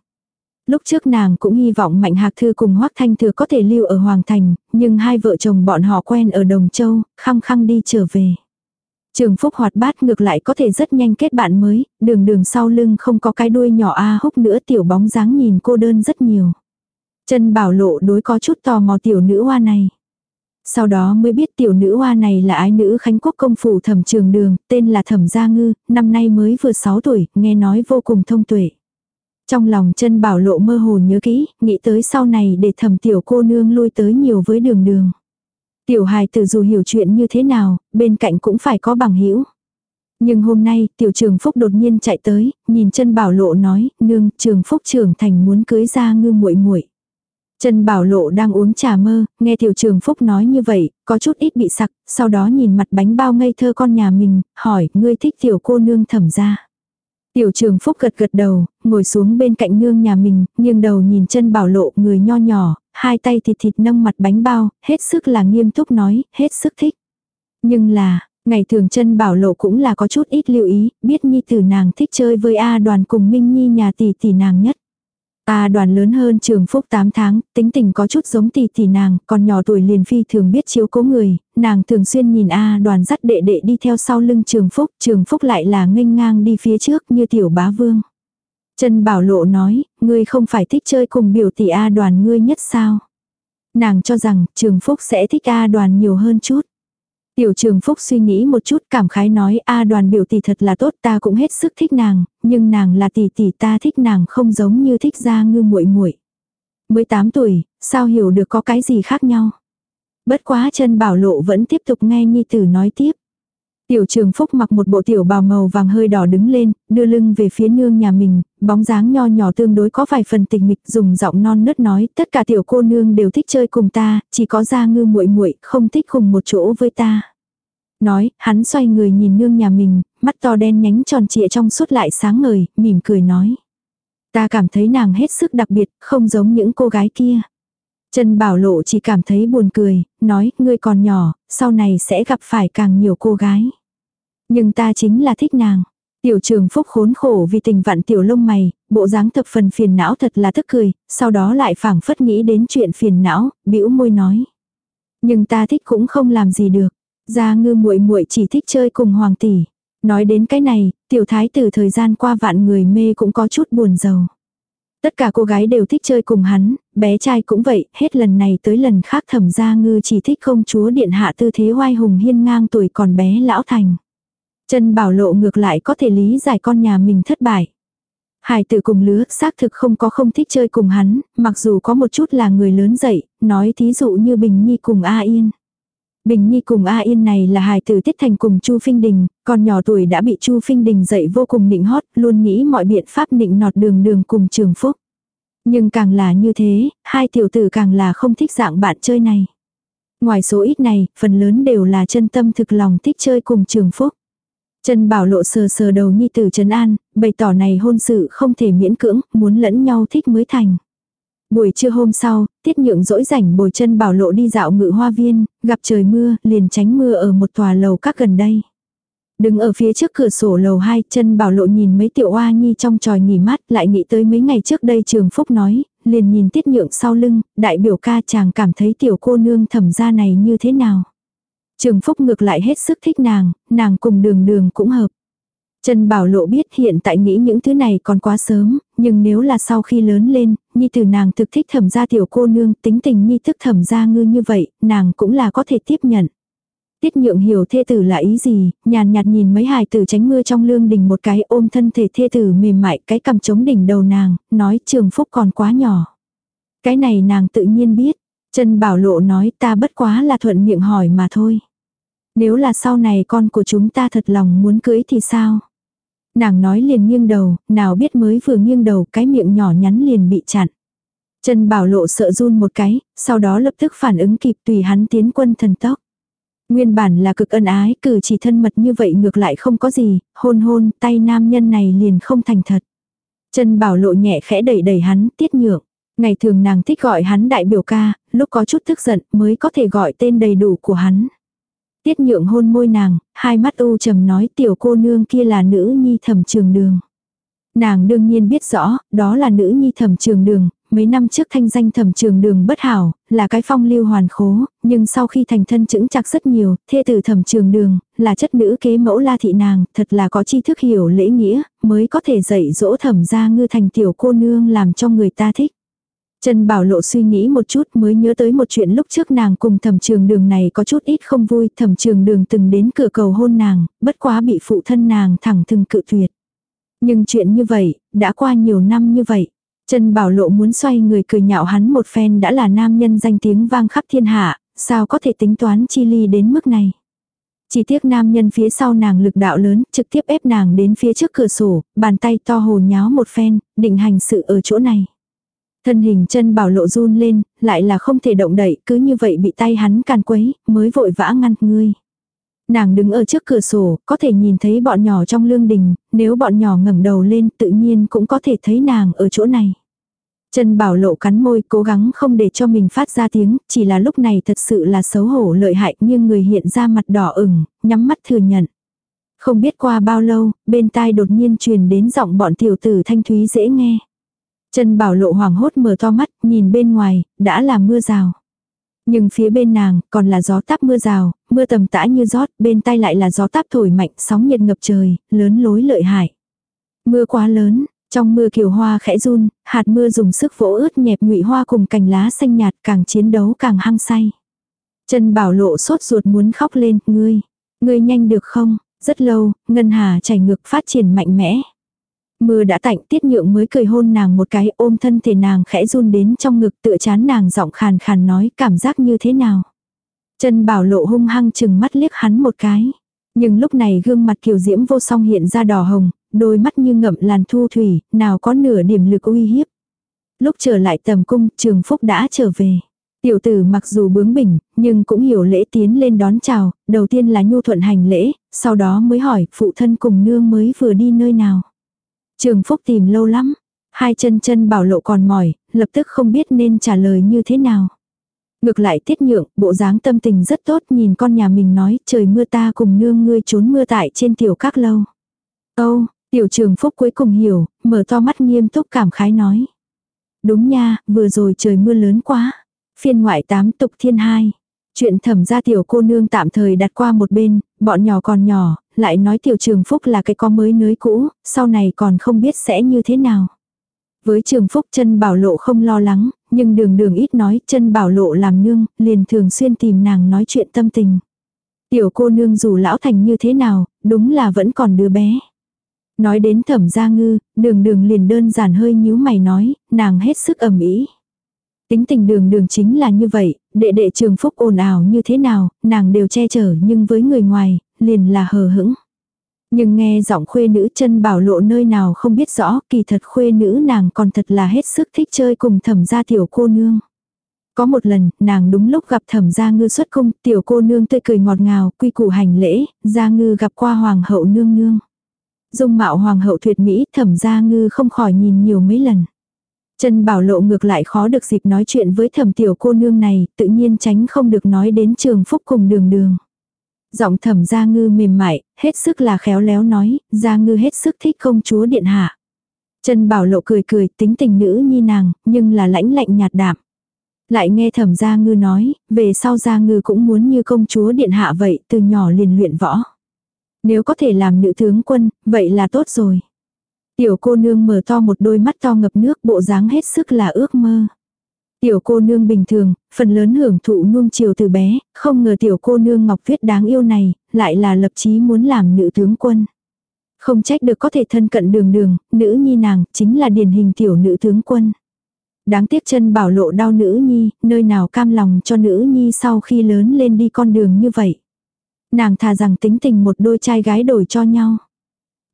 Lúc trước nàng cũng hy vọng Mạnh Hạc Thư cùng Hoác Thanh Thừa có thể lưu ở Hoàng Thành, nhưng hai vợ chồng bọn họ quen ở Đồng Châu, khăng khăng đi trở về. Trường Phúc hoạt bát ngược lại có thể rất nhanh kết bạn mới, đường đường sau lưng không có cái đuôi nhỏ A húc nữa tiểu bóng dáng nhìn cô đơn rất nhiều. Chân bảo lộ đối có chút tò mò tiểu nữ hoa này. Sau đó mới biết tiểu nữ hoa này là ái nữ Khánh Quốc công phủ thẩm trường đường, tên là thẩm gia ngư, năm nay mới vừa 6 tuổi, nghe nói vô cùng thông tuệ. Trong lòng chân bảo lộ mơ hồ nhớ kỹ, nghĩ tới sau này để thẩm tiểu cô nương lui tới nhiều với đường đường. Tiểu hài tử dù hiểu chuyện như thế nào, bên cạnh cũng phải có bằng hữu Nhưng hôm nay, tiểu trường phúc đột nhiên chạy tới, nhìn chân bảo lộ nói, nương, trường phúc trưởng thành muốn cưới ra ngư muội muội Trần Bảo Lộ đang uống trà mơ, nghe Tiểu Trường Phúc nói như vậy, có chút ít bị sặc, sau đó nhìn mặt bánh bao ngây thơ con nhà mình, hỏi, ngươi thích Tiểu cô nương thẩm ra. Tiểu Trường Phúc gật gật đầu, ngồi xuống bên cạnh nương nhà mình, nghiêng đầu nhìn chân Bảo Lộ người nho nhỏ, hai tay thịt thịt nâng mặt bánh bao, hết sức là nghiêm túc nói, hết sức thích. Nhưng là, ngày thường chân Bảo Lộ cũng là có chút ít lưu ý, biết Nhi tử nàng thích chơi với A đoàn cùng Minh Nhi nhà tỷ tỷ nàng nhất. A đoàn lớn hơn trường phúc 8 tháng, tính tình có chút giống tỷ tỷ nàng, còn nhỏ tuổi liền phi thường biết chiếu cố người, nàng thường xuyên nhìn A đoàn dắt đệ đệ đi theo sau lưng trường phúc, trường phúc lại là nghênh ngang đi phía trước như tiểu bá vương. Trần Bảo Lộ nói, ngươi không phải thích chơi cùng biểu tỷ A đoàn ngươi nhất sao? Nàng cho rằng trường phúc sẽ thích A đoàn nhiều hơn chút. Tiểu trường phúc suy nghĩ một chút cảm khái nói a đoàn biểu tỷ thật là tốt ta cũng hết sức thích nàng, nhưng nàng là tỷ tỷ ta thích nàng không giống như thích gia ngư muội muội. 18 tuổi, sao hiểu được có cái gì khác nhau. Bất quá chân bảo lộ vẫn tiếp tục nghe nhi tử nói tiếp. Tiểu trường phúc mặc một bộ tiểu bào màu vàng hơi đỏ đứng lên, đưa lưng về phía nương nhà mình, bóng dáng nho nhỏ tương đối có vài phần tình mịch dùng giọng non nớt nói, tất cả tiểu cô nương đều thích chơi cùng ta, chỉ có gia ngư muội muội không thích cùng một chỗ với ta. Nói, hắn xoay người nhìn nương nhà mình, mắt to đen nhánh tròn trịa trong suốt lại sáng ngời, mỉm cười nói. Ta cảm thấy nàng hết sức đặc biệt, không giống những cô gái kia. Trần Bảo Lộ chỉ cảm thấy buồn cười, nói, ngươi còn nhỏ, sau này sẽ gặp phải càng nhiều cô gái. Nhưng ta chính là thích nàng. Tiểu trường phúc khốn khổ vì tình vạn tiểu lông mày, bộ dáng thập phần phiền não thật là thức cười, sau đó lại phảng phất nghĩ đến chuyện phiền não, bĩu môi nói. Nhưng ta thích cũng không làm gì được. Gia ngư muội muội chỉ thích chơi cùng hoàng tỷ. Nói đến cái này, tiểu thái tử thời gian qua vạn người mê cũng có chút buồn giàu. Tất cả cô gái đều thích chơi cùng hắn, bé trai cũng vậy, hết lần này tới lần khác thẩm gia ngư chỉ thích công chúa điện hạ tư thế hoai hùng hiên ngang tuổi còn bé lão thành. Trần Bảo Lộ ngược lại có thể lý giải con nhà mình thất bại. Hải tử cùng lứa xác thực không có không thích chơi cùng hắn, mặc dù có một chút là người lớn dậy, nói thí dụ như Bình Nhi cùng A Yên. Bình Nhi cùng A Yên này là hài tử Tiết Thành cùng Chu Phinh Đình, còn nhỏ tuổi đã bị Chu Phinh Đình dạy vô cùng nịnh hót, luôn nghĩ mọi biện pháp nịnh nọt đường đường cùng trường phúc. Nhưng càng là như thế, hai tiểu tử càng là không thích dạng bạn chơi này. Ngoài số ít này, phần lớn đều là chân tâm thực lòng thích chơi cùng trường phúc. Trần Bảo Lộ sờ sờ đầu Nhi tử Trần An, bày tỏ này hôn sự không thể miễn cưỡng, muốn lẫn nhau thích mới thành. Buổi trưa hôm sau, tiết nhượng dỗi rảnh bồi chân bảo lộ đi dạo ngự hoa viên, gặp trời mưa, liền tránh mưa ở một tòa lầu các gần đây. Đứng ở phía trước cửa sổ lầu hai chân bảo lộ nhìn mấy tiểu hoa nhi trong tròi nghỉ mát, lại nghĩ tới mấy ngày trước đây trường phúc nói, liền nhìn tiết nhượng sau lưng, đại biểu ca chàng cảm thấy tiểu cô nương thẩm gia này như thế nào. Trường phúc ngược lại hết sức thích nàng, nàng cùng đường đường cũng hợp. Trần Bảo Lộ biết hiện tại nghĩ những thứ này còn quá sớm, nhưng nếu là sau khi lớn lên, Nhi từ nàng thực thích thẩm gia tiểu cô nương, tính tình Nhi thức thẩm gia ngư như vậy, nàng cũng là có thể tiếp nhận. Tiết nhượng hiểu thê tử là ý gì, nhàn nhạt nhìn mấy hài tử tránh mưa trong lương đình một cái ôm thân thể thê tử mềm mại cái cầm chống đỉnh đầu nàng, nói trường phúc còn quá nhỏ. Cái này nàng tự nhiên biết. Trần Bảo Lộ nói ta bất quá là thuận miệng hỏi mà thôi. Nếu là sau này con của chúng ta thật lòng muốn cưới thì sao? Nàng nói liền nghiêng đầu, nào biết mới vừa nghiêng đầu cái miệng nhỏ nhắn liền bị chặn. Trần Bảo Lộ sợ run một cái, sau đó lập tức phản ứng kịp tùy hắn tiến quân thần tốc. Nguyên bản là cực ân ái, cử chỉ thân mật như vậy ngược lại không có gì, hôn hôn, tay nam nhân này liền không thành thật. Trần Bảo Lộ nhẹ khẽ đẩy đẩy hắn, tiết nhượng. Ngày thường nàng thích gọi hắn đại biểu ca, lúc có chút tức giận mới có thể gọi tên đầy đủ của hắn. Tiết nhượng hôn môi nàng, hai mắt u trầm nói tiểu cô nương kia là nữ nhi thẩm trường đường. Nàng đương nhiên biết rõ, đó là nữ nhi thẩm trường đường, mấy năm trước thanh danh thẩm trường đường bất hảo, là cái phong lưu hoàn khố, nhưng sau khi thành thân chững chặt rất nhiều, thê tử thẩm trường đường, là chất nữ kế mẫu la thị nàng, thật là có tri thức hiểu lễ nghĩa, mới có thể dạy dỗ thẩm ra ngư thành tiểu cô nương làm cho người ta thích. Trần Bảo Lộ suy nghĩ một chút mới nhớ tới một chuyện lúc trước nàng cùng thẩm trường đường này có chút ít không vui. Thẩm trường đường từng đến cửa cầu hôn nàng, bất quá bị phụ thân nàng thẳng thừng cự tuyệt. Nhưng chuyện như vậy, đã qua nhiều năm như vậy. Trần Bảo Lộ muốn xoay người cười nhạo hắn một phen đã là nam nhân danh tiếng vang khắp thiên hạ, sao có thể tính toán chi ly đến mức này. Chỉ tiếc nam nhân phía sau nàng lực đạo lớn, trực tiếp ép nàng đến phía trước cửa sổ, bàn tay to hồ nháo một phen, định hành sự ở chỗ này. Thân hình chân bảo lộ run lên, lại là không thể động đậy, cứ như vậy bị tay hắn càn quấy, mới vội vã ngăn ngươi. Nàng đứng ở trước cửa sổ, có thể nhìn thấy bọn nhỏ trong lương đình, nếu bọn nhỏ ngẩng đầu lên tự nhiên cũng có thể thấy nàng ở chỗ này. Chân bảo lộ cắn môi cố gắng không để cho mình phát ra tiếng, chỉ là lúc này thật sự là xấu hổ lợi hại nhưng người hiện ra mặt đỏ ửng, nhắm mắt thừa nhận. Không biết qua bao lâu, bên tai đột nhiên truyền đến giọng bọn tiểu tử thanh thúy dễ nghe. Trần Bảo Lộ hoảng hốt mở to mắt, nhìn bên ngoài, đã là mưa rào. Nhưng phía bên nàng, còn là gió táp mưa rào, mưa tầm tã như rót, bên tay lại là gió táp thổi mạnh, sóng nhiệt ngập trời, lớn lối lợi hại. Mưa quá lớn, trong mưa kiều hoa khẽ run, hạt mưa dùng sức vỗ ướt nhẹp nhụy hoa cùng cành lá xanh nhạt càng chiến đấu càng hăng say. Trần Bảo Lộ sốt ruột muốn khóc lên, ngươi, ngươi nhanh được không? Rất lâu, Ngân Hà chảy ngược phát triển mạnh mẽ. Mưa đã tạnh tiết nhượng mới cười hôn nàng một cái ôm thân thể nàng khẽ run đến trong ngực tựa chán nàng giọng khàn khàn nói cảm giác như thế nào. chân bảo lộ hung hăng chừng mắt liếc hắn một cái. Nhưng lúc này gương mặt kiều diễm vô song hiện ra đỏ hồng, đôi mắt như ngậm làn thu thủy, nào có nửa điểm lực uy hiếp. Lúc trở lại tầm cung, trường phúc đã trở về. Tiểu tử mặc dù bướng bỉnh, nhưng cũng hiểu lễ tiến lên đón chào, đầu tiên là nhu thuận hành lễ, sau đó mới hỏi phụ thân cùng nương mới vừa đi nơi nào. Trường Phúc tìm lâu lắm, hai chân chân bảo lộ còn mỏi, lập tức không biết nên trả lời như thế nào. Ngược lại tiết nhượng, bộ dáng tâm tình rất tốt nhìn con nhà mình nói trời mưa ta cùng nương ngươi trốn mưa tại trên tiểu các lâu. Âu, tiểu trường Phúc cuối cùng hiểu, mở to mắt nghiêm túc cảm khái nói. Đúng nha, vừa rồi trời mưa lớn quá. Phiên ngoại tám tục thiên hai. Chuyện thẩm gia tiểu cô nương tạm thời đặt qua một bên, bọn nhỏ còn nhỏ, lại nói tiểu trường phúc là cái con mới nới cũ, sau này còn không biết sẽ như thế nào. Với trường phúc chân bảo lộ không lo lắng, nhưng đường đường ít nói chân bảo lộ làm nương, liền thường xuyên tìm nàng nói chuyện tâm tình. Tiểu cô nương dù lão thành như thế nào, đúng là vẫn còn đứa bé. Nói đến thẩm gia ngư, đường đường liền đơn giản hơi nhíu mày nói, nàng hết sức ẩm ý. Tính tình đường đường chính là như vậy, đệ đệ trường phúc ồn ào như thế nào, nàng đều che chở nhưng với người ngoài, liền là hờ hững. Nhưng nghe giọng khuê nữ chân bảo lộ nơi nào không biết rõ, kỳ thật khuê nữ nàng còn thật là hết sức thích chơi cùng thẩm gia tiểu cô nương. Có một lần, nàng đúng lúc gặp thẩm gia ngư xuất cung, tiểu cô nương tươi cười ngọt ngào, quy củ hành lễ, gia ngư gặp qua hoàng hậu nương nương. Dung mạo hoàng hậu tuyệt mỹ, thẩm gia ngư không khỏi nhìn nhiều mấy lần. Trần Bảo Lộ ngược lại khó được dịp nói chuyện với thẩm tiểu cô nương này, tự nhiên tránh không được nói đến trường phúc cùng đường đường. Giọng thẩm gia ngư mềm mại, hết sức là khéo léo nói, gia ngư hết sức thích công chúa điện hạ. Trần Bảo Lộ cười cười, tính tình nữ nhi nàng, nhưng là lãnh lạnh nhạt đạm. Lại nghe thẩm gia ngư nói, về sau gia ngư cũng muốn như công chúa điện hạ vậy, từ nhỏ liền luyện võ. Nếu có thể làm nữ tướng quân, vậy là tốt rồi. Tiểu cô nương mở to một đôi mắt to ngập nước bộ dáng hết sức là ước mơ. Tiểu cô nương bình thường, phần lớn hưởng thụ nuông chiều từ bé, không ngờ tiểu cô nương ngọc viết đáng yêu này, lại là lập chí muốn làm nữ tướng quân. Không trách được có thể thân cận đường đường, nữ nhi nàng, chính là điển hình tiểu nữ tướng quân. Đáng tiếc chân bảo lộ đau nữ nhi, nơi nào cam lòng cho nữ nhi sau khi lớn lên đi con đường như vậy. Nàng thà rằng tính tình một đôi trai gái đổi cho nhau.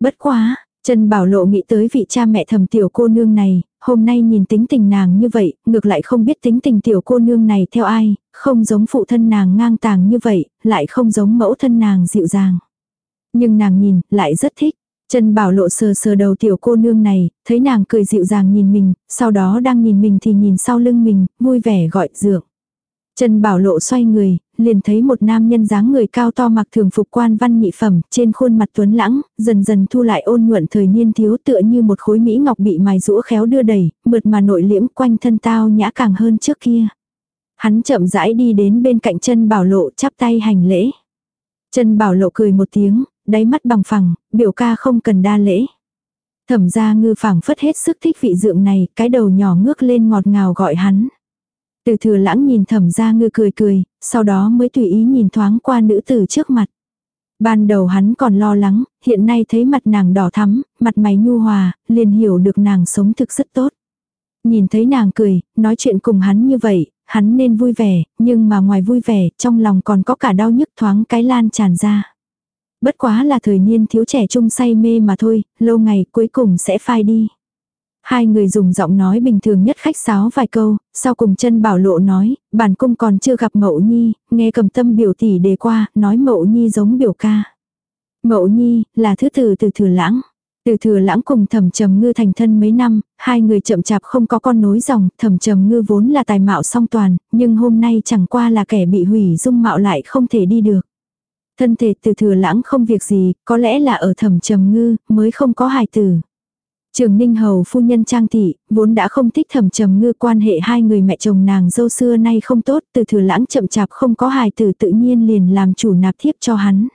Bất quá, Trần Bảo Lộ nghĩ tới vị cha mẹ thầm tiểu cô nương này, hôm nay nhìn tính tình nàng như vậy, ngược lại không biết tính tình tiểu cô nương này theo ai, không giống phụ thân nàng ngang tàng như vậy, lại không giống mẫu thân nàng dịu dàng. Nhưng nàng nhìn, lại rất thích. Trần Bảo Lộ sờ sờ đầu tiểu cô nương này, thấy nàng cười dịu dàng nhìn mình, sau đó đang nhìn mình thì nhìn sau lưng mình, vui vẻ gọi dượng. Trần Bảo Lộ xoay người, liền thấy một nam nhân dáng người cao to mặc thường phục quan văn nhị phẩm, trên khuôn mặt tuấn lãng, dần dần thu lại ôn nhuận thời niên thiếu tựa như một khối mỹ ngọc bị mài rũa khéo đưa đẩy, mượt mà nội liễm quanh thân tao nhã càng hơn trước kia. Hắn chậm rãi đi đến bên cạnh chân Bảo Lộ chắp tay hành lễ. Chân Bảo Lộ cười một tiếng, đáy mắt bằng phẳng, biểu ca không cần đa lễ. Thẩm gia ngư phảng phất hết sức thích vị dượng này, cái đầu nhỏ ngước lên ngọt ngào gọi hắn. Từ thừa lãng nhìn thẩm ra ngư cười cười, sau đó mới tùy ý nhìn thoáng qua nữ tử trước mặt. Ban đầu hắn còn lo lắng, hiện nay thấy mặt nàng đỏ thắm, mặt mày nhu hòa, liền hiểu được nàng sống thực rất tốt. Nhìn thấy nàng cười, nói chuyện cùng hắn như vậy, hắn nên vui vẻ, nhưng mà ngoài vui vẻ, trong lòng còn có cả đau nhức thoáng cái lan tràn ra. Bất quá là thời niên thiếu trẻ trung say mê mà thôi, lâu ngày cuối cùng sẽ phai đi. Hai người dùng giọng nói bình thường nhất khách sáo vài câu, sau cùng chân bảo lộ nói, bản cung còn chưa gặp mậu nhi, nghe cầm tâm biểu tỷ đề qua, nói mậu nhi giống biểu ca. Mậu nhi, là thứ từ từ thừa lãng. Từ thừa lãng cùng thẩm trầm ngư thành thân mấy năm, hai người chậm chạp không có con nối dòng, thẩm trầm ngư vốn là tài mạo song toàn, nhưng hôm nay chẳng qua là kẻ bị hủy dung mạo lại không thể đi được. Thân thể từ thừa lãng không việc gì, có lẽ là ở thẩm trầm ngư, mới không có hài tử. Trường Ninh Hầu phu nhân Trang Thị, vốn đã không thích thẩm trầm ngư quan hệ hai người mẹ chồng nàng dâu xưa nay không tốt, từ thừa lãng chậm chạp không có hài tử tự nhiên liền làm chủ nạp thiếp cho hắn.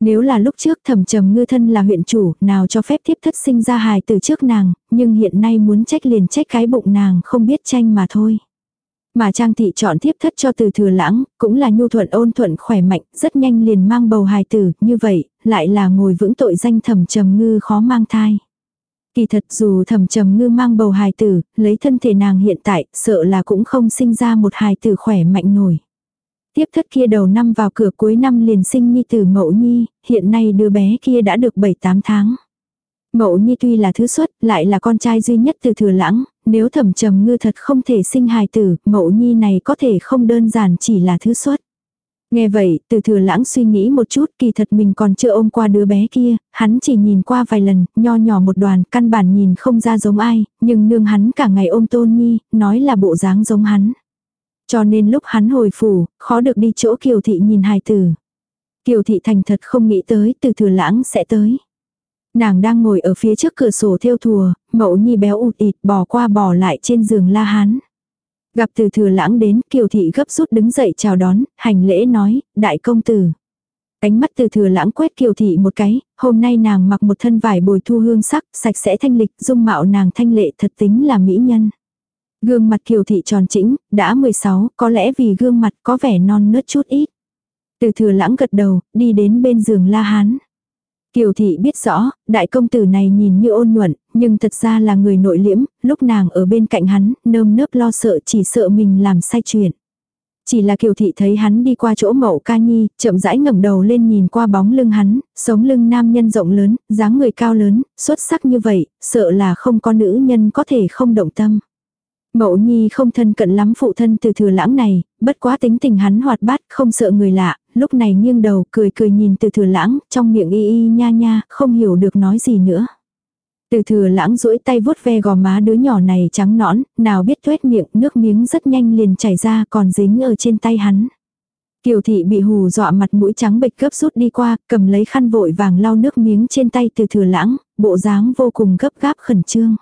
Nếu là lúc trước thẩm trầm ngư thân là huyện chủ, nào cho phép thiếp thất sinh ra hài tử trước nàng, nhưng hiện nay muốn trách liền trách cái bụng nàng không biết tranh mà thôi. Mà Trang Thị chọn thiếp thất cho từ thừa lãng, cũng là nhu thuận ôn thuận khỏe mạnh, rất nhanh liền mang bầu hài tử, như vậy, lại là ngồi vững tội danh thẩm trầm ngư khó mang thai. Kỳ thật dù thầm trầm ngư mang bầu hài tử, lấy thân thể nàng hiện tại, sợ là cũng không sinh ra một hài tử khỏe mạnh nổi. Tiếp thất kia đầu năm vào cửa cuối năm liền sinh nhi tử mậu nhi, hiện nay đứa bé kia đã được 7-8 tháng. Mậu nhi tuy là thứ xuất, lại là con trai duy nhất từ thừa lãng, nếu thẩm trầm ngư thật không thể sinh hài tử, mậu nhi này có thể không đơn giản chỉ là thứ xuất. Nghe vậy, từ thừa lãng suy nghĩ một chút, kỳ thật mình còn chưa ôm qua đứa bé kia, hắn chỉ nhìn qua vài lần, nho nhỏ một đoàn, căn bản nhìn không ra giống ai, nhưng nương hắn cả ngày ôm tôn nhi, nói là bộ dáng giống hắn. Cho nên lúc hắn hồi phủ, khó được đi chỗ kiều thị nhìn hài tử. Kiều thị thành thật không nghĩ tới, từ thừa lãng sẽ tới. Nàng đang ngồi ở phía trước cửa sổ theo thùa, mẫu nhi béo ụt ịt bò qua bò lại trên giường la hán. Gặp từ thừa lãng đến, kiều thị gấp rút đứng dậy chào đón, hành lễ nói, đại công tử. Ánh mắt từ thừa lãng quét kiều thị một cái, hôm nay nàng mặc một thân vải bồi thu hương sắc, sạch sẽ thanh lịch, dung mạo nàng thanh lệ thật tính là mỹ nhân. Gương mặt kiều thị tròn chỉnh, đã 16, có lẽ vì gương mặt có vẻ non nớt chút ít. Từ thừa lãng gật đầu, đi đến bên giường la hán. Kiều thị biết rõ, đại công tử này nhìn như ôn nhuận, nhưng thật ra là người nội liễm, lúc nàng ở bên cạnh hắn, nơm nớp lo sợ chỉ sợ mình làm sai chuyện. Chỉ là kiều thị thấy hắn đi qua chỗ mậu ca nhi, chậm rãi ngẩng đầu lên nhìn qua bóng lưng hắn, sống lưng nam nhân rộng lớn, dáng người cao lớn, xuất sắc như vậy, sợ là không có nữ nhân có thể không động tâm. Mậu nhi không thân cận lắm phụ thân từ thừa lãng này, bất quá tính tình hắn hoạt bát, không sợ người lạ, lúc này nghiêng đầu cười cười nhìn từ thừa lãng, trong miệng y y nha nha, không hiểu được nói gì nữa. Từ thừa lãng duỗi tay vuốt ve gò má đứa nhỏ này trắng nõn, nào biết tuét miệng, nước miếng rất nhanh liền chảy ra còn dính ở trên tay hắn. Kiều thị bị hù dọa mặt mũi trắng bệch gấp rút đi qua, cầm lấy khăn vội vàng lau nước miếng trên tay từ thừa lãng, bộ dáng vô cùng gấp gáp khẩn trương.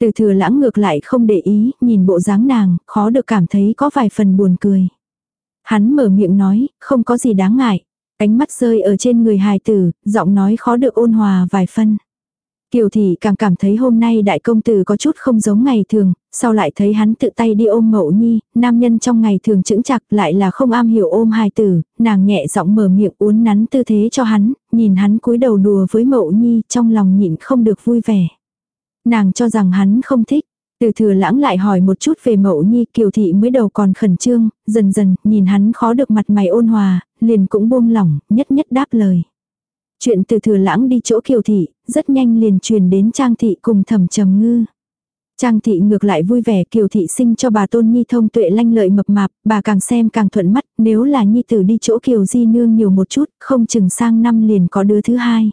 Từ thừa lãng ngược lại không để ý, nhìn bộ dáng nàng, khó được cảm thấy có vài phần buồn cười. Hắn mở miệng nói, không có gì đáng ngại. Ánh mắt rơi ở trên người hài tử, giọng nói khó được ôn hòa vài phân. Kiều thị càng cảm thấy hôm nay đại công tử có chút không giống ngày thường, sau lại thấy hắn tự tay đi ôm mậu nhi, nam nhân trong ngày thường chững chặt lại là không am hiểu ôm hài tử, nàng nhẹ giọng mở miệng uốn nắn tư thế cho hắn, nhìn hắn cúi đầu đùa với mậu nhi trong lòng nhịn không được vui vẻ. Nàng cho rằng hắn không thích, từ thừa lãng lại hỏi một chút về mậu nhi kiều thị mới đầu còn khẩn trương, dần dần nhìn hắn khó được mặt mày ôn hòa, liền cũng buông lỏng, nhất nhất đáp lời. Chuyện từ thừa lãng đi chỗ kiều thị, rất nhanh liền truyền đến trang thị cùng thẩm trầm ngư. Trang thị ngược lại vui vẻ kiều thị sinh cho bà tôn nhi thông tuệ lanh lợi mập mạp, bà càng xem càng thuận mắt, nếu là nhi tử đi chỗ kiều di nương nhiều một chút, không chừng sang năm liền có đứa thứ hai.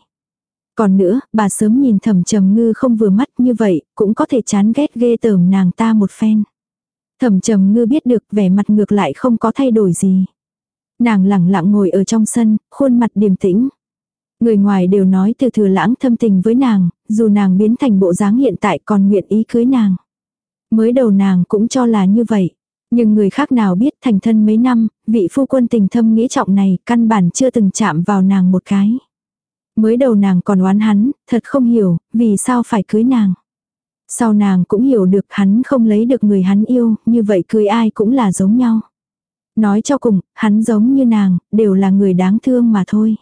Còn nữa, bà sớm nhìn thẩm trầm ngư không vừa mắt như vậy, cũng có thể chán ghét ghê tởm nàng ta một phen. Thẩm trầm ngư biết được vẻ mặt ngược lại không có thay đổi gì. Nàng lẳng lặng ngồi ở trong sân, khuôn mặt điềm tĩnh. Người ngoài đều nói từ thừa lãng thâm tình với nàng, dù nàng biến thành bộ dáng hiện tại còn nguyện ý cưới nàng. Mới đầu nàng cũng cho là như vậy. Nhưng người khác nào biết thành thân mấy năm, vị phu quân tình thâm nghĩa trọng này căn bản chưa từng chạm vào nàng một cái. Mới đầu nàng còn oán hắn, thật không hiểu, vì sao phải cưới nàng. Sau nàng cũng hiểu được hắn không lấy được người hắn yêu, như vậy cưới ai cũng là giống nhau. Nói cho cùng, hắn giống như nàng, đều là người đáng thương mà thôi.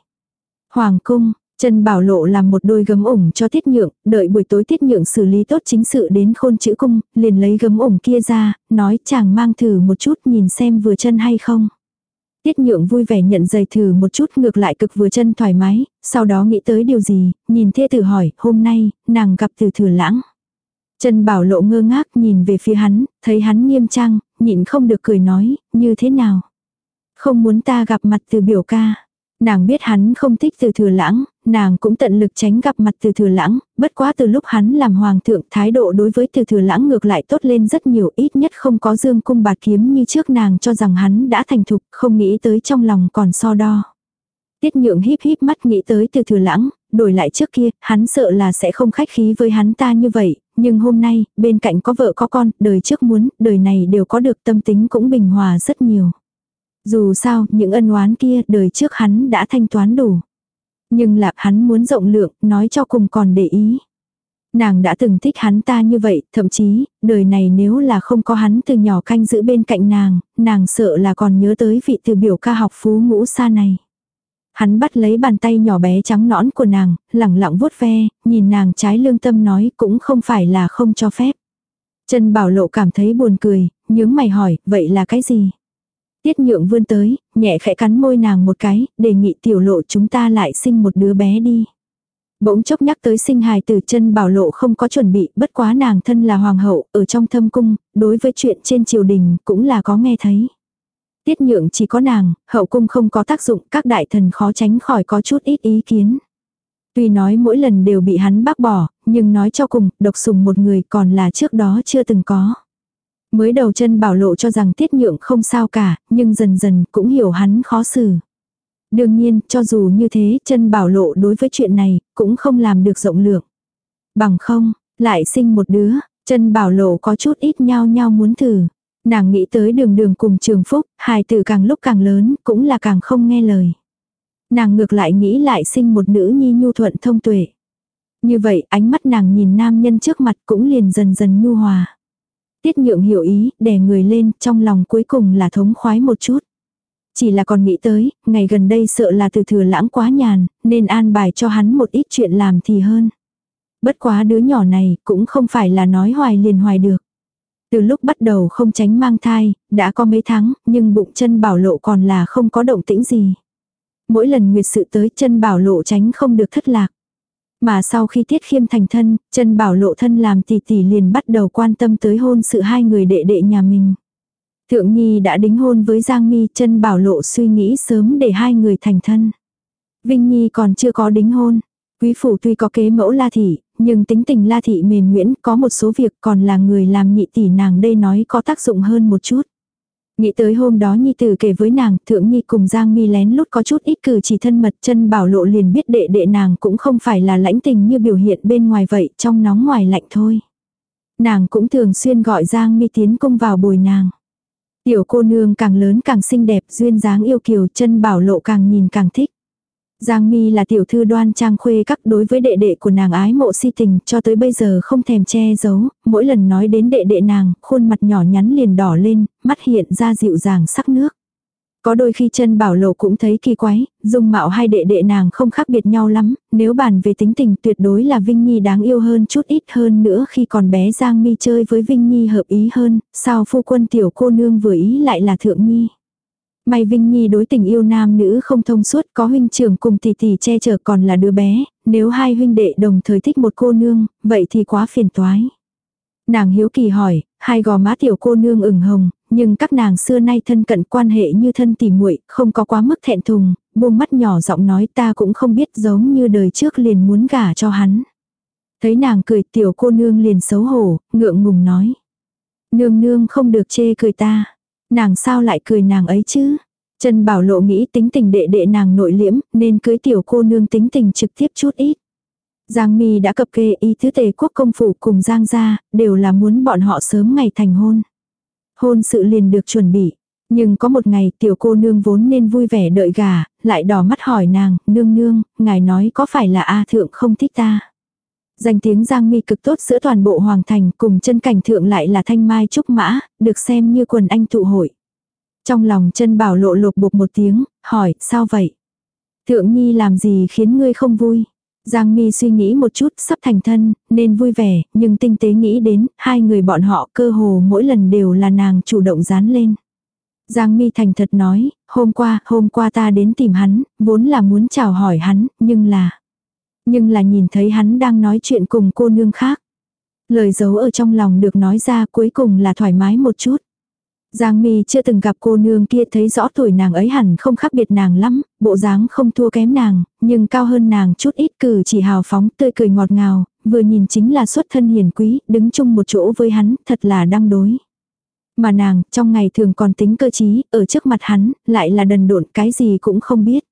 Hoàng cung, Trần Bảo Lộ làm một đôi gấm ủng cho Tiết Nhượng, đợi buổi tối Tiết Nhượng xử lý tốt chính sự đến khôn chữ cung, liền lấy gấm ủng kia ra, nói chàng mang thử một chút nhìn xem vừa chân hay không. Tiết nhượng vui vẻ nhận giày thử một chút ngược lại cực vừa chân thoải mái, sau đó nghĩ tới điều gì, nhìn thê tử hỏi, hôm nay, nàng gặp từ thừa lãng. Trần Bảo Lộ ngơ ngác nhìn về phía hắn, thấy hắn nghiêm trang, nhịn không được cười nói, như thế nào. Không muốn ta gặp mặt từ biểu ca. Nàng biết hắn không thích từ thừa lãng, nàng cũng tận lực tránh gặp mặt từ thừa lãng, bất quá từ lúc hắn làm hoàng thượng thái độ đối với từ thừa lãng ngược lại tốt lên rất nhiều ít nhất không có dương cung bạt kiếm như trước nàng cho rằng hắn đã thành thục, không nghĩ tới trong lòng còn so đo. Tiết nhượng híp híp mắt nghĩ tới từ thừa lãng, đổi lại trước kia, hắn sợ là sẽ không khách khí với hắn ta như vậy, nhưng hôm nay, bên cạnh có vợ có con, đời trước muốn, đời này đều có được tâm tính cũng bình hòa rất nhiều. Dù sao, những ân oán kia đời trước hắn đã thanh toán đủ. Nhưng là hắn muốn rộng lượng, nói cho cùng còn để ý. Nàng đã từng thích hắn ta như vậy, thậm chí, đời này nếu là không có hắn từ nhỏ canh giữ bên cạnh nàng, nàng sợ là còn nhớ tới vị từ biểu ca học phú ngũ xa này. Hắn bắt lấy bàn tay nhỏ bé trắng nõn của nàng, lẳng lặng vuốt ve, nhìn nàng trái lương tâm nói cũng không phải là không cho phép. Trần Bảo Lộ cảm thấy buồn cười, nhướng mày hỏi, vậy là cái gì? Tiết nhượng vươn tới, nhẹ khẽ cắn môi nàng một cái, đề nghị tiểu lộ chúng ta lại sinh một đứa bé đi. Bỗng chốc nhắc tới sinh hài từ chân bảo lộ không có chuẩn bị, bất quá nàng thân là hoàng hậu, ở trong thâm cung, đối với chuyện trên triều đình cũng là có nghe thấy. Tiết nhượng chỉ có nàng, hậu cung không có tác dụng, các đại thần khó tránh khỏi có chút ít ý kiến. Tuy nói mỗi lần đều bị hắn bác bỏ, nhưng nói cho cùng, độc sùng một người còn là trước đó chưa từng có. Mới đầu chân bảo lộ cho rằng tiết nhượng không sao cả, nhưng dần dần cũng hiểu hắn khó xử. Đương nhiên, cho dù như thế, chân bảo lộ đối với chuyện này, cũng không làm được rộng lượng. Bằng không, lại sinh một đứa, chân bảo lộ có chút ít nhau nhau muốn thử. Nàng nghĩ tới đường đường cùng trường phúc, hài tử càng lúc càng lớn, cũng là càng không nghe lời. Nàng ngược lại nghĩ lại sinh một nữ nhi nhu thuận thông tuệ. Như vậy ánh mắt nàng nhìn nam nhân trước mặt cũng liền dần dần nhu hòa. Tiết nhượng hiểu ý, đè người lên, trong lòng cuối cùng là thống khoái một chút. Chỉ là còn nghĩ tới, ngày gần đây sợ là từ thừa lãng quá nhàn, nên an bài cho hắn một ít chuyện làm thì hơn. Bất quá đứa nhỏ này cũng không phải là nói hoài liền hoài được. Từ lúc bắt đầu không tránh mang thai, đã có mấy tháng, nhưng bụng chân bảo lộ còn là không có động tĩnh gì. Mỗi lần nguyệt sự tới chân bảo lộ tránh không được thất lạc. Mà sau khi tiết khiêm thành thân, chân bảo lộ thân làm tỷ tỷ liền bắt đầu quan tâm tới hôn sự hai người đệ đệ nhà mình. Thượng Nhi đã đính hôn với Giang Mi chân bảo lộ suy nghĩ sớm để hai người thành thân. Vinh Nhi còn chưa có đính hôn. Quý phủ tuy có kế mẫu la thị, nhưng tính tình la thị mềm nguyễn có một số việc còn là người làm nhị tỷ nàng đây nói có tác dụng hơn một chút. Nghĩ tới hôm đó Nhi Tử kể với nàng, Thượng Nhi cùng Giang Mi lén lút có chút ít cử chỉ thân mật chân bảo lộ liền biết đệ đệ nàng cũng không phải là lãnh tình như biểu hiện bên ngoài vậy, trong nóng ngoài lạnh thôi. Nàng cũng thường xuyên gọi Giang Mi tiến cung vào bồi nàng. Tiểu cô nương càng lớn càng xinh đẹp, duyên dáng yêu kiều, chân bảo lộ càng nhìn càng thích. Giang Mi là tiểu thư đoan trang khuê các đối với đệ đệ của nàng ái mộ si tình cho tới bây giờ không thèm che giấu, mỗi lần nói đến đệ đệ nàng, khuôn mặt nhỏ nhắn liền đỏ lên, mắt hiện ra dịu dàng sắc nước. Có đôi khi chân bảo lộ cũng thấy kỳ quái, dung mạo hai đệ đệ nàng không khác biệt nhau lắm, nếu bàn về tính tình tuyệt đối là Vinh Nhi đáng yêu hơn chút ít hơn nữa khi còn bé Giang Mi chơi với Vinh Nhi hợp ý hơn, sao phu quân tiểu cô nương vừa ý lại là Thượng Nhi. May Vinh Nhi đối tình yêu nam nữ không thông suốt có huynh trưởng cùng tỷ tỷ che chở còn là đứa bé, nếu hai huynh đệ đồng thời thích một cô nương, vậy thì quá phiền toái. Nàng hiếu kỳ hỏi, hai gò má tiểu cô nương ửng hồng, nhưng các nàng xưa nay thân cận quan hệ như thân tỉ muội, không có quá mức thẹn thùng, buông mắt nhỏ giọng nói ta cũng không biết giống như đời trước liền muốn gả cho hắn. Thấy nàng cười tiểu cô nương liền xấu hổ, ngượng ngùng nói. Nương nương không được chê cười ta. Nàng sao lại cười nàng ấy chứ? Trần Bảo Lộ nghĩ tính tình đệ đệ nàng nội liễm, nên cưới tiểu cô nương tính tình trực tiếp chút ít. Giang Mi đã cập kê y thứ tề quốc công phủ cùng Giang gia, đều là muốn bọn họ sớm ngày thành hôn. Hôn sự liền được chuẩn bị. Nhưng có một ngày tiểu cô nương vốn nên vui vẻ đợi gà, lại đỏ mắt hỏi nàng, nương nương, ngài nói có phải là A thượng không thích ta. Danh tiếng Giang Mi cực tốt giữa toàn bộ hoàng thành cùng chân cảnh thượng lại là thanh mai trúc mã, được xem như quần anh tụ hội. Trong lòng chân bảo lộ lột bột một tiếng, hỏi, sao vậy? Thượng Nhi làm gì khiến ngươi không vui? Giang Mi suy nghĩ một chút, sắp thành thân, nên vui vẻ, nhưng tinh tế nghĩ đến, hai người bọn họ cơ hồ mỗi lần đều là nàng chủ động dán lên. Giang Mi thành thật nói, hôm qua, hôm qua ta đến tìm hắn, vốn là muốn chào hỏi hắn, nhưng là... Nhưng là nhìn thấy hắn đang nói chuyện cùng cô nương khác. Lời giấu ở trong lòng được nói ra cuối cùng là thoải mái một chút. Giang Mi chưa từng gặp cô nương kia thấy rõ tuổi nàng ấy hẳn không khác biệt nàng lắm, bộ dáng không thua kém nàng, nhưng cao hơn nàng chút ít cử chỉ hào phóng tươi cười ngọt ngào, vừa nhìn chính là xuất thân hiền quý, đứng chung một chỗ với hắn, thật là đăng đối. Mà nàng, trong ngày thường còn tính cơ trí, ở trước mặt hắn, lại là đần độn cái gì cũng không biết.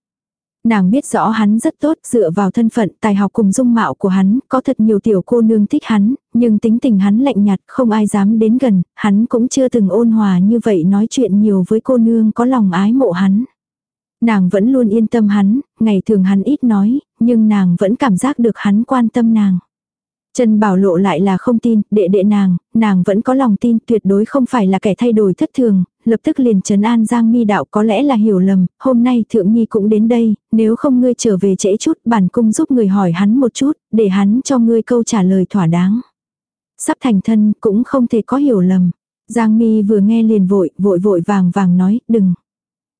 Nàng biết rõ hắn rất tốt, dựa vào thân phận, tài học cùng dung mạo của hắn, có thật nhiều tiểu cô nương thích hắn, nhưng tính tình hắn lạnh nhạt, không ai dám đến gần, hắn cũng chưa từng ôn hòa như vậy nói chuyện nhiều với cô nương có lòng ái mộ hắn. Nàng vẫn luôn yên tâm hắn, ngày thường hắn ít nói, nhưng nàng vẫn cảm giác được hắn quan tâm nàng. Trần Bảo Lộ lại là không tin, đệ đệ nàng, nàng vẫn có lòng tin tuyệt đối không phải là kẻ thay đổi thất thường, lập tức liền trấn an Giang Mi đạo có lẽ là hiểu lầm, hôm nay Thượng Nhi cũng đến đây, nếu không ngươi trở về trễ chút, bản cung giúp người hỏi hắn một chút, để hắn cho ngươi câu trả lời thỏa đáng. Sắp thành thân cũng không thể có hiểu lầm. Giang Mi vừa nghe liền vội, vội vội vàng vàng nói, đừng.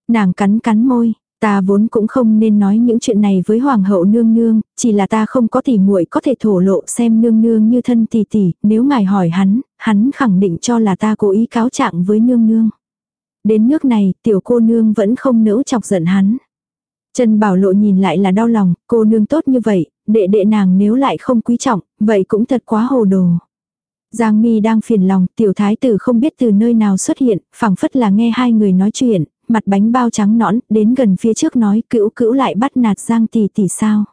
Nàng cắn cắn môi, ta vốn cũng không nên nói những chuyện này với hoàng hậu nương nương, chỉ là ta không có tỉ muội có thể thổ lộ xem nương nương như thân tỷ tỷ, nếu ngài hỏi hắn, hắn khẳng định cho là ta cố ý cáo trạng với nương nương. Đến nước này, tiểu cô nương vẫn không nỡ chọc giận hắn. Trần Bảo Lộ nhìn lại là đau lòng, cô nương tốt như vậy, đệ đệ nàng nếu lại không quý trọng, vậy cũng thật quá hồ đồ. Giang Mi đang phiền lòng, tiểu thái tử không biết từ nơi nào xuất hiện, phảng phất là nghe hai người nói chuyện, mặt bánh bao trắng nõn, đến gần phía trước nói cữu cữu lại bắt nạt Giang tỷ tỷ sao.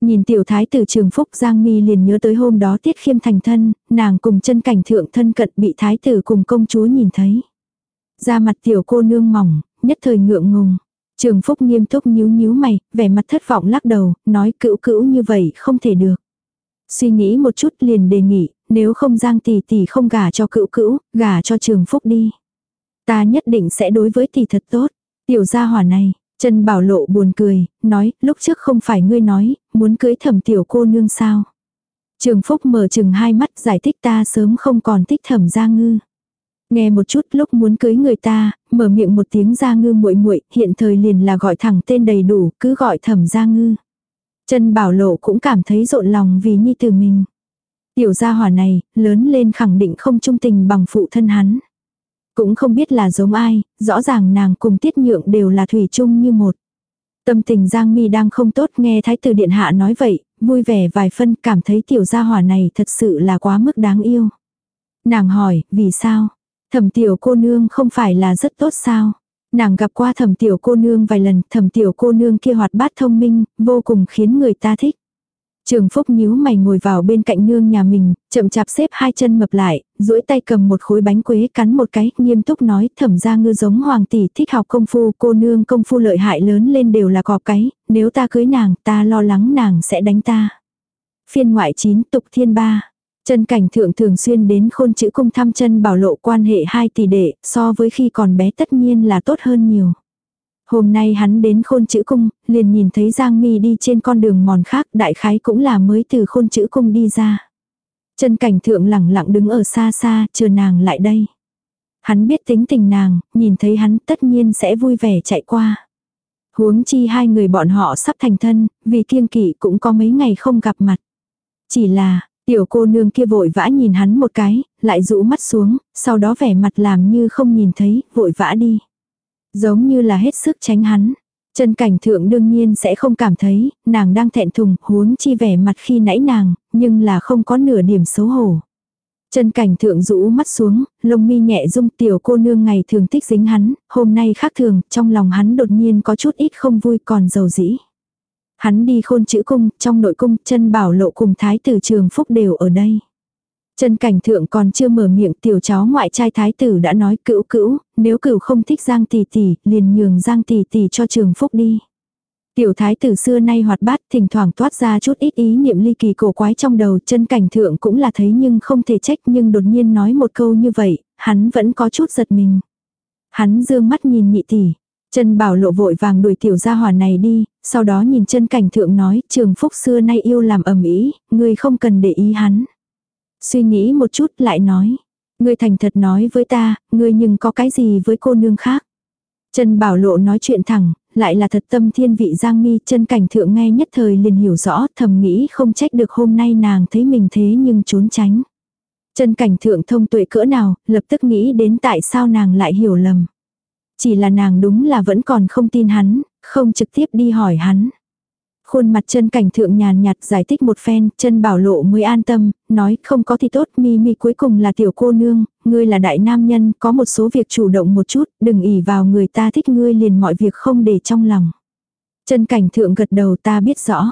Nhìn tiểu thái tử trường phúc Giang Mi liền nhớ tới hôm đó tiết khiêm thành thân, nàng cùng chân cảnh thượng thân cận bị thái tử cùng công chúa nhìn thấy. Ra mặt tiểu cô nương mỏng, nhất thời ngượng ngùng. Trường Phúc nghiêm túc nhíu nhíu mày, vẻ mặt thất vọng lắc đầu, nói cữu cữu như vậy không thể được. Suy nghĩ một chút liền đề nghị, nếu không Giang tỷ tỷ không gả cho cựu cữu, gả cho Trường Phúc đi. Ta nhất định sẽ đối với tỷ thật tốt. Tiểu gia hỏa này, Trần Bảo Lộ buồn cười, nói, lúc trước không phải ngươi nói, muốn cưới thẩm tiểu cô nương sao. Trường Phúc mở chừng hai mắt giải thích ta sớm không còn thích thẩm gia ngư. Nghe một chút lúc muốn cưới người ta, mở miệng một tiếng gia ngư muội muội hiện thời liền là gọi thẳng tên đầy đủ, cứ gọi thẩm gia ngư. Trần Bảo Lộ cũng cảm thấy rộn lòng vì nhi tử mình. Tiểu gia hỏa này, lớn lên khẳng định không trung tình bằng phụ thân hắn. Cũng không biết là giống ai, rõ ràng nàng cùng tiết nhượng đều là thủy chung như một. Tâm tình Giang Mi đang không tốt nghe Thái tử Điện Hạ nói vậy, vui vẻ vài phân cảm thấy tiểu gia hỏa này thật sự là quá mức đáng yêu. Nàng hỏi, vì sao? Thẩm tiểu cô nương không phải là rất tốt sao? Nàng gặp qua thẩm tiểu cô nương vài lần, thẩm tiểu cô nương kia hoạt bát thông minh, vô cùng khiến người ta thích. Trường Phúc nhíu mày ngồi vào bên cạnh nương nhà mình, chậm chạp xếp hai chân mập lại, duỗi tay cầm một khối bánh quế cắn một cái, nghiêm túc nói thẩm ra ngư giống hoàng tỷ thích học công phu, cô nương công phu lợi hại lớn lên đều là cọp cái, nếu ta cưới nàng, ta lo lắng nàng sẽ đánh ta. Phiên ngoại 9 tục thiên ba. Chân cảnh thượng thường xuyên đến khôn chữ cung thăm chân bảo lộ quan hệ hai tỷ đệ, so với khi còn bé tất nhiên là tốt hơn nhiều. Hôm nay hắn đến khôn chữ cung, liền nhìn thấy Giang Mi đi trên con đường mòn khác, đại khái cũng là mới từ khôn chữ cung đi ra. Chân cảnh thượng lẳng lặng đứng ở xa xa, chờ nàng lại đây. Hắn biết tính tình nàng, nhìn thấy hắn tất nhiên sẽ vui vẻ chạy qua. Huống chi hai người bọn họ sắp thành thân, vì kiêng kỵ cũng có mấy ngày không gặp mặt. Chỉ là, tiểu cô nương kia vội vã nhìn hắn một cái, lại rũ mắt xuống, sau đó vẻ mặt làm như không nhìn thấy, vội vã đi. Giống như là hết sức tránh hắn. Chân cảnh thượng đương nhiên sẽ không cảm thấy, nàng đang thẹn thùng, huống chi vẻ mặt khi nãy nàng, nhưng là không có nửa điểm xấu hổ. Chân cảnh thượng rũ mắt xuống, lông mi nhẹ rung tiểu cô nương ngày thường thích dính hắn, hôm nay khác thường, trong lòng hắn đột nhiên có chút ít không vui còn giàu dĩ. Hắn đi khôn chữ cung, trong nội cung, chân bảo lộ cùng thái tử trường phúc đều ở đây. Chân cảnh thượng còn chưa mở miệng tiểu cháu ngoại trai thái tử đã nói cữu cữu, nếu cửu không thích giang tỷ tỷ, liền nhường giang tỷ tỷ cho trường phúc đi. Tiểu thái tử xưa nay hoạt bát, thỉnh thoảng toát ra chút ít ý niệm ly kỳ cổ quái trong đầu, chân cảnh thượng cũng là thấy nhưng không thể trách nhưng đột nhiên nói một câu như vậy, hắn vẫn có chút giật mình. Hắn dương mắt nhìn nhị tỷ, chân bảo lộ vội vàng đuổi tiểu gia hỏa này đi, sau đó nhìn chân cảnh thượng nói, trường phúc xưa nay yêu làm ầm ĩ, người không cần để ý hắn. Suy nghĩ một chút lại nói. Ngươi thành thật nói với ta, ngươi nhưng có cái gì với cô nương khác. Trần Bảo Lộ nói chuyện thẳng, lại là thật tâm thiên vị Giang Mi, chân cảnh thượng nghe nhất thời liền hiểu rõ, thầm nghĩ không trách được hôm nay nàng thấy mình thế nhưng trốn tránh. Chân cảnh thượng thông tuệ cỡ nào, lập tức nghĩ đến tại sao nàng lại hiểu lầm. Chỉ là nàng đúng là vẫn còn không tin hắn, không trực tiếp đi hỏi hắn. Khuôn mặt chân cảnh thượng nhàn nhạt giải thích một phen, chân bảo lộ mới an tâm, nói không có thì tốt, mi mi cuối cùng là tiểu cô nương, ngươi là đại nam nhân, có một số việc chủ động một chút, đừng ỉ vào người ta thích ngươi liền mọi việc không để trong lòng. Chân cảnh thượng gật đầu ta biết rõ.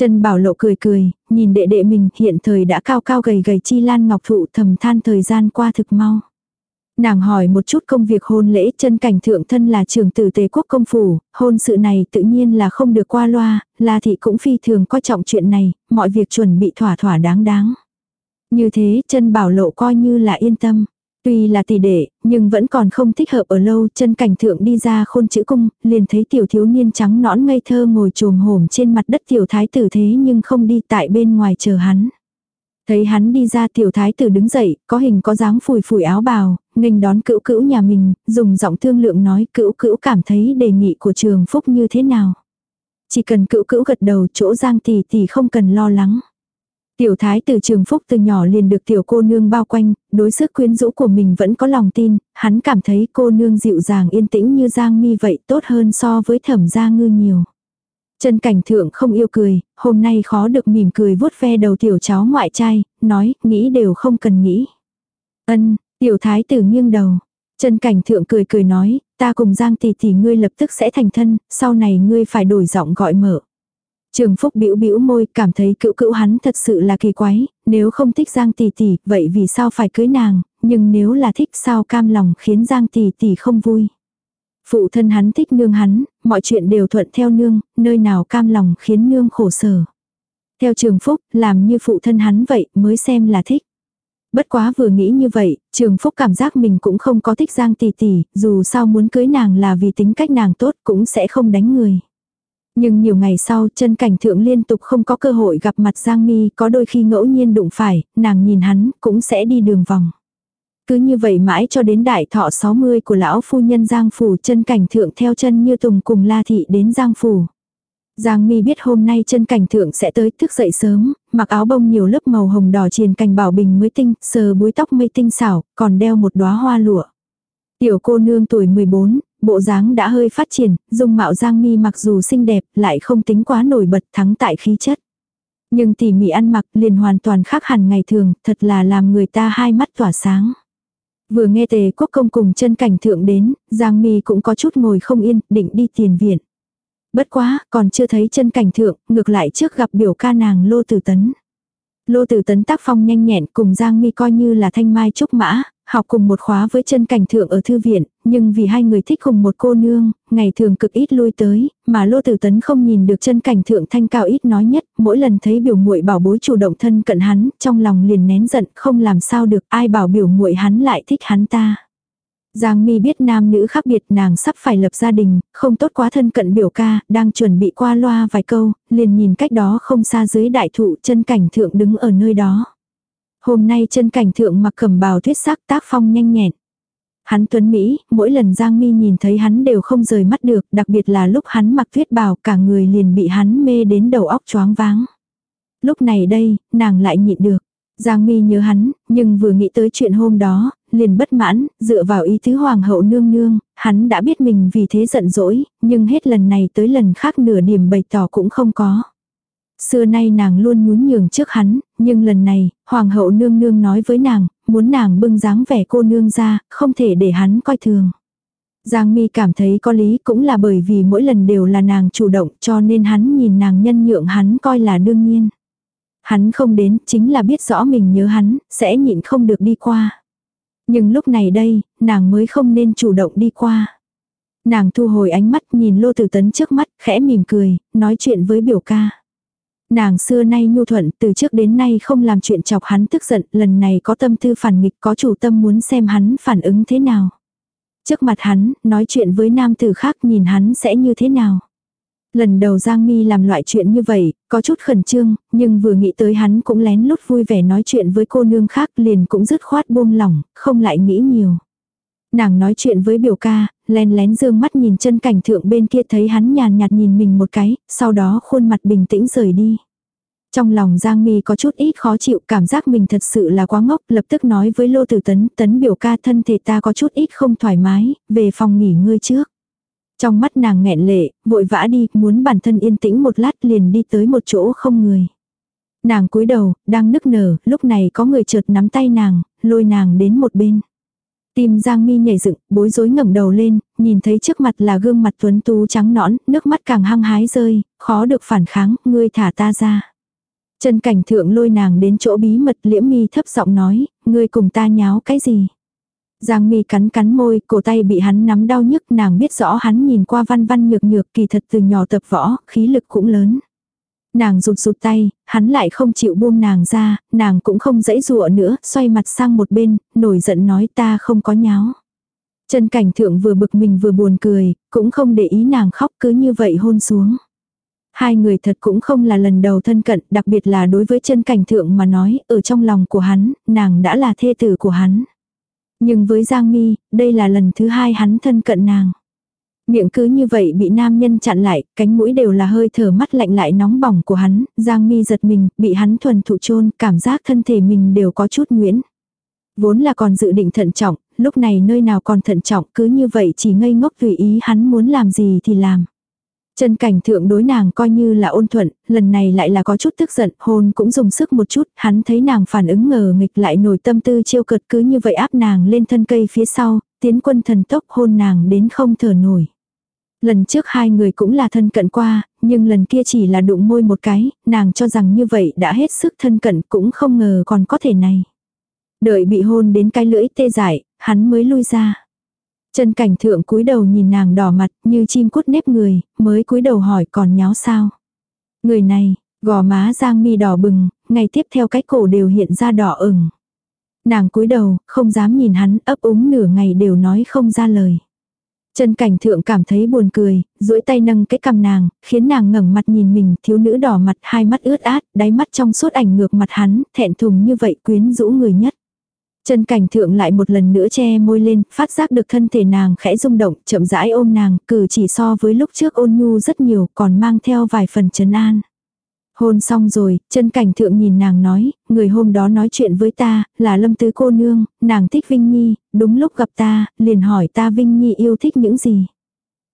Chân bảo lộ cười cười, nhìn đệ đệ mình hiện thời đã cao cao gầy gầy chi lan ngọc thụ thầm than thời gian qua thực mau. Nàng hỏi một chút công việc hôn lễ chân cảnh thượng thân là trưởng tử tế quốc công phủ, hôn sự này tự nhiên là không được qua loa, là thị cũng phi thường coi trọng chuyện này, mọi việc chuẩn bị thỏa thỏa đáng đáng. Như thế chân bảo lộ coi như là yên tâm. Tuy là tỷ đệ, nhưng vẫn còn không thích hợp ở lâu, chân cảnh thượng đi ra khôn chữ cung, liền thấy tiểu thiếu niên trắng nõn ngây thơ ngồi trồm hổm trên mặt đất tiểu thái tử thế nhưng không đi tại bên ngoài chờ hắn. Thấy hắn đi ra tiểu thái tử đứng dậy, có hình có dáng phủi phủi áo bào, nghênh đón cữu cữu nhà mình, dùng giọng thương lượng nói cữu cữu cảm thấy đề nghị của trường phúc như thế nào. Chỉ cần cữu cữu gật đầu chỗ giang tỷ tỷ không cần lo lắng. Tiểu thái từ trường phúc từ nhỏ liền được tiểu cô nương bao quanh, đối sức quyến rũ của mình vẫn có lòng tin, hắn cảm thấy cô nương dịu dàng yên tĩnh như giang mi vậy tốt hơn so với thẩm gia ngư nhiều trần cảnh thượng không yêu cười, hôm nay khó được mỉm cười vuốt ve đầu tiểu cháu ngoại trai, nói, nghĩ đều không cần nghĩ. Ân, tiểu thái tử nghiêng đầu. trần cảnh thượng cười cười nói, ta cùng giang tỷ tỷ ngươi lập tức sẽ thành thân, sau này ngươi phải đổi giọng gọi mở. Trường Phúc bĩu bĩu môi, cảm thấy cựu cựu hắn thật sự là kỳ quái, nếu không thích Giang tỷ tỷ, vậy vì sao phải cưới nàng, nhưng nếu là thích sao cam lòng khiến Giang tỷ tỷ không vui. Phụ thân hắn thích nương hắn, mọi chuyện đều thuận theo nương, nơi nào cam lòng khiến nương khổ sở. Theo Trường Phúc, làm như phụ thân hắn vậy mới xem là thích. Bất quá vừa nghĩ như vậy, Trường Phúc cảm giác mình cũng không có thích Giang tỷ tỷ, dù sao muốn cưới nàng là vì tính cách nàng tốt cũng sẽ không đánh người. Nhưng nhiều ngày sau, chân cảnh thượng liên tục không có cơ hội gặp mặt Giang Mi, có đôi khi ngẫu nhiên đụng phải, nàng nhìn hắn, cũng sẽ đi đường vòng. Cứ như vậy mãi cho đến đại thọ 60 của lão phu nhân Giang Phủ chân cảnh thượng theo chân như tùng cùng La Thị đến Giang Phủ. Giang mi biết hôm nay chân cảnh thượng sẽ tới thức dậy sớm, mặc áo bông nhiều lớp màu hồng đỏ triền cành bảo bình mới tinh, sờ búi tóc mây tinh xảo, còn đeo một đóa hoa lụa. Tiểu cô nương tuổi 14, bộ dáng đã hơi phát triển, dung mạo Giang Mi mặc dù xinh đẹp, lại không tính quá nổi bật thắng tại khí chất. Nhưng tỉ mỉ ăn mặc liền hoàn toàn khác hẳn ngày thường, thật là làm người ta hai mắt tỏa sáng. Vừa nghe tề quốc công cùng chân cảnh thượng đến, Giang Mi cũng có chút ngồi không yên, định đi tiền viện. Bất quá, còn chưa thấy chân cảnh thượng, ngược lại trước gặp biểu ca nàng Lô Tử Tấn. Lô Tử Tấn tác phong nhanh nhẹn cùng Giang Mi coi như là thanh mai trúc mã, học cùng một khóa với chân cảnh thượng ở thư viện, nhưng vì hai người thích cùng một cô nương, ngày thường cực ít lui tới, mà Lô Tử Tấn không nhìn được chân cảnh thượng thanh cao ít nói nhất, mỗi lần thấy biểu muội bảo bối chủ động thân cận hắn, trong lòng liền nén giận, không làm sao được, ai bảo biểu muội hắn lại thích hắn ta. Giang Mi biết nam nữ khác biệt nàng sắp phải lập gia đình, không tốt quá thân cận biểu ca, đang chuẩn bị qua loa vài câu, liền nhìn cách đó không xa dưới đại thụ chân cảnh thượng đứng ở nơi đó. Hôm nay chân cảnh thượng mặc cẩm bào tuyết sắc tác phong nhanh nhẹn. Hắn tuấn Mỹ, mỗi lần Giang Mi nhìn thấy hắn đều không rời mắt được, đặc biệt là lúc hắn mặc tuyết bào cả người liền bị hắn mê đến đầu óc choáng váng. Lúc này đây, nàng lại nhịn được. Giang Mi nhớ hắn, nhưng vừa nghĩ tới chuyện hôm đó, liền bất mãn, dựa vào ý tứ hoàng hậu nương nương, hắn đã biết mình vì thế giận dỗi, nhưng hết lần này tới lần khác nửa điểm bày tỏ cũng không có. Xưa nay nàng luôn nhún nhường trước hắn, nhưng lần này, hoàng hậu nương nương nói với nàng, muốn nàng bưng dáng vẻ cô nương ra, không thể để hắn coi thường. Giang mi cảm thấy có lý cũng là bởi vì mỗi lần đều là nàng chủ động cho nên hắn nhìn nàng nhân nhượng hắn coi là đương nhiên. Hắn không đến chính là biết rõ mình nhớ hắn, sẽ nhịn không được đi qua. Nhưng lúc này đây, nàng mới không nên chủ động đi qua. Nàng thu hồi ánh mắt nhìn Lô Tử Tấn trước mắt, khẽ mỉm cười, nói chuyện với biểu ca. Nàng xưa nay nhu thuận, từ trước đến nay không làm chuyện chọc hắn tức giận, lần này có tâm tư phản nghịch, có chủ tâm muốn xem hắn phản ứng thế nào. Trước mặt hắn, nói chuyện với nam tử khác nhìn hắn sẽ như thế nào. Lần đầu Giang Mi làm loại chuyện như vậy, có chút khẩn trương, nhưng vừa nghĩ tới hắn cũng lén lút vui vẻ nói chuyện với cô nương khác liền cũng dứt khoát buông lỏng, không lại nghĩ nhiều. Nàng nói chuyện với biểu ca, len lén dương mắt nhìn chân cảnh thượng bên kia thấy hắn nhàn nhạt nhìn mình một cái, sau đó khuôn mặt bình tĩnh rời đi. Trong lòng Giang Mi có chút ít khó chịu, cảm giác mình thật sự là quá ngốc, lập tức nói với Lô Tử Tấn, Tấn biểu ca thân thể ta có chút ít không thoải mái, về phòng nghỉ ngơi trước. Trong mắt nàng nghẹn lệ, vội vã đi, muốn bản thân yên tĩnh một lát liền đi tới một chỗ không người. Nàng cúi đầu, đang nức nở, lúc này có người chợt nắm tay nàng, lôi nàng đến một bên. Tim Giang Mi nhảy dựng, bối rối ngẩng đầu lên, nhìn thấy trước mặt là gương mặt tuấn tú trắng nõn, nước mắt càng hăng hái rơi, khó được phản kháng, ngươi thả ta ra. Trần cảnh thượng lôi nàng đến chỗ bí mật liễm mi thấp giọng nói, ngươi cùng ta nháo cái gì. Giang mi cắn cắn môi, cổ tay bị hắn nắm đau nhức nàng biết rõ hắn nhìn qua văn văn nhược nhược kỳ thật từ nhỏ tập võ, khí lực cũng lớn. Nàng rụt rụt tay, hắn lại không chịu buông nàng ra, nàng cũng không dãy dụa nữa, xoay mặt sang một bên, nổi giận nói ta không có nháo. Chân cảnh thượng vừa bực mình vừa buồn cười, cũng không để ý nàng khóc cứ như vậy hôn xuống. Hai người thật cũng không là lần đầu thân cận, đặc biệt là đối với chân cảnh thượng mà nói, ở trong lòng của hắn, nàng đã là thê tử của hắn. Nhưng với Giang Mi, đây là lần thứ hai hắn thân cận nàng. Miệng cứ như vậy bị nam nhân chặn lại, cánh mũi đều là hơi thở mắt lạnh lại nóng bỏng của hắn, Giang Mi giật mình, bị hắn thuần thụ chôn, cảm giác thân thể mình đều có chút nguyễn. Vốn là còn dự định thận trọng, lúc này nơi nào còn thận trọng cứ như vậy chỉ ngây ngốc tùy ý hắn muốn làm gì thì làm. Chân cảnh thượng đối nàng coi như là ôn thuận, lần này lại là có chút tức giận, hôn cũng dùng sức một chút, hắn thấy nàng phản ứng ngờ nghịch lại nổi tâm tư chiêu cực cứ như vậy áp nàng lên thân cây phía sau, tiến quân thần tốc hôn nàng đến không thở nổi. Lần trước hai người cũng là thân cận qua, nhưng lần kia chỉ là đụng môi một cái, nàng cho rằng như vậy đã hết sức thân cận cũng không ngờ còn có thể này. Đợi bị hôn đến cái lưỡi tê dại, hắn mới lui ra. Chân cảnh thượng cúi đầu nhìn nàng đỏ mặt như chim cút nếp người, mới cúi đầu hỏi còn nháo sao. Người này, gò má giang mi đỏ bừng, ngày tiếp theo cái cổ đều hiện ra đỏ ửng. Nàng cúi đầu, không dám nhìn hắn, ấp úng nửa ngày đều nói không ra lời trần cảnh thượng cảm thấy buồn cười, duỗi tay nâng cái cằm nàng, khiến nàng ngẩng mặt nhìn mình, thiếu nữ đỏ mặt, hai mắt ướt át, đáy mắt trong suốt ảnh ngược mặt hắn, thẹn thùng như vậy quyến rũ người nhất. trần cảnh thượng lại một lần nữa che môi lên, phát giác được thân thể nàng khẽ rung động, chậm rãi ôm nàng, cử chỉ so với lúc trước ôn nhu rất nhiều, còn mang theo vài phần trấn an. Hôn xong rồi, chân cảnh thượng nhìn nàng nói, người hôm đó nói chuyện với ta, là lâm tứ cô nương, nàng thích Vinh Nhi, đúng lúc gặp ta, liền hỏi ta Vinh Nhi yêu thích những gì.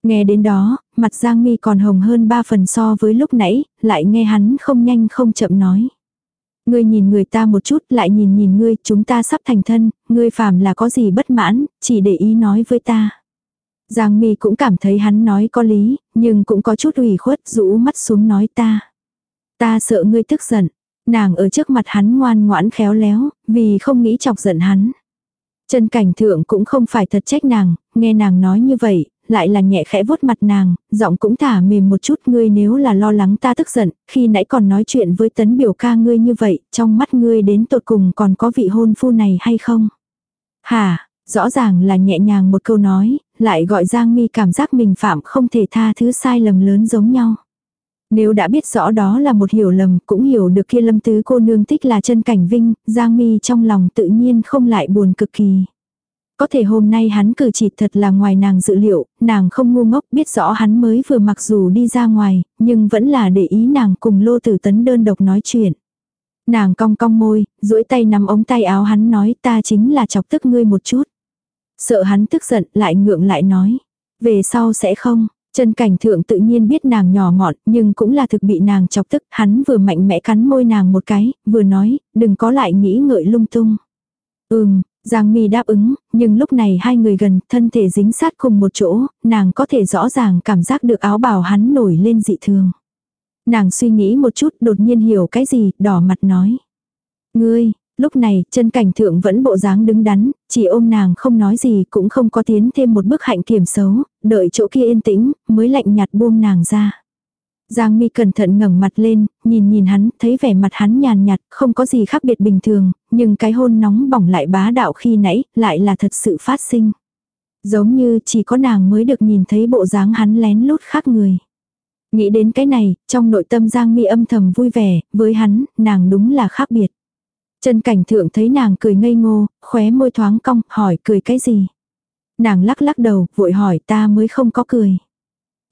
Nghe đến đó, mặt Giang Mi còn hồng hơn ba phần so với lúc nãy, lại nghe hắn không nhanh không chậm nói. Ngươi nhìn người ta một chút lại nhìn nhìn ngươi, chúng ta sắp thành thân, ngươi phàm là có gì bất mãn, chỉ để ý nói với ta. Giang mi cũng cảm thấy hắn nói có lý, nhưng cũng có chút ủy khuất rũ mắt xuống nói ta. Ta sợ ngươi tức giận. Nàng ở trước mặt hắn ngoan ngoãn khéo léo, vì không nghĩ chọc giận hắn. Chân cảnh thượng cũng không phải thật trách nàng, nghe nàng nói như vậy, lại là nhẹ khẽ vuốt mặt nàng, giọng cũng thả mềm một chút ngươi nếu là lo lắng ta tức giận, khi nãy còn nói chuyện với tấn biểu ca ngươi như vậy, trong mắt ngươi đến tột cùng còn có vị hôn phu này hay không? Hà, rõ ràng là nhẹ nhàng một câu nói, lại gọi Giang Mi cảm giác mình phạm không thể tha thứ sai lầm lớn giống nhau. Nếu đã biết rõ đó là một hiểu lầm, cũng hiểu được kia lâm tứ cô nương thích là chân cảnh vinh, Giang Mi trong lòng tự nhiên không lại buồn cực kỳ. Có thể hôm nay hắn cử chỉ thật là ngoài nàng dự liệu, nàng không ngu ngốc biết rõ hắn mới vừa mặc dù đi ra ngoài, nhưng vẫn là để ý nàng cùng lô tử tấn đơn độc nói chuyện. Nàng cong cong môi, duỗi tay nắm ống tay áo hắn nói ta chính là chọc tức ngươi một chút. Sợ hắn tức giận lại ngượng lại nói. Về sau sẽ không, Trần cảnh thượng tự nhiên biết nàng nhỏ mọn nhưng cũng là thực bị nàng chọc tức. Hắn vừa mạnh mẽ cắn môi nàng một cái, vừa nói, đừng có lại nghĩ ngợi lung tung. Ừm, Giang Mi đáp ứng, nhưng lúc này hai người gần, thân thể dính sát cùng một chỗ, nàng có thể rõ ràng cảm giác được áo bào hắn nổi lên dị thường. Nàng suy nghĩ một chút, đột nhiên hiểu cái gì, đỏ mặt nói. Ngươi, lúc này, chân cảnh thượng vẫn bộ dáng đứng đắn, chỉ ôm nàng không nói gì, cũng không có tiến thêm một bước hạnh kiểm xấu, đợi chỗ kia yên tĩnh, mới lạnh nhạt buông nàng ra. Giang mi cẩn thận ngẩng mặt lên, nhìn nhìn hắn, thấy vẻ mặt hắn nhàn nhạt, không có gì khác biệt bình thường, nhưng cái hôn nóng bỏng lại bá đạo khi nãy, lại là thật sự phát sinh. Giống như chỉ có nàng mới được nhìn thấy bộ dáng hắn lén lút khác người. Nghĩ đến cái này, trong nội tâm Giang mi âm thầm vui vẻ, với hắn, nàng đúng là khác biệt. Chân cảnh thượng thấy nàng cười ngây ngô, khóe môi thoáng cong, hỏi cười cái gì. Nàng lắc lắc đầu, vội hỏi ta mới không có cười.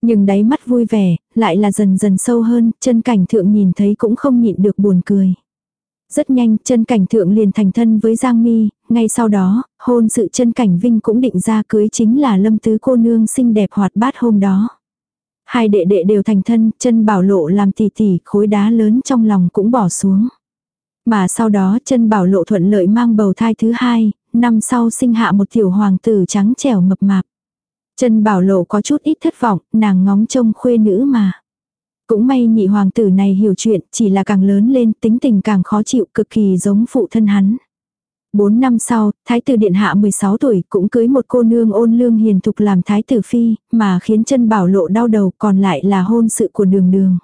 Nhưng đáy mắt vui vẻ, lại là dần dần sâu hơn, chân cảnh thượng nhìn thấy cũng không nhịn được buồn cười. Rất nhanh, chân cảnh thượng liền thành thân với Giang Mi, ngay sau đó, hôn sự chân cảnh Vinh cũng định ra cưới chính là lâm tứ cô nương xinh đẹp hoạt bát hôm đó. Hai đệ đệ đều thành thân, chân bảo lộ làm tỉ tỉ, khối đá lớn trong lòng cũng bỏ xuống. Mà sau đó chân bảo lộ thuận lợi mang bầu thai thứ hai, năm sau sinh hạ một tiểu hoàng tử trắng trẻo mập mạp. chân Bảo Lộ có chút ít thất vọng, nàng ngóng trông khuê nữ mà. Cũng may nhị hoàng tử này hiểu chuyện, chỉ là càng lớn lên, tính tình càng khó chịu, cực kỳ giống phụ thân hắn. Bốn năm sau, thái tử điện hạ 16 tuổi cũng cưới một cô nương ôn lương hiền thục làm thái tử phi, mà khiến chân bảo lộ đau đầu còn lại là hôn sự của đường đường.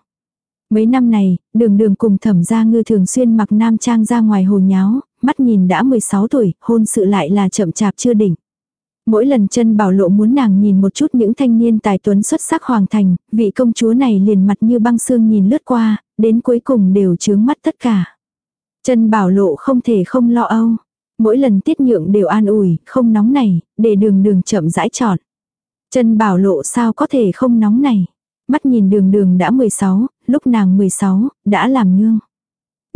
Mấy năm này, đường đường cùng thẩm gia ngư thường xuyên mặc nam trang ra ngoài hồ nháo, mắt nhìn đã 16 tuổi, hôn sự lại là chậm chạp chưa đỉnh. Mỗi lần chân bảo lộ muốn nàng nhìn một chút những thanh niên tài tuấn xuất sắc hoàng thành, vị công chúa này liền mặt như băng xương nhìn lướt qua, đến cuối cùng đều chướng mắt tất cả. Chân bảo lộ không thể không lo âu. Mỗi lần tiết nhượng đều an ủi, không nóng này, để đường đường chậm rãi chọn. Chân bảo lộ sao có thể không nóng này. Mắt nhìn đường đường đã 16, lúc nàng 16, đã làm nương.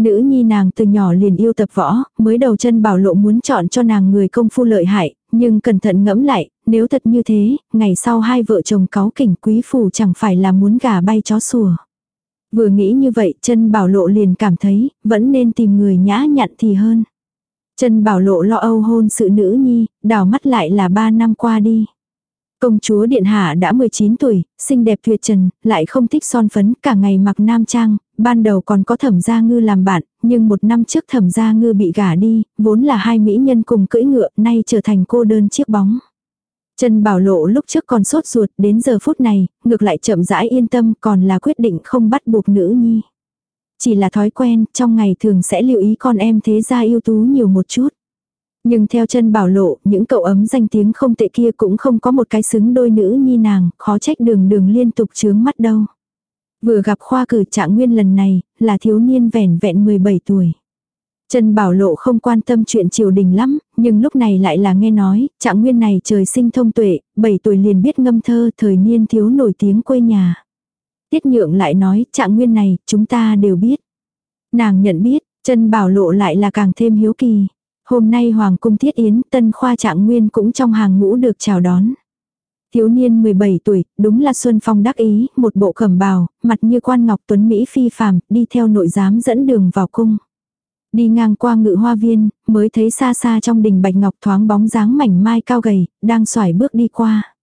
Nữ nhi nàng từ nhỏ liền yêu tập võ, mới đầu chân bảo lộ muốn chọn cho nàng người công phu lợi hại, nhưng cẩn thận ngẫm lại, nếu thật như thế, ngày sau hai vợ chồng cáo kỉnh quý phủ chẳng phải là muốn gà bay chó sủa. Vừa nghĩ như vậy chân bảo lộ liền cảm thấy, vẫn nên tìm người nhã nhặn thì hơn. Chân bảo lộ lo âu hôn sự nữ nhi, đảo mắt lại là ba năm qua đi. Công chúa Điện Hạ đã 19 tuổi, xinh đẹp tuyệt trần, lại không thích son phấn, cả ngày mặc nam trang, ban đầu còn có thẩm gia ngư làm bạn, nhưng một năm trước thẩm gia ngư bị gả đi, vốn là hai mỹ nhân cùng cưỡi ngựa, nay trở thành cô đơn chiếc bóng. Trần Bảo Lộ lúc trước còn sốt ruột, đến giờ phút này, ngược lại chậm rãi yên tâm còn là quyết định không bắt buộc nữ nhi. Chỉ là thói quen, trong ngày thường sẽ lưu ý con em thế gia yêu tú nhiều một chút. Nhưng theo chân bảo lộ, những cậu ấm danh tiếng không tệ kia cũng không có một cái xứng đôi nữ nhi nàng, khó trách đường đường liên tục chướng mắt đâu. Vừa gặp khoa cử trạng nguyên lần này, là thiếu niên vẻn vẹn 17 tuổi. Trần Bảo Lộ không quan tâm chuyện triều đình lắm, nhưng lúc này lại là nghe nói, trạng nguyên này trời sinh thông tuệ, 7 tuổi liền biết ngâm thơ thời niên thiếu nổi tiếng quê nhà. Tiết nhượng lại nói, trạng nguyên này, chúng ta đều biết. Nàng nhận biết, Trần Bảo Lộ lại là càng thêm hiếu kỳ. Hôm nay Hoàng cung Thiết Yến, tân khoa trạng nguyên cũng trong hàng ngũ được chào đón. Thiếu niên 17 tuổi, đúng là Xuân Phong đắc ý, một bộ cẩm bào, mặt như quan ngọc tuấn Mỹ phi phàm, đi theo nội giám dẫn đường vào cung. Đi ngang qua ngự hoa viên, mới thấy xa xa trong đình bạch ngọc thoáng bóng dáng mảnh mai cao gầy, đang xoải bước đi qua.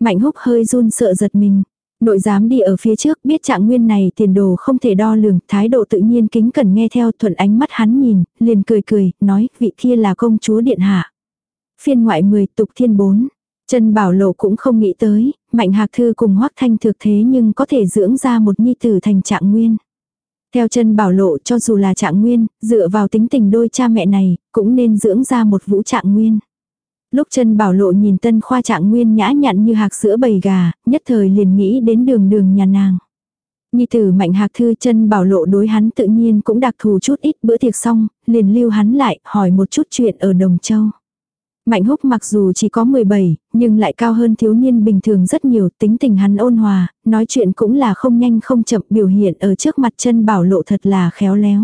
Mạnh húc hơi run sợ giật mình. Nội giám đi ở phía trước biết trạng nguyên này tiền đồ không thể đo lường, thái độ tự nhiên kính cần nghe theo thuận ánh mắt hắn nhìn, liền cười cười, nói vị kia là công chúa điện hạ. Phiên ngoại 10 tục thiên 4. Trần Bảo Lộ cũng không nghĩ tới, Mạnh Hạc Thư cùng Hoắc Thanh thực thế nhưng có thể dưỡng ra một nhi tử thành trạng nguyên. Theo chân bảo lộ cho dù là trạng nguyên, dựa vào tính tình đôi cha mẹ này, cũng nên dưỡng ra một vũ trạng nguyên. Lúc chân bảo lộ nhìn tân khoa trạng nguyên nhã nhặn như hạc sữa bầy gà, nhất thời liền nghĩ đến đường đường nhà nàng. Nhi tử mạnh hạc thư chân bảo lộ đối hắn tự nhiên cũng đặc thù chút ít bữa tiệc xong, liền lưu hắn lại hỏi một chút chuyện ở Đồng Châu. Mạnh húc mặc dù chỉ có 17, nhưng lại cao hơn thiếu niên bình thường rất nhiều, tính tình hắn ôn hòa, nói chuyện cũng là không nhanh không chậm biểu hiện ở trước mặt chân bảo lộ thật là khéo léo.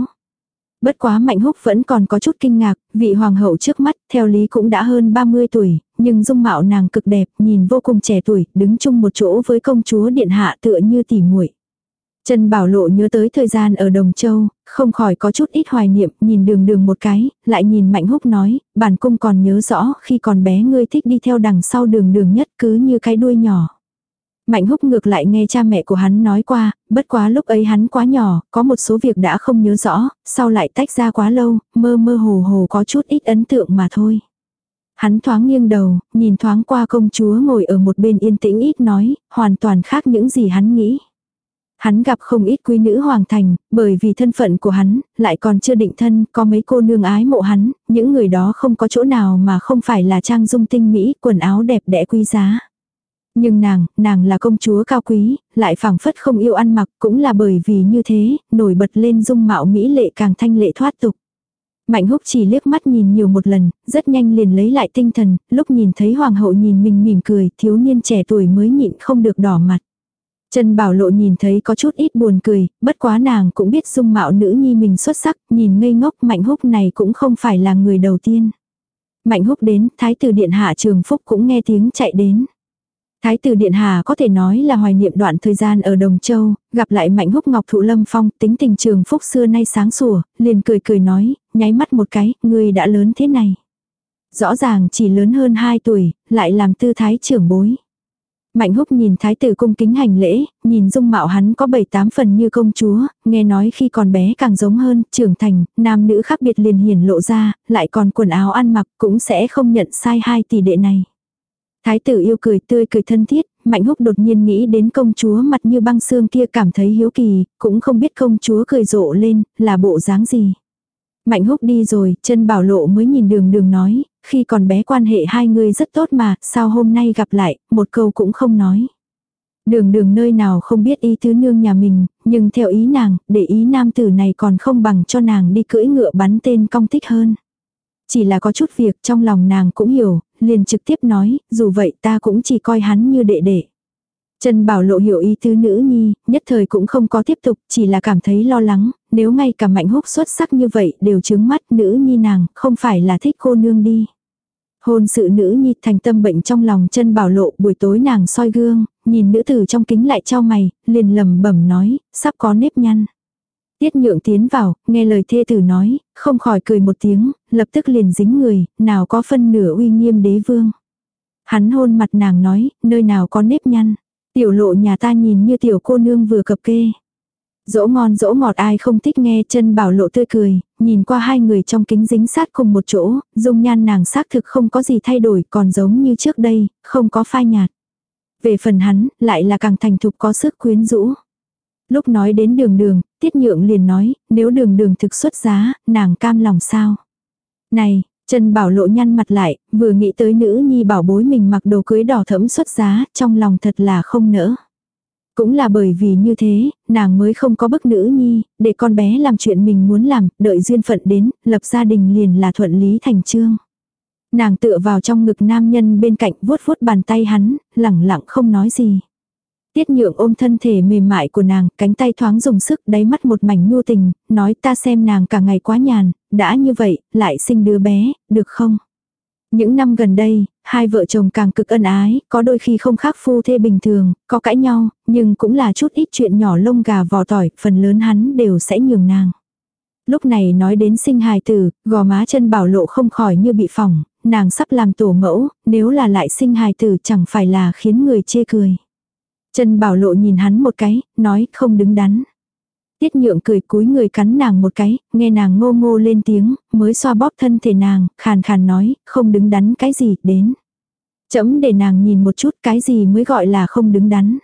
Bất quá Mạnh Húc vẫn còn có chút kinh ngạc, vị hoàng hậu trước mắt, theo lý cũng đã hơn 30 tuổi, nhưng dung mạo nàng cực đẹp, nhìn vô cùng trẻ tuổi, đứng chung một chỗ với công chúa điện hạ tựa như tỉ muội. Trần Bảo Lộ nhớ tới thời gian ở Đồng Châu, không khỏi có chút ít hoài niệm, nhìn đường đường một cái, lại nhìn Mạnh Húc nói, bản cung còn nhớ rõ khi còn bé ngươi thích đi theo đằng sau đường đường nhất cứ như cái đuôi nhỏ. Mạnh húc ngược lại nghe cha mẹ của hắn nói qua, bất quá lúc ấy hắn quá nhỏ, có một số việc đã không nhớ rõ, sau lại tách ra quá lâu, mơ mơ hồ hồ có chút ít ấn tượng mà thôi. Hắn thoáng nghiêng đầu, nhìn thoáng qua công chúa ngồi ở một bên yên tĩnh ít nói, hoàn toàn khác những gì hắn nghĩ. Hắn gặp không ít quý nữ hoàng thành, bởi vì thân phận của hắn, lại còn chưa định thân, có mấy cô nương ái mộ hắn, những người đó không có chỗ nào mà không phải là trang dung tinh mỹ, quần áo đẹp đẽ quý giá. Nhưng nàng, nàng là công chúa cao quý, lại phảng phất không yêu ăn mặc, cũng là bởi vì như thế, nổi bật lên dung mạo mỹ lệ càng thanh lệ thoát tục. Mạnh húc chỉ liếc mắt nhìn nhiều một lần, rất nhanh liền lấy lại tinh thần, lúc nhìn thấy hoàng hậu nhìn mình mỉm cười, thiếu niên trẻ tuổi mới nhịn không được đỏ mặt. Trần Bảo Lộ nhìn thấy có chút ít buồn cười, bất quá nàng cũng biết dung mạo nữ nhi mình xuất sắc, nhìn ngây ngốc Mạnh Húc này cũng không phải là người đầu tiên. Mạnh Húc đến, Thái tử Điện Hạ Trường Phúc cũng nghe tiếng chạy đến. Thái tử Điện Hà có thể nói là hoài niệm đoạn thời gian ở Đồng Châu, gặp lại Mạnh Húc Ngọc Thụ Lâm Phong, tính tình trường phúc xưa nay sáng sủa, liền cười cười nói, nháy mắt một cái, người đã lớn thế này. Rõ ràng chỉ lớn hơn 2 tuổi, lại làm tư thái trưởng bối. Mạnh húc nhìn thái tử cung kính hành lễ, nhìn dung mạo hắn có bảy tám phần như công chúa, nghe nói khi còn bé càng giống hơn, trưởng thành, nam nữ khác biệt liền hiển lộ ra, lại còn quần áo ăn mặc cũng sẽ không nhận sai hai tỷ đệ này. Thái tử yêu cười tươi cười thân thiết, Mạnh Húc đột nhiên nghĩ đến công chúa mặt như băng xương kia cảm thấy hiếu kỳ, cũng không biết công chúa cười rộ lên, là bộ dáng gì. Mạnh húc đi rồi, chân bảo lộ mới nhìn đường đường nói, khi còn bé quan hệ hai người rất tốt mà, sao hôm nay gặp lại, một câu cũng không nói. Đường đường nơi nào không biết ý tứ nương nhà mình, nhưng theo ý nàng, để ý nam tử này còn không bằng cho nàng đi cưỡi ngựa bắn tên công tích hơn. Chỉ là có chút việc trong lòng nàng cũng hiểu, liền trực tiếp nói, dù vậy ta cũng chỉ coi hắn như đệ đệ. Trần Bảo Lộ hiểu ý tứ nữ nhi, nhất thời cũng không có tiếp tục, chỉ là cảm thấy lo lắng, nếu ngay cả mạnh húc xuất sắc như vậy đều chứng mắt nữ nhi nàng, không phải là thích cô nương đi. Hôn sự nữ nhi thành tâm bệnh trong lòng chân bảo lộ buổi tối nàng soi gương, nhìn nữ tử trong kính lại trao mày, liền lầm bẩm nói, sắp có nếp nhăn. Tiết nhượng tiến vào, nghe lời thê tử nói, không khỏi cười một tiếng, lập tức liền dính người, nào có phân nửa uy nghiêm đế vương. Hắn hôn mặt nàng nói, nơi nào có nếp nhăn. Tiểu lộ nhà ta nhìn như tiểu cô nương vừa cập kê. Dỗ ngon dỗ ngọt ai không thích nghe chân bảo lộ tươi cười, nhìn qua hai người trong kính dính sát cùng một chỗ, dung nhan nàng xác thực không có gì thay đổi còn giống như trước đây, không có phai nhạt. Về phần hắn, lại là càng thành thục có sức quyến rũ. Lúc nói đến đường đường, tiết nhượng liền nói, nếu đường đường thực xuất giá, nàng cam lòng sao. Này, Trần Bảo Lộ nhăn mặt lại, vừa nghĩ tới nữ nhi bảo bối mình mặc đồ cưới đỏ thẫm xuất giá, trong lòng thật là không nỡ. Cũng là bởi vì như thế, nàng mới không có bức nữ nhi, để con bé làm chuyện mình muốn làm, đợi duyên phận đến, lập gia đình liền là thuận lý thành trương. Nàng tựa vào trong ngực nam nhân bên cạnh vuốt vuốt bàn tay hắn, lẳng lặng không nói gì. Tiết nhượng ôm thân thể mềm mại của nàng, cánh tay thoáng dùng sức đáy mắt một mảnh nhu tình, nói ta xem nàng cả ngày quá nhàn, đã như vậy, lại sinh đứa bé, được không? Những năm gần đây, hai vợ chồng càng cực ân ái, có đôi khi không khác phu thê bình thường, có cãi nhau, nhưng cũng là chút ít chuyện nhỏ lông gà vò tỏi, phần lớn hắn đều sẽ nhường nàng. Lúc này nói đến sinh hài tử, gò má chân bảo lộ không khỏi như bị phỏng, nàng sắp làm tổ mẫu, nếu là lại sinh hài tử chẳng phải là khiến người chê cười. Trần bảo lộ nhìn hắn một cái, nói không đứng đắn. Tiết nhượng cười cúi người cắn nàng một cái, nghe nàng ngô ngô lên tiếng, mới xoa bóp thân thể nàng, khàn khàn nói, không đứng đắn cái gì, đến. Chấm để nàng nhìn một chút cái gì mới gọi là không đứng đắn.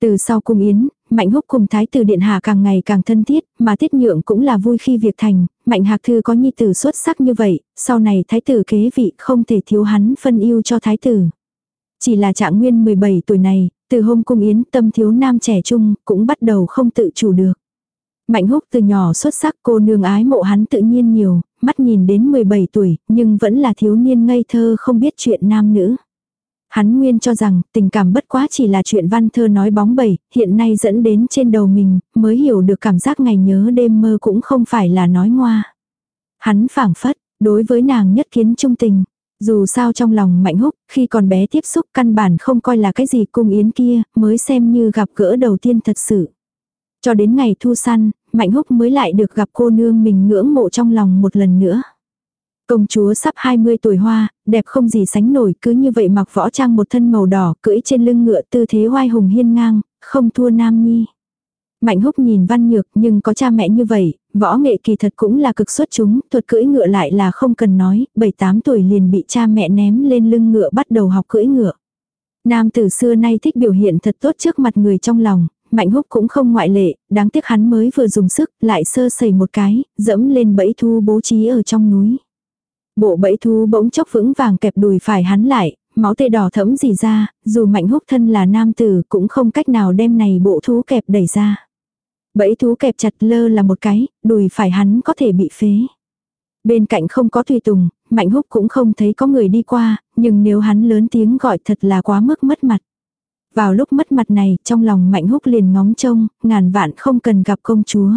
Từ sau cung yến, Mạnh Húc cùng Thái tử Điện Hạ càng ngày càng thân thiết, mà Tiết Nhượng cũng là vui khi việc thành, Mạnh Hạc Thư có nhi tử xuất sắc như vậy, sau này Thái tử kế vị không thể thiếu hắn phân yêu cho Thái tử. Chỉ là trạng nguyên 17 tuổi này, từ hôm cung yến tâm thiếu nam trẻ trung, cũng bắt đầu không tự chủ được. Mạnh húc từ nhỏ xuất sắc cô nương ái mộ hắn tự nhiên nhiều, mắt nhìn đến 17 tuổi, nhưng vẫn là thiếu niên ngây thơ không biết chuyện nam nữ. Hắn nguyên cho rằng tình cảm bất quá chỉ là chuyện văn thơ nói bóng bẩy, hiện nay dẫn đến trên đầu mình, mới hiểu được cảm giác ngày nhớ đêm mơ cũng không phải là nói ngoa. Hắn phảng phất, đối với nàng nhất kiến trung tình, dù sao trong lòng mạnh húc, khi còn bé tiếp xúc căn bản không coi là cái gì cung yến kia, mới xem như gặp gỡ đầu tiên thật sự. Cho đến ngày thu săn, mạnh húc mới lại được gặp cô nương mình ngưỡng mộ trong lòng một lần nữa. Công chúa sắp 20 tuổi hoa, đẹp không gì sánh nổi, cứ như vậy mặc võ trang một thân màu đỏ, cưỡi trên lưng ngựa tư thế hoai hùng hiên ngang, không thua nam nhi. Mạnh húc nhìn văn nhược nhưng có cha mẹ như vậy, võ nghệ kỳ thật cũng là cực xuất chúng, thuật cưỡi ngựa lại là không cần nói, 7-8 tuổi liền bị cha mẹ ném lên lưng ngựa bắt đầu học cưỡi ngựa. Nam tử xưa nay thích biểu hiện thật tốt trước mặt người trong lòng, Mạnh húc cũng không ngoại lệ, đáng tiếc hắn mới vừa dùng sức, lại sơ sẩy một cái, dẫm lên bẫy thu bố trí ở trong núi. Bộ bẫy thu bỗng chốc vững vàng kẹp đùi phải hắn lại, máu tê đỏ thẫm gì ra, dù mạnh húc thân là nam tử cũng không cách nào đem này bộ thú kẹp đẩy ra. Bẫy thú kẹp chặt lơ là một cái, đùi phải hắn có thể bị phế. Bên cạnh không có tùy tùng, mạnh húc cũng không thấy có người đi qua, nhưng nếu hắn lớn tiếng gọi thật là quá mức mất mặt. Vào lúc mất mặt này, trong lòng mạnh húc liền ngóng trông, ngàn vạn không cần gặp công chúa.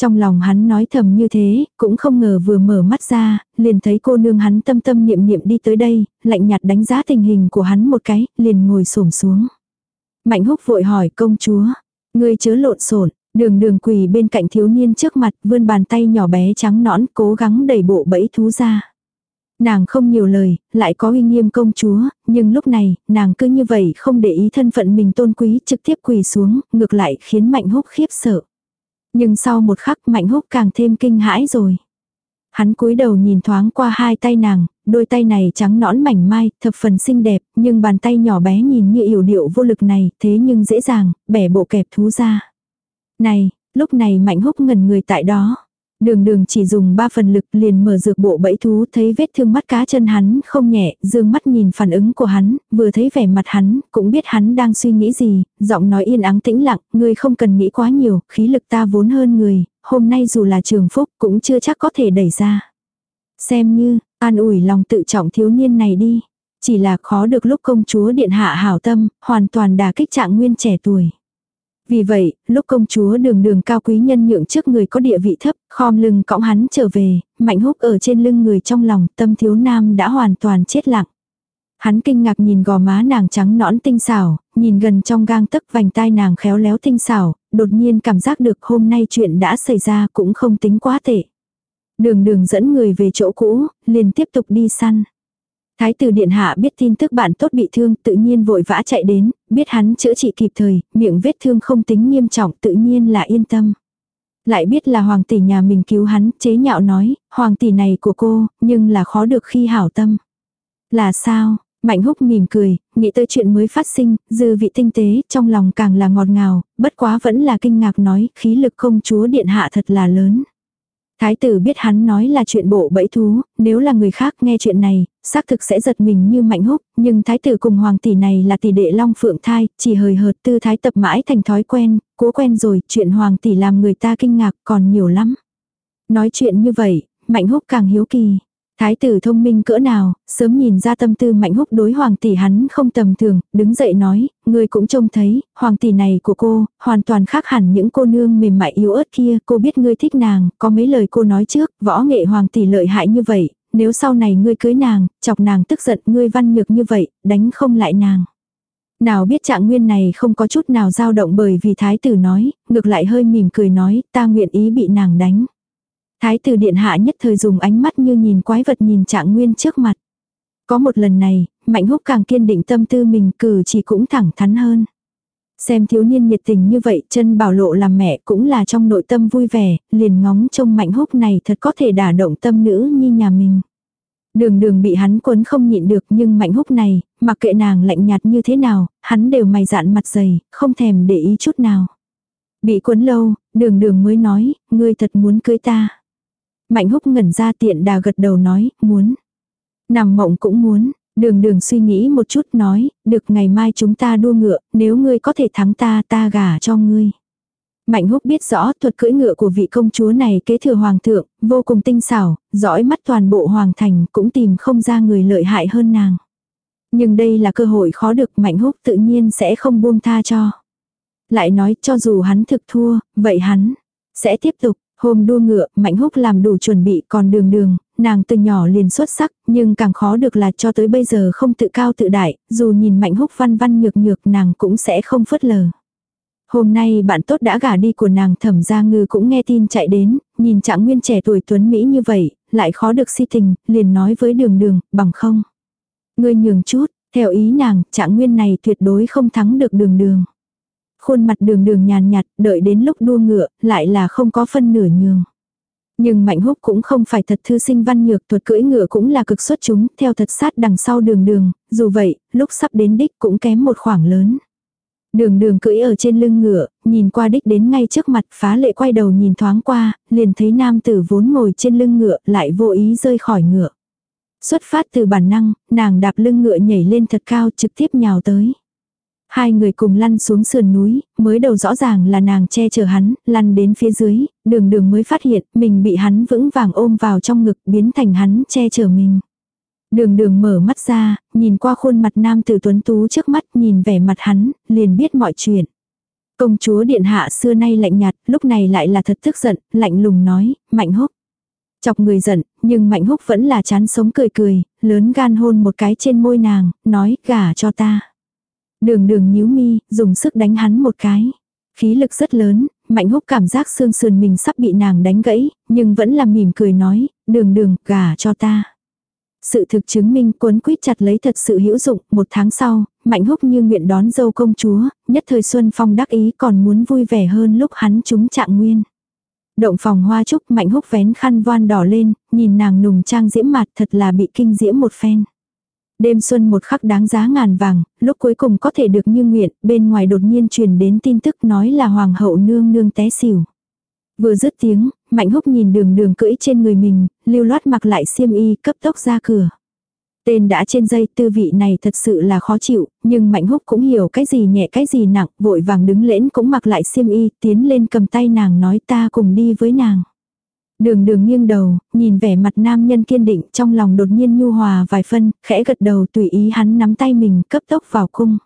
Trong lòng hắn nói thầm như thế, cũng không ngờ vừa mở mắt ra, liền thấy cô nương hắn tâm tâm niệm niệm đi tới đây, lạnh nhạt đánh giá tình hình của hắn một cái, liền ngồi xổm xuống. Mạnh húc vội hỏi công chúa, ngươi chớ lộn xộn đường đường quỳ bên cạnh thiếu niên trước mặt, vươn bàn tay nhỏ bé trắng nõn cố gắng đẩy bộ bẫy thú ra. Nàng không nhiều lời, lại có uy nghiêm công chúa, nhưng lúc này, nàng cứ như vậy không để ý thân phận mình tôn quý trực tiếp quỳ xuống, ngược lại khiến Mạnh Húc khiếp sợ. Nhưng sau một khắc Mạnh Húc càng thêm kinh hãi rồi. Hắn cúi đầu nhìn thoáng qua hai tay nàng, đôi tay này trắng nõn mảnh mai, thập phần xinh đẹp, nhưng bàn tay nhỏ bé nhìn như yểu điệu vô lực này, thế nhưng dễ dàng, bẻ bộ kẹp thú ra. Này, lúc này Mạnh Húc ngần người tại đó. Đường đường chỉ dùng ba phần lực liền mở dược bộ bẫy thú thấy vết thương mắt cá chân hắn không nhẹ, dương mắt nhìn phản ứng của hắn, vừa thấy vẻ mặt hắn, cũng biết hắn đang suy nghĩ gì, giọng nói yên ắng tĩnh lặng, ngươi không cần nghĩ quá nhiều, khí lực ta vốn hơn người, hôm nay dù là trường phúc cũng chưa chắc có thể đẩy ra. Xem như, an ủi lòng tự trọng thiếu niên này đi. Chỉ là khó được lúc công chúa điện hạ hảo tâm, hoàn toàn đả kích trạng nguyên trẻ tuổi. Vì vậy, lúc công chúa đường đường cao quý nhân nhượng trước người có địa vị thấp, khom lưng cõng hắn trở về, mạnh húc ở trên lưng người trong lòng, tâm thiếu nam đã hoàn toàn chết lặng. Hắn kinh ngạc nhìn gò má nàng trắng nõn tinh xảo, nhìn gần trong gang tấc vành tai nàng khéo léo tinh xảo, đột nhiên cảm giác được hôm nay chuyện đã xảy ra cũng không tính quá tệ. Đường đường dẫn người về chỗ cũ, liền tiếp tục đi săn. Thái tử điện hạ biết tin tức bạn tốt bị thương, tự nhiên vội vã chạy đến, biết hắn chữa trị kịp thời, miệng vết thương không tính nghiêm trọng, tự nhiên là yên tâm. Lại biết là hoàng tỷ nhà mình cứu hắn, chế nhạo nói, hoàng tỷ này của cô, nhưng là khó được khi hảo tâm. Là sao? Mạnh húc mỉm cười, nghĩ tới chuyện mới phát sinh, dư vị tinh tế, trong lòng càng là ngọt ngào, bất quá vẫn là kinh ngạc nói, khí lực công chúa điện hạ thật là lớn. Thái tử biết hắn nói là chuyện bộ bẫy thú, nếu là người khác nghe chuyện này, xác thực sẽ giật mình như mạnh húc, nhưng thái tử cùng hoàng tỷ này là tỷ đệ long phượng thai, chỉ hời hợt tư thái tập mãi thành thói quen, cố quen rồi, chuyện hoàng tỷ làm người ta kinh ngạc còn nhiều lắm. Nói chuyện như vậy, mạnh húc càng hiếu kỳ. Thái tử thông minh cỡ nào, sớm nhìn ra tâm tư mạnh húc đối hoàng tỷ hắn không tầm thường, đứng dậy nói, người cũng trông thấy, hoàng tỷ này của cô, hoàn toàn khác hẳn những cô nương mềm mại yếu ớt kia, cô biết ngươi thích nàng, có mấy lời cô nói trước, võ nghệ hoàng tỷ lợi hại như vậy, nếu sau này ngươi cưới nàng, chọc nàng tức giận ngươi văn nhược như vậy, đánh không lại nàng. Nào biết trạng nguyên này không có chút nào dao động bởi vì thái tử nói, ngược lại hơi mỉm cười nói, ta nguyện ý bị nàng đánh. Thái tử điện hạ nhất thời dùng ánh mắt như nhìn quái vật nhìn trạng nguyên trước mặt. Có một lần này, mạnh húc càng kiên định tâm tư mình cử chỉ cũng thẳng thắn hơn. Xem thiếu niên nhiệt tình như vậy chân bảo lộ làm mẹ cũng là trong nội tâm vui vẻ, liền ngóng trông mạnh húc này thật có thể đả động tâm nữ như nhà mình. Đường đường bị hắn quấn không nhịn được nhưng mạnh húc này, mặc kệ nàng lạnh nhạt như thế nào, hắn đều mày dạn mặt dày, không thèm để ý chút nào. Bị quấn lâu, đường đường mới nói, ngươi thật muốn cưới ta. Mạnh húc ngẩn ra tiện đà gật đầu nói, muốn. Nằm mộng cũng muốn, đường đường suy nghĩ một chút nói, được ngày mai chúng ta đua ngựa, nếu ngươi có thể thắng ta ta gả cho ngươi. Mạnh húc biết rõ thuật cưỡi ngựa của vị công chúa này kế thừa hoàng thượng, vô cùng tinh xảo, dõi mắt toàn bộ hoàng thành cũng tìm không ra người lợi hại hơn nàng. Nhưng đây là cơ hội khó được mạnh húc tự nhiên sẽ không buông tha cho. Lại nói cho dù hắn thực thua, vậy hắn sẽ tiếp tục. Hôm đua ngựa, Mạnh Húc làm đủ chuẩn bị còn đường đường, nàng từ nhỏ liền xuất sắc, nhưng càng khó được là cho tới bây giờ không tự cao tự đại, dù nhìn Mạnh Húc văn văn nhược nhược nàng cũng sẽ không phớt lờ. Hôm nay bạn tốt đã gả đi của nàng thẩm gia ngư cũng nghe tin chạy đến, nhìn trạng nguyên trẻ tuổi tuấn Mỹ như vậy, lại khó được si tình, liền nói với đường đường, bằng không. Ngươi nhường chút, theo ý nàng, trạng nguyên này tuyệt đối không thắng được đường đường. Khuôn mặt đường đường nhàn nhạt, đợi đến lúc đua ngựa, lại là không có phân nửa nhường. Nhưng Mạnh Húc cũng không phải thật thư sinh văn nhược thuật cưỡi ngựa cũng là cực xuất chúng, theo thật sát đằng sau đường đường, dù vậy, lúc sắp đến đích cũng kém một khoảng lớn. Đường đường cưỡi ở trên lưng ngựa, nhìn qua đích đến ngay trước mặt phá lệ quay đầu nhìn thoáng qua, liền thấy nam tử vốn ngồi trên lưng ngựa lại vô ý rơi khỏi ngựa. Xuất phát từ bản năng, nàng đạp lưng ngựa nhảy lên thật cao trực tiếp nhào tới. Hai người cùng lăn xuống sườn núi, mới đầu rõ ràng là nàng che chở hắn, lăn đến phía dưới, đường đường mới phát hiện mình bị hắn vững vàng ôm vào trong ngực biến thành hắn che chở mình. Đường đường mở mắt ra, nhìn qua khuôn mặt nam tử tuấn tú trước mắt nhìn vẻ mặt hắn, liền biết mọi chuyện. Công chúa điện hạ xưa nay lạnh nhạt, lúc này lại là thật tức giận, lạnh lùng nói, mạnh húc. Chọc người giận, nhưng mạnh húc vẫn là chán sống cười cười, lớn gan hôn một cái trên môi nàng, nói, gả cho ta. Đường đường nhíu mi, dùng sức đánh hắn một cái. Khí lực rất lớn, mạnh húc cảm giác xương sườn mình sắp bị nàng đánh gãy, nhưng vẫn là mỉm cười nói, đường đường, gả cho ta. Sự thực chứng minh cuốn quýt chặt lấy thật sự hữu dụng, một tháng sau, mạnh húc như nguyện đón dâu công chúa, nhất thời xuân phong đắc ý còn muốn vui vẻ hơn lúc hắn chúng trạng nguyên. Động phòng hoa trúc mạnh húc vén khăn voan đỏ lên, nhìn nàng nùng trang diễm mặt thật là bị kinh diễm một phen. Đêm xuân một khắc đáng giá ngàn vàng, lúc cuối cùng có thể được như nguyện, bên ngoài đột nhiên truyền đến tin tức nói là hoàng hậu nương nương té xỉu. Vừa dứt tiếng, Mạnh Húc nhìn đường đường cưỡi trên người mình, lưu loát mặc lại xiêm y cấp tốc ra cửa. Tên đã trên dây tư vị này thật sự là khó chịu, nhưng Mạnh Húc cũng hiểu cái gì nhẹ cái gì nặng, vội vàng đứng lễn cũng mặc lại xiêm y, tiến lên cầm tay nàng nói ta cùng đi với nàng. Đường đường nghiêng đầu, nhìn vẻ mặt nam nhân kiên định trong lòng đột nhiên nhu hòa vài phân, khẽ gật đầu tùy ý hắn nắm tay mình cấp tốc vào cung.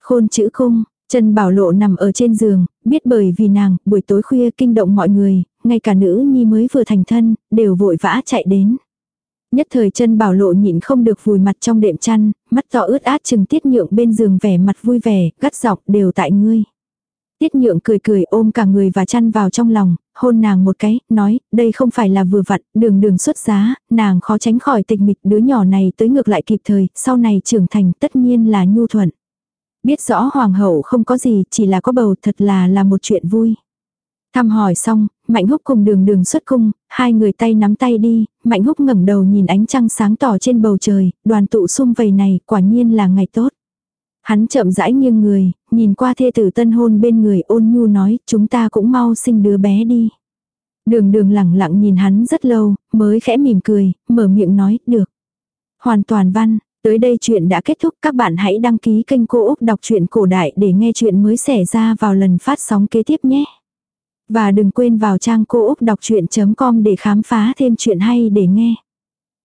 Khôn chữ cung, Trần Bảo Lộ nằm ở trên giường, biết bởi vì nàng, buổi tối khuya kinh động mọi người, ngay cả nữ nhi mới vừa thành thân, đều vội vã chạy đến. Nhất thời chân bảo lộ nhịn không được vùi mặt trong đệm chăn, mắt to ướt át chừng tiết nhượng bên giường vẻ mặt vui vẻ, gắt giọng đều tại ngươi. Tiết nhượng cười cười ôm cả người và chăn vào trong lòng, hôn nàng một cái, nói, đây không phải là vừa vặn, đường đường xuất giá, nàng khó tránh khỏi tịch mịch đứa nhỏ này tới ngược lại kịp thời, sau này trưởng thành tất nhiên là nhu thuận. Biết rõ hoàng hậu không có gì, chỉ là có bầu thật là là một chuyện vui. Thăm hỏi xong, Mạnh Húc cùng đường đường xuất cung, hai người tay nắm tay đi, Mạnh Húc ngẩng đầu nhìn ánh trăng sáng tỏ trên bầu trời, đoàn tụ xung vầy này quả nhiên là ngày tốt. Hắn chậm rãi nghiêng người, nhìn qua thê tử tân hôn bên người ôn nhu nói chúng ta cũng mau sinh đứa bé đi. Đường đường lẳng lặng nhìn hắn rất lâu, mới khẽ mỉm cười, mở miệng nói, được. Hoàn toàn văn, tới đây chuyện đã kết thúc các bạn hãy đăng ký kênh Cô Úc Đọc truyện Cổ Đại để nghe chuyện mới xảy ra vào lần phát sóng kế tiếp nhé. Và đừng quên vào trang cô úc đọc chuyện.com để khám phá thêm chuyện hay để nghe.